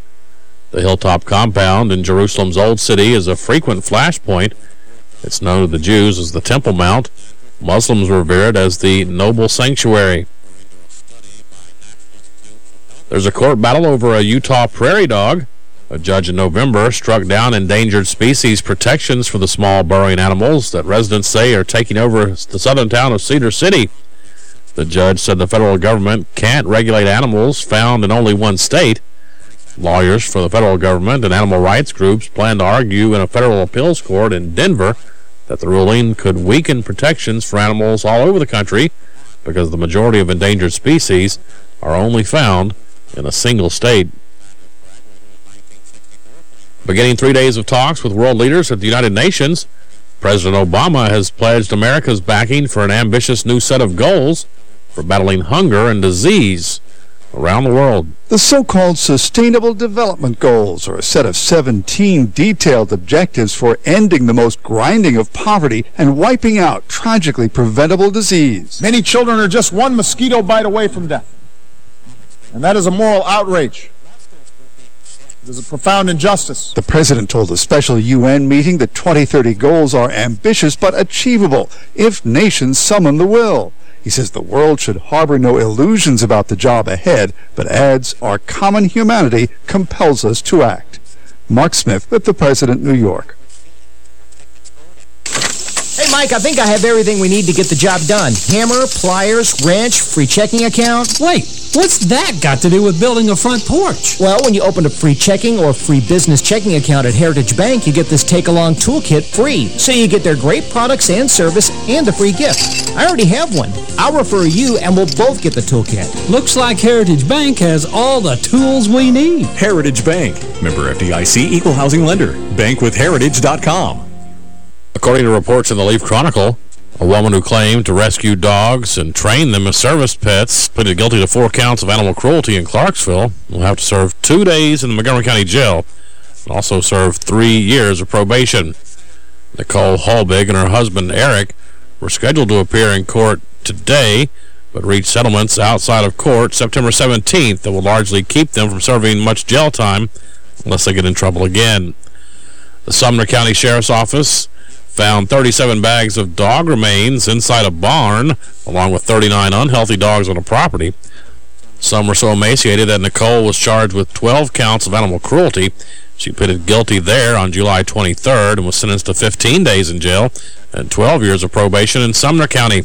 The hilltop compound in Jerusalem's Old City is a frequent flashpoint. It's known to the Jews as the Temple Mount. Muslims revere it as the noble sanctuary. There's a court battle over a Utah prairie dog. A judge in November struck down endangered species protections for the small burrowing animals that residents say are taking over the southern town of Cedar City. The judge said the federal government can't regulate animals found in only one state. Lawyers for the federal government and animal rights groups plan to argue in a federal appeals court in Denver that the ruling could weaken protections for animals all over the country because the majority of endangered species are only found in a single state. Beginning three days of talks with world leaders at the United Nations, President Obama has pledged America's backing for an ambitious new set of goals for battling hunger and disease around the world. The so-called Sustainable Development Goals are a set of 17 detailed objectives for ending the most grinding of poverty and wiping out tragically preventable disease. Many children are just one mosquito bite away from death. And that is a moral outrage. Is a profound injustice. The president told a special UN meeting that 2030 goals are ambitious but achievable if nations summon the will. He says the world should harbor no illusions about the job ahead, but adds our common humanity compels us to act. Mark Smith with the President, New York. Hey, Mike, I think I have everything we need to get the job done. Hammer, pliers, wrench, free checking account. Wait, what's that got to do with building a front porch? Well, when you open a free checking or free business checking account at Heritage Bank, you get this take-along toolkit free. So you get their great products and service and a free gift. I already have one. I'll refer you and we'll both get the toolkit. Looks like Heritage Bank has all the tools we need. Heritage Bank. Member FDIC Equal Housing Lender. Bankwithheritage.com. According to reports in the Leaf Chronicle, a woman who claimed to rescue dogs and train them as service pets pleaded guilty to four counts of animal cruelty in Clarksville will have to serve two days in the Montgomery County Jail and also serve three years of probation. Nicole Holbig and her husband, Eric, were scheduled to appear in court today, but reached settlements outside of court September 17th that will largely keep them from serving much jail time unless they get in trouble again. The Sumner County Sheriff's Office found 37 bags of dog remains inside a barn, along with 39 unhealthy dogs on the property. Some were so emaciated that Nicole was charged with 12 counts of animal cruelty. She pleaded guilty there on July 23rd and was sentenced to 15 days in jail and 12 years of probation in Sumner County.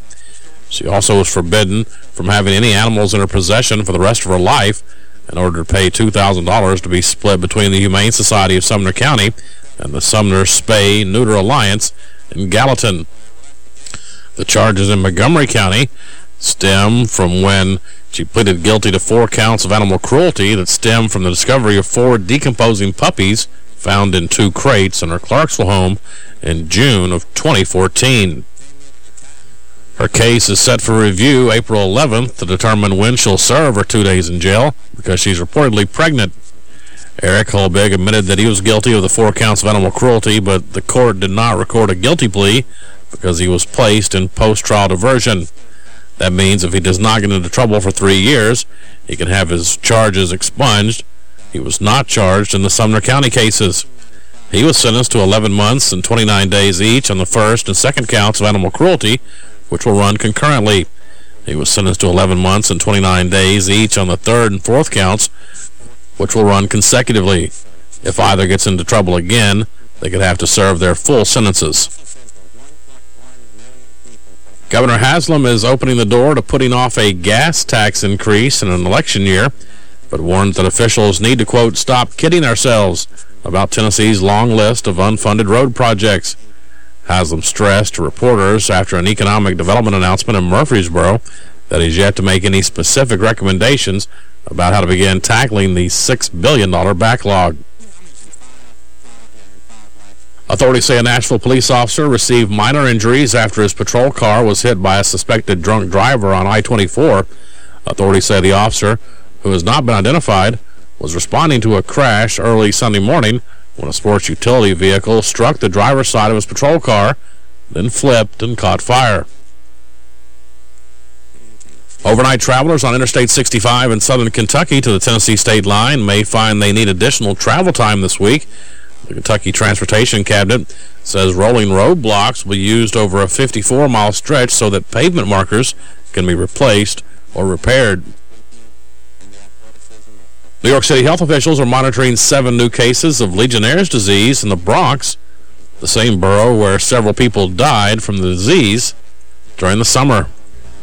She also was forbidden from having any animals in her possession for the rest of her life in order to pay $2,000 to be split between the Humane Society of Sumner County and the Sumner Spay Neuter Alliance in Gallatin. The charges in Montgomery County stem from when she pleaded guilty to four counts of animal cruelty that stem from the discovery of four decomposing puppies found in two crates in her Clarksville home in June of 2014. Her case is set for review April 11th to determine when she'll serve her two days in jail because she's reportedly pregnant. Eric Holbig admitted that he was guilty of the four counts of animal cruelty, but the court did not record a guilty plea because he was placed in post-trial diversion. That means if he does not get into trouble for three years, he can have his charges expunged. He was not charged in the Sumner County cases. He was sentenced to 11 months and 29 days each on the first and second counts of animal cruelty, which will run concurrently. He was sentenced to 11 months and 29 days each on the third and fourth counts, which will run consecutively. If either gets into trouble again, they could have to serve their full sentences. Governor Haslam is opening the door to putting off a gas tax increase in an election year, but warns that officials need to, quote, stop kidding ourselves about Tennessee's long list of unfunded road projects. Haslam stressed to reporters after an economic development announcement in Murfreesboro that he's yet to make any specific recommendations about how to begin tackling the $6 billion backlog. Authorities say a Nashville police officer received minor injuries after his patrol car was hit by a suspected drunk driver on I-24. Authorities say the officer, who has not been identified, was responding to a crash early Sunday morning when a sports utility vehicle struck the driver's side of his patrol car, then flipped and caught fire. Overnight travelers on Interstate 65 in southern Kentucky to the Tennessee state line may find they need additional travel time this week. The Kentucky Transportation Cabinet says rolling roadblocks will be used over a 54-mile stretch so that pavement markers can be replaced or repaired. New York City health officials are monitoring seven new cases of Legionnaire's disease in the Bronx, the same borough where several people died from the disease during the summer.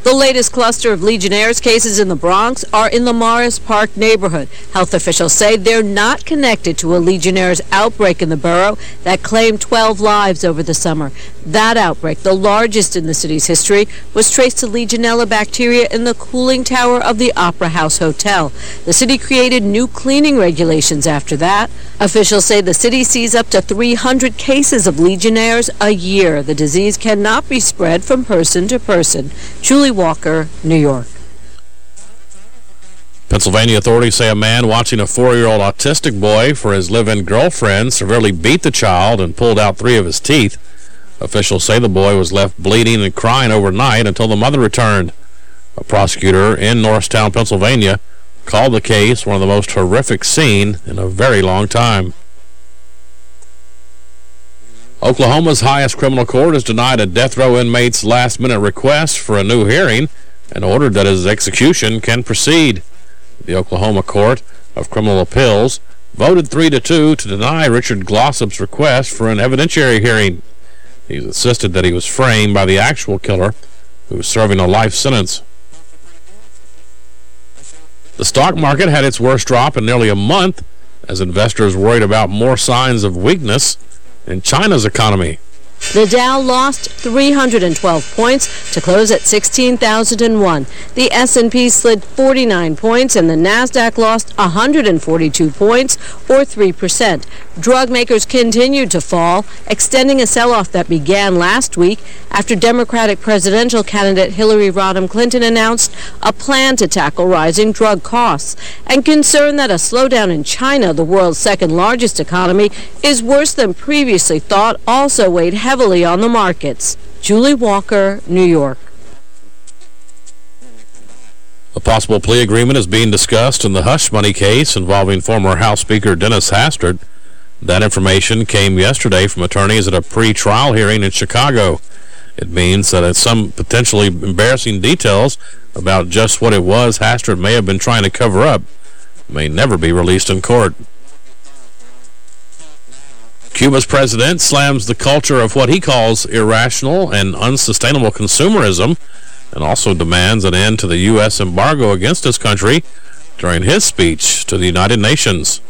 The latest cluster of Legionnaires cases in the Bronx are in the Morris Park neighborhood. Health officials say they're not connected to a Legionnaires outbreak in the borough that claimed 12 lives over the summer. That outbreak, the largest in the city's history, was traced to Legionella bacteria in the cooling tower of the Opera House Hotel. The city created new cleaning regulations after that. Officials say the city sees up to 300 cases of Legionnaires a year. The disease cannot be spread from person to person. Julie Walker, New York. Pennsylvania authorities say a man watching a four-year-old autistic boy for his live-in girlfriend severely beat the child and pulled out three of his teeth. Officials say the boy was left bleeding and crying overnight until the mother returned. A prosecutor in Norristown, Pennsylvania, called the case one of the most horrific seen in a very long time. Oklahoma's highest criminal court has denied a death row inmate's last-minute request for a new hearing and ordered that his execution can proceed. The Oklahoma Court of Criminal Appeals voted 3 to 2 to deny Richard Glossip's request for an evidentiary hearing. He's insisted that he was framed by the actual killer who was serving a life sentence. The stock market had its worst drop in nearly a month as investors worried about more signs of weakness in China's economy. The Dow lost 312 points to close at 16,001. The S&P slid 49 points and the Nasdaq lost 142 points or 3%. Drug makers continued to fall, extending a sell-off that began last week after Democratic presidential candidate Hillary Rodham Clinton announced a plan to tackle rising drug costs and concern that a slowdown in China, the world's second largest economy, is worse than previously thought also weighed heavily on the markets. Julie Walker, New York. A possible plea agreement is being discussed in the hush money case involving former House Speaker Dennis Hastert. That information came yesterday from attorneys at a pre-trial hearing in Chicago. It means that some potentially embarrassing details about just what it was Hastert may have been trying to cover up may never be released in court. Cuba's president slams the culture of what he calls irrational and unsustainable consumerism and also demands an end to the U.S. embargo against his country during his speech to the United Nations.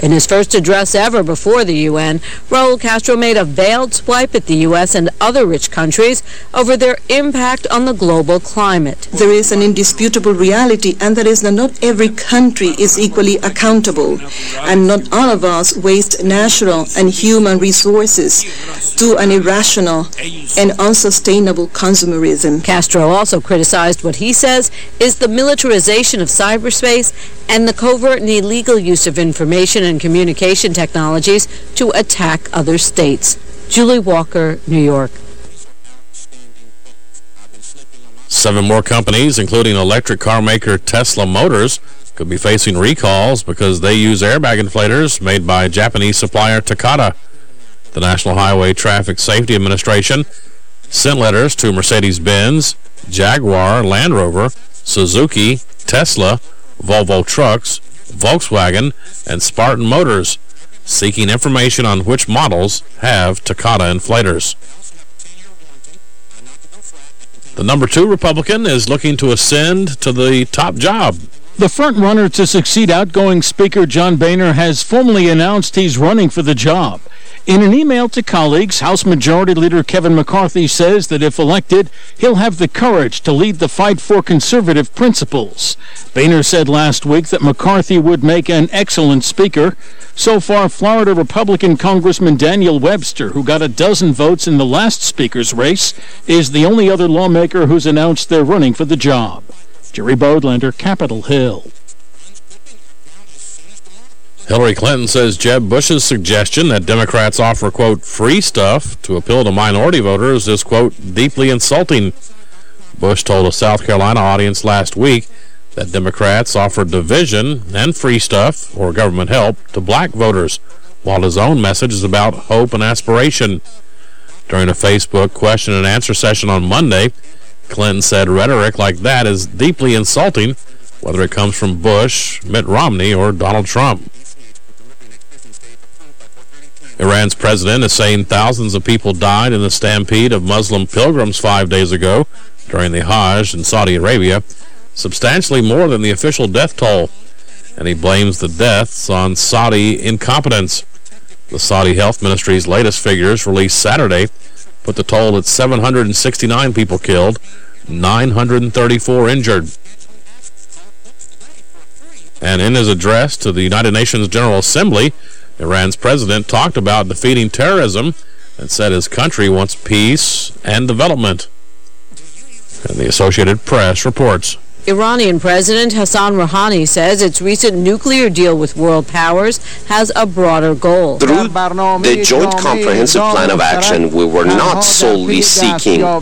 In his first address ever before the UN, Raul Castro made a veiled swipe at the U.S. and other rich countries over their impact on the global climate. There is an indisputable reality, and that is that not every country is equally accountable, and not all of us waste natural and human resources to an irrational and unsustainable consumerism. Castro also criticized what he says is the militarization of cyberspace and the covert and illegal use of information and communication technologies to attack other states. Julie Walker, New York. Seven more companies, including electric car maker Tesla Motors, could be facing recalls because they use airbag inflators made by Japanese supplier Takata. The National Highway Traffic Safety Administration sent letters to Mercedes-Benz, Jaguar, Land Rover, Suzuki, Tesla, Volvo Trucks, Volkswagen, and Spartan Motors, seeking information on which models have Takata inflators. The number two Republican is looking to ascend to the top job. The front-runner to succeed outgoing Speaker John Boehner has formally announced he's running for the job. In an email to colleagues, House Majority Leader Kevin McCarthy says that if elected, he'll have the courage to lead the fight for conservative principles. Boehner said last week that McCarthy would make an excellent speaker. So far, Florida Republican Congressman Daniel Webster, who got a dozen votes in the last speaker's race, is the only other lawmaker who's announced they're running for the job. Jerry Bodlander, Capitol Hill. Hillary Clinton says Jeb Bush's suggestion that Democrats offer, quote, free stuff to appeal to minority voters is, quote, deeply insulting. Bush told a South Carolina audience last week that Democrats offer division and free stuff, or government help, to black voters, while his own message is about hope and aspiration. During a Facebook question and answer session on Monday, Clinton said rhetoric like that is deeply insulting, whether it comes from Bush, Mitt Romney, or Donald Trump. Iran's president is saying thousands of people died in the stampede of Muslim pilgrims five days ago during the Hajj in Saudi Arabia, substantially more than the official death toll. And he blames the deaths on Saudi incompetence. The Saudi Health Ministry's latest figures released Saturday put the toll at 769 people killed, 934 injured. And in his address to the United Nations General Assembly, Iran's president talked about defeating terrorism and said his country wants peace and development. And the Associated Press reports. Iranian President Hassan Rouhani says its recent nuclear deal with world powers has a broader goal. Through the Joint Comprehensive Plan of Action, we were not solely seeking a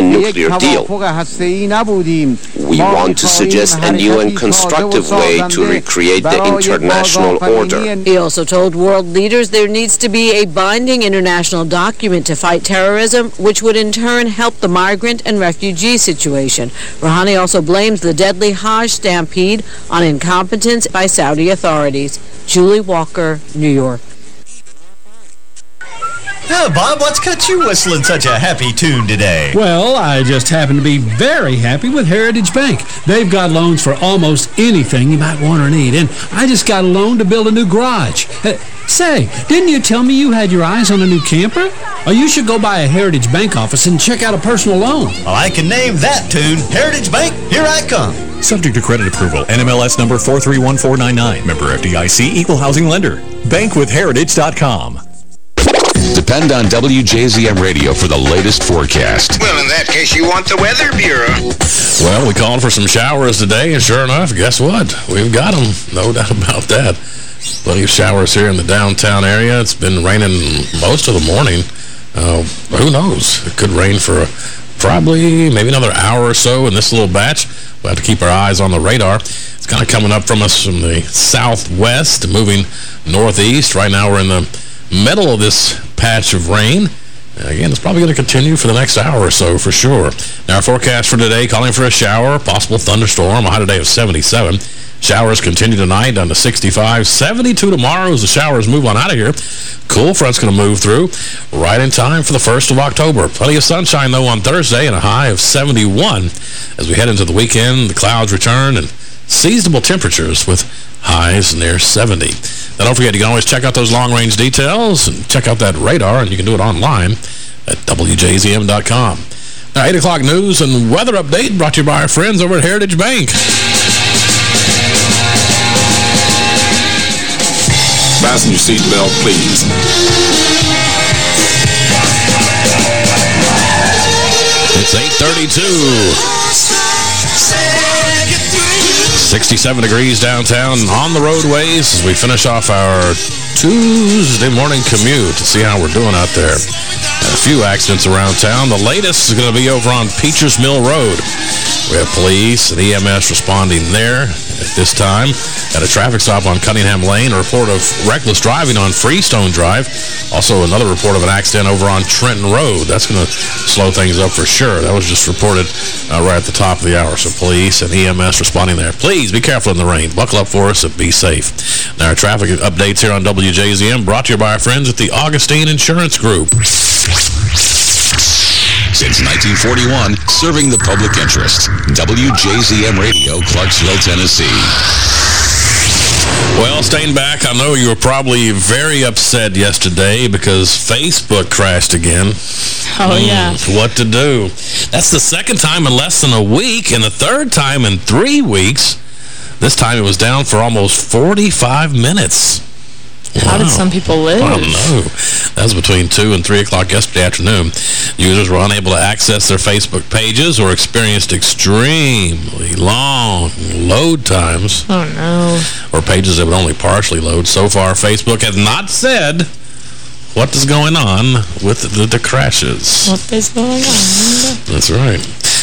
nuclear deal. We want to suggest a new and constructive way to recreate the international order. He also told world leaders there needs to be a binding international document to fight terrorism, which would in turn help the migrant and refugee situation. Rouhani also the deadly Hajj stampede on incompetence by Saudi authorities. Julie Walker, New York. Oh, Bob, what's got you whistling such a happy tune today? Well, I just happen to be very happy with Heritage Bank. They've got loans for almost anything you might want or need, and I just got a loan to build a new garage. Uh, say, didn't you tell me you had your eyes on a new camper? Or you should go by a Heritage Bank office and check out a personal loan. Well, I can name that tune. Heritage Bank, here I come. Subject to credit approval. NMLS number 431499. Member FDIC Equal Housing Lender. Bankwithheritage.com. Depend on WJZM Radio for the latest forecast. Well, in that case, you want the Weather Bureau. Well, we called for some showers today, and sure enough, guess what? We've got them. No doubt about that. Plenty of showers here in the downtown area. It's been raining most of the morning. Uh, who knows? It could rain for a, probably maybe another hour or so in this little batch. We'll have to keep our eyes on the radar. It's kind of coming up from us from the southwest, moving northeast. Right now we're in the middle of this patch of rain. Again, it's probably going to continue for the next hour or so for sure. Now, our forecast for today, calling for a shower, possible thunderstorm, a high today of 77. Showers continue tonight down to 65. 72 tomorrow as the showers move on out of here. Cool front's going to move through right in time for the 1st of October. Plenty of sunshine, though, on Thursday and a high of 71. As we head into the weekend, the clouds return and seasonable temperatures with highs near 70. Now, don't forget, you can always check out those long-range details and check out that radar, and you can do it online at WJZM.com. Now, 8 o'clock news and weather update brought to you by our friends over at Heritage Bank. Fasten your seatbelt, please. It's 832. 67 degrees downtown on the roadways as we finish off our Tuesday morning commute to see how we're doing out there. A few accidents around town. The latest is going to be over on Peachers Mill Road. We have police and EMS responding there at this time. At a traffic stop on Cunningham Lane, a report of reckless driving on Freestone Drive. Also another report of an accident over on Trenton Road. That's going to slow things up for sure. That was just reported uh, right at the top of the hour. So police and EMS responding there. Please be careful in the rain. Buckle up for us and be safe. Now our traffic updates here on WJZM brought to you by our friends at the Augustine Insurance Group. Since 1941, serving the public interest. WJZM Radio, Clarksville, Tennessee. Well, Stainback, I know you were probably very upset yesterday because Facebook crashed again. Oh, yeah. Mm, what to do? That's the second time in less than a week and the third time in three weeks. This time it was down for almost 45 minutes. How did some people live? I don't know. That was between 2 and 3 o'clock yesterday afternoon. Users were unable to access their Facebook pages or experienced extremely long load times. Oh, no. Or pages that would only partially load. So far, Facebook has not said what is going on with the, the crashes. What is going on? That's right.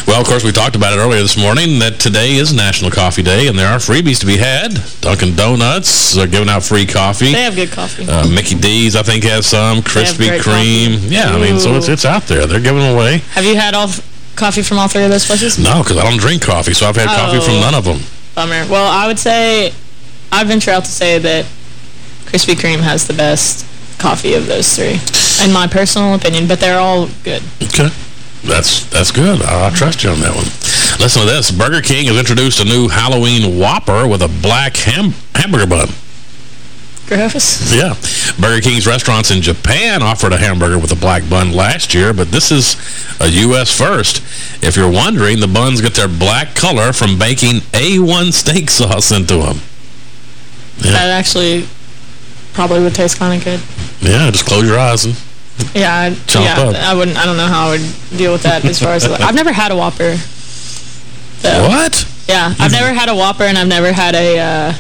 Well, of course, we talked about it earlier this morning that today is National Coffee Day, and there are freebies to be had. Dunkin' Donuts are giving out free coffee. They have good coffee. Uh, Mickey D's, I think, has some. Krispy Kreme. coffee. Yeah, I mean, so it's, it's out there. They're giving away. Have you had all coffee from all three of those places? No, because I don't drink coffee, so I've had coffee from Oh. none of them. Bummer. Well, I would say, I venture out to say that Krispy Kreme has the best coffee of those three, in my personal opinion, but they're all good. Okay. That's that's good. I, I trust you on that one. Listen to this. Burger King has introduced a new Halloween Whopper with a black ham hamburger bun. Gross. Yeah. Burger King's restaurants in Japan offered a hamburger with a black bun last year, but this is a U.S. first. If you're wondering, the buns get their black color from baking A1 steak sauce into them. That actually probably would taste kind of good. Yeah, just close your eyes and Yeah, I, Chomp yeah. up. I wouldn't. I don't know how I would deal with that as far as I've never had a Whopper. though. What? Yeah, I've never had a Whopper, and I've never had a uh,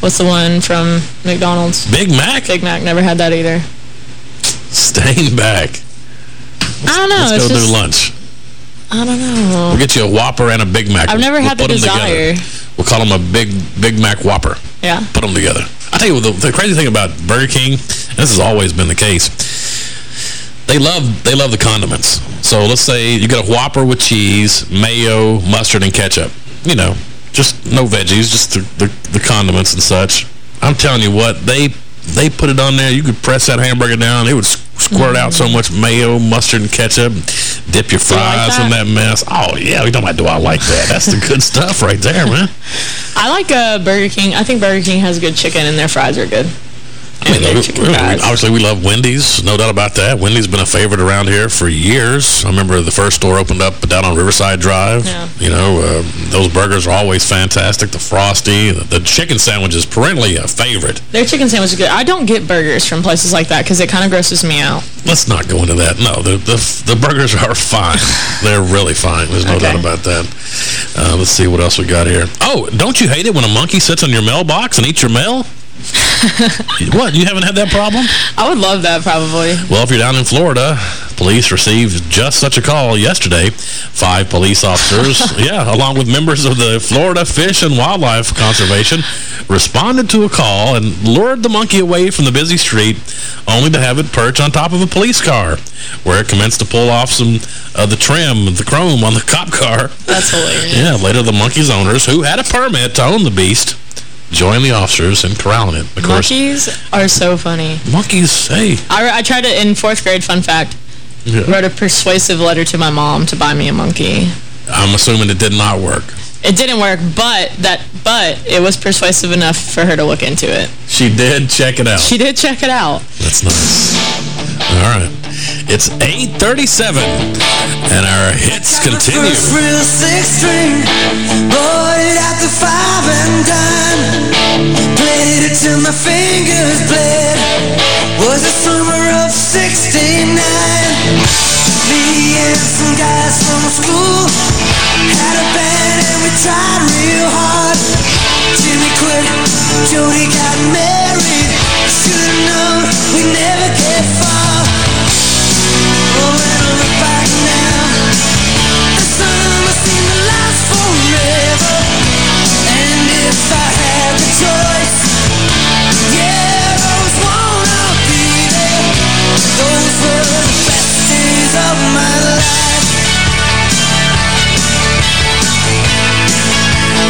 what's the one from McDonald's? Big Mac. Big Mac. Never had that either. Stainback. I don't know. Let's it's go just, do lunch. I don't know. We'll get you a Whopper and a Big Mac. I've never we'll had the desire. Together. We'll call them a Big Big Mac Whopper. Yeah. Put them together. I tell you, the, the crazy thing about Burger King, this has always been the case, they love they love the condiments. So let's say you get a Whopper with cheese, mayo, mustard, and ketchup. You know, just no veggies, just the, the, the condiments and such. I'm telling you what, they they put it on there. You could press that hamburger down. It would squirt out so much mayo, mustard, and ketchup. Dip your you like fries in that mess. Oh, yeah. We don't mind do I like that. That's the good stuff right there, man. I like uh, Burger King. I think Burger King has good chicken, and their fries are good. I their chicken we- obviously, we love Wendy's. No doubt about that. Wendy's been a favorite around here for years. I remember the first store opened up down on Riverside Drive. Yeah. You know, uh, those burgers are always fantastic. The Frosty, the, the chicken sandwich is perennially a favorite. Their chicken sandwich is good. I don't get burgers from places like that because it kind of grosses me out. Let's not go into that. No, the the, the burgers are fine. They're really fine. There's no Okay. doubt about that. Uh, let's see what else we got here. Oh, don't you hate it when a monkey sits on your mailbox and eats your mail? what? You haven't had that problem? I would love that probably. Well, if you're down in Florida, police received just such a call yesterday. Five police officers, yeah, along with members of the Florida Fish and Wildlife Conservation, responded to a call and lured the monkey away from the busy street, only to have it perch on top of a police car, where it commenced to pull off some of the trim, the chrome on the cop car. That's hilarious. Yeah, later the monkey's owners, who had a permit to own the beast, joined the officers and corralling it. Of course, Monkeys are so funny. monkeys, hey. I, I tried to, in fourth grade, fun fact, Yeah. wrote a persuasive letter to my mom to buy me a monkey. I'm assuming it did not work. It didn't work, but that but it was persuasive enough for her to look into it. She did check it out. She did check it out. That's nice. All right. It's 8.37, and our hits continue. First real six string, bought it at the five and dime. Played it till my fingers bled. Was the summer of '69. Me and some guys from school had a band and we tried real hard. Jimmy quit, Jody got married. Should've known we never get far. Oh, when I look back now, the summer seemed to last forever. And if I had the choice, yeah, I always wanna be there. Those were the best days of my life.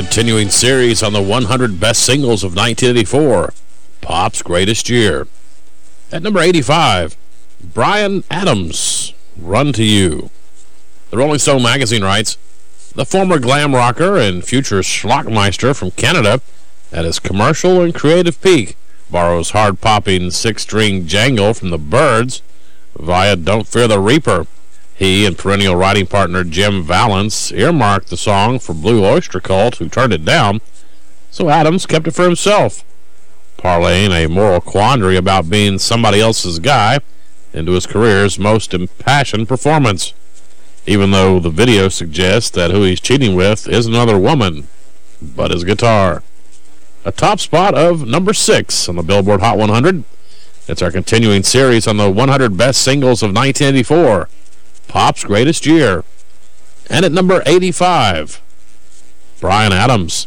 continuing series on the 100 best singles of 1984, Pop's Greatest Year. At number 85, Bryan Adams, Run to You. The Rolling Stone magazine writes, the former glam rocker and future schlockmeister from Canada, at his commercial and creative peak, borrows hard-popping six-string jangle from the Byrds via Don't Fear the Reaper. He and perennial writing partner Jim Vallance earmarked the song for Blue Oyster Cult, who turned it down, so Adams kept it for himself, parlaying a moral quandary about being somebody else's guy into his career's most impassioned performance, even though the video suggests that who he's cheating with is another woman, but his guitar. A top spot of number six on the Billboard Hot 100. It's our continuing series on the 100 best singles of 1984. Pop's Greatest Year. And at number 85, Bryan Adams.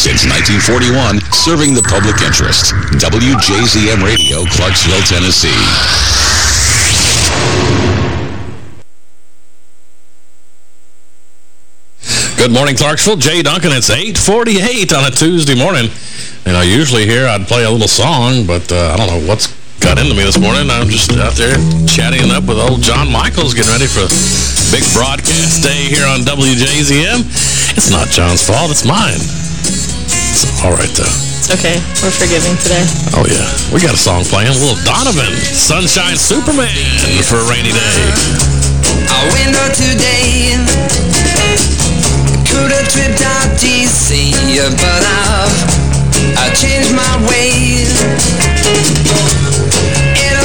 Since 1941, serving the public interest. WJZM Radio, Clarksville, Tennessee. Good morning, Clarksville. Jay Duncan. It's 8:48 on a Tuesday morning. You know, usually here I'd play a little song, but uh, I don't know what's got into me this morning. I'm just out there chatting up with old John Michaels, getting ready for a big broadcast day here on WJZM. It's not John's fault. It's mine. It's all right, though. It's okay. We're forgiving today. Oh, yeah. We got a song playing. A little Donovan, Sunshine Superman for a rainy day. I went out today. Could have tripped out DC, but I've I changed my ways.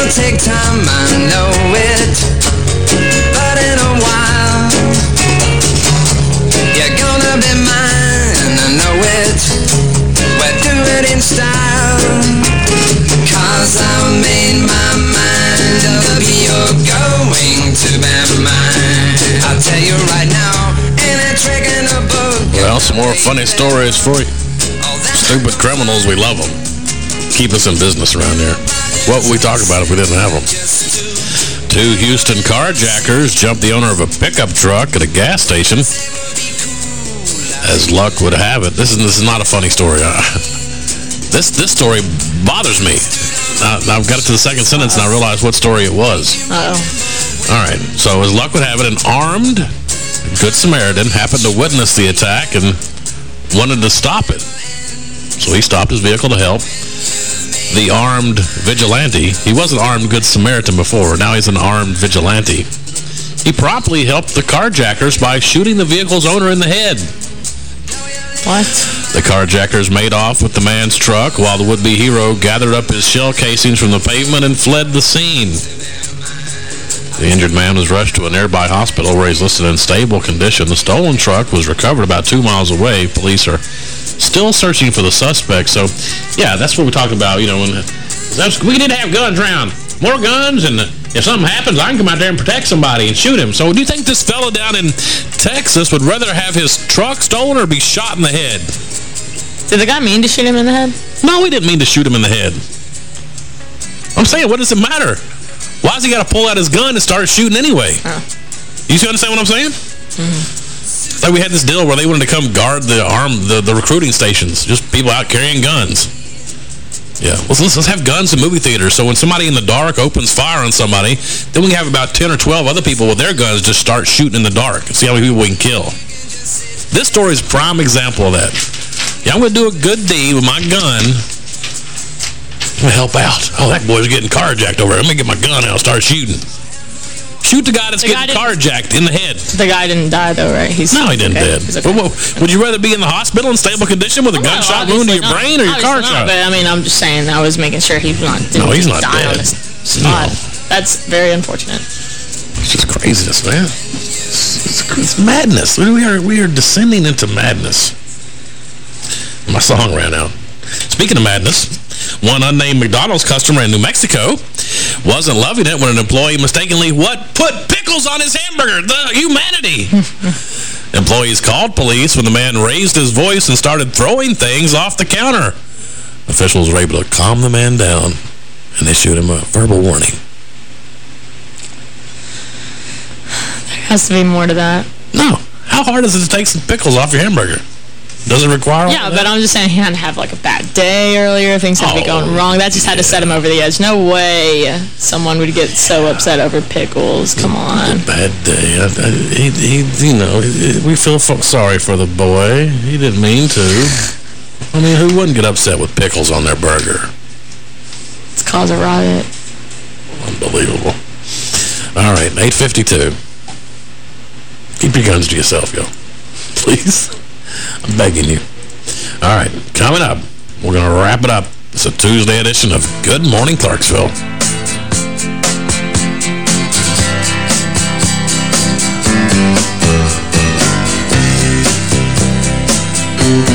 It'll take time, I know it, but in a while you're gonna be mine. I know it. But do it in style, cause I made my mind up. You're going to be mine. I'll tell you right now, ain't a trick in the book. Well, some more funny stories for you. Stupid criminals, we love them. Keep us in business around here. What would we talk about if we didn't have them? Two Houston carjackers jumped the owner of a pickup truck at a gas station. As luck would have it, this is this is not a funny story. Uh, this this story bothers me. Uh, I've got it to the second sentence and I realize what story it was. Uh-oh. All right. So as luck would have it, an armed Good Samaritan happened to witness the attack and wanted to stop it. So he stopped his vehicle to help. The armed vigilante, he was an armed Good Samaritan before, now he's an armed vigilante. He promptly helped the carjackers by shooting the vehicle's owner in the head. What? The carjackers made off with the man's truck while the would-be hero gathered up his shell casings from the pavement and fled the scene. The injured man was rushed to a nearby hospital where he's listed in stable condition. The stolen truck was recovered about two miles away. Police are still searching for the suspect. So, yeah, that's what we talk about, you know, when we to have guns around. More guns and If something happens, I can come out there and protect somebody and shoot him. So do you think this fella down in Texas would rather have his truck stolen or be shot in the head? Did the guy mean to shoot him in the head? No, he didn't mean to shoot him in the head. I'm saying, what does it matter? Why has he got to pull out his gun and start shooting anyway? Oh. You see understand what I'm saying? Mm-hmm. Like we had this deal where they wanted to come guard the arm, the, the recruiting stations. Just people out carrying guns. Yeah, let's, let's, let's have guns in movie theaters. So when somebody in the dark opens fire on somebody, then we have about 10 or 12 other people with their guns just start shooting in the dark and see how many people we can kill. This story is prime example of that. Yeah, I'm going to do a good deed with my gun. I'm going to help out. Oh, that boy's getting carjacked over there. Let me get my gun out and start shooting. Shoot the guy that's The guy getting carjacked in the head. The guy didn't die, though, right? He's No, he didn't okay. dead. Okay. But what- would you rather be in the hospital in stable condition with a oh, No, gunshot wound to your not. brain or your car not, shot? But, I mean, I'm just saying, I was making sure he's not No, he's not die on dead. the spot. That's very unfortunate. It's just craziness, man. It's, it's, it's madness. We are we are descending into madness. My song ran out. Speaking of madness, one unnamed McDonald's customer in New Mexico wasn't loving it when an employee mistakenly, what, put pickles on his hamburger. The humanity. Employees called police when the man raised his voice and started throwing things off the counter. Officials were able to calm the man down and issued him a verbal warning. There has to be more to that. No. How hard is it to take some pickles off your hamburger? Does it require Yeah, but? I'm just saying he had to have like a bad day earlier. Things had to be oh. going Oh, wrong. That just had to set him over the edge. No way someone would get so upset over pickles. Come on. Bad day. I, I, he, he, you know, we feel sorry for the boy. He didn't mean to. I mean, who wouldn't get upset with pickles on their burger? It's cause a riot. Unbelievable. All right, 852. Keep your guns to yourself, yo. Please. I'm begging you. All right, coming up, we're going to wrap it up. It's a Tuesday edition of Good Morning Clarksville. Someone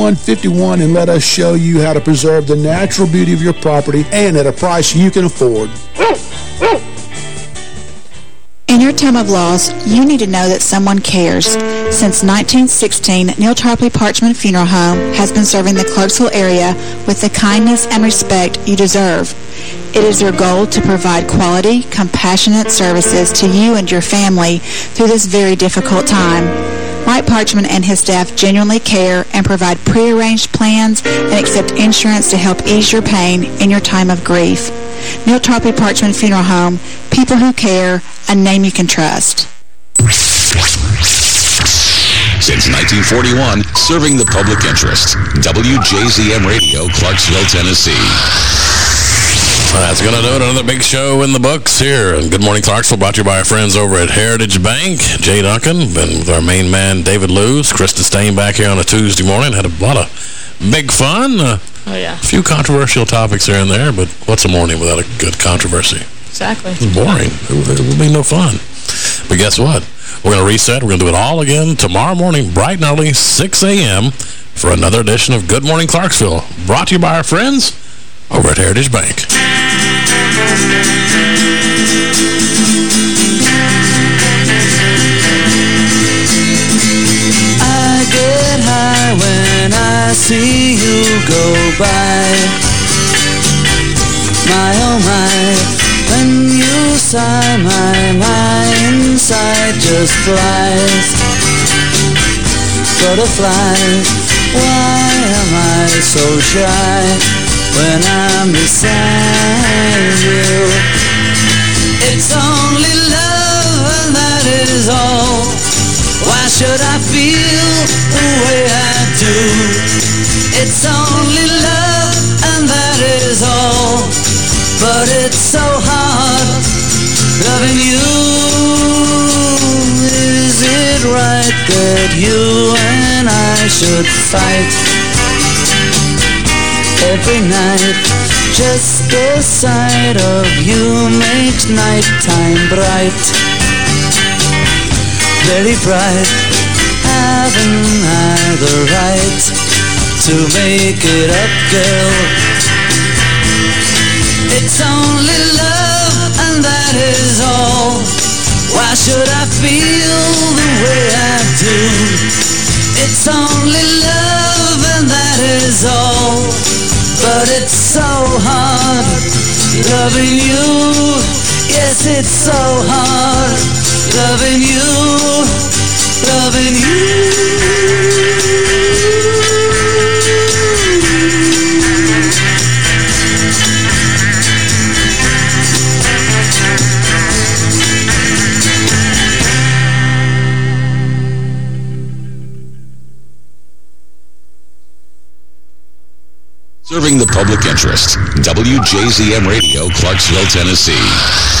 278-7151 and let us show you how to preserve the natural beauty of your property and at a price you can afford. In your time of loss, you need to know that someone cares. Since 1916, Neal Tarpley Parchman Funeral Home has been serving the Clarksville area with the kindness and respect you deserve. It is their goal to provide quality, compassionate services to you and your family through this very difficult time. Wright Parchman and his staff genuinely care and provide prearranged plans and accept insurance to help ease your pain in your time of grief. Neal Tarpley Parchman Funeral Home, people who care, a name you can trust. Since 1941, serving the public interest. WJZM Radio, Clarksville, Tennessee. That's going to do it. Another big show in the books here. Good Morning Clarksville brought to you by our friends over at Heritage Bank. Jay Duncan, been with our main man, David Lewis. Krista Stainback here on a Tuesday morning. Had a lot of big fun. Uh, Oh, yeah. a few controversial topics here and there, but what's a morning without a good controversy? Exactly. It's boring. It, would- it would be no fun. But guess what? We're going to reset. We're going to do it all again tomorrow morning, bright and early, 6 a.m., for another edition of Good Morning Clarksville, brought to you by our friends over at Heritage Bank. See you go by. My oh my, when you sigh, my my inside just flies. Butterflies, why am I so shy when I'm beside you? It's only love and that is all. Why should I feel the way I do? It's only love and that is all. But it's so hard loving you. Is it right that you and I should fight every night? Just the sight of you makes nighttime bright very bright. Haven't I the right to make it up, girl? It's only love, and that is all. Why should I feel the way I do? It's only love, and that is all. But it's so hard loving you. Yes, it's so hard loving you, loving you. Public interest. WJZM Radio, Clarksville, Tennessee.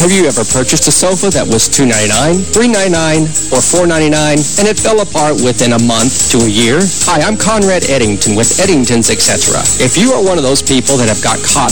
Have you ever purchased a sofa that was 299, 399, or 499 and it fell apart within a month to a year? Hi, I'm Conrad Eddington with Eddington's Etc. If you are one of those people that have got caught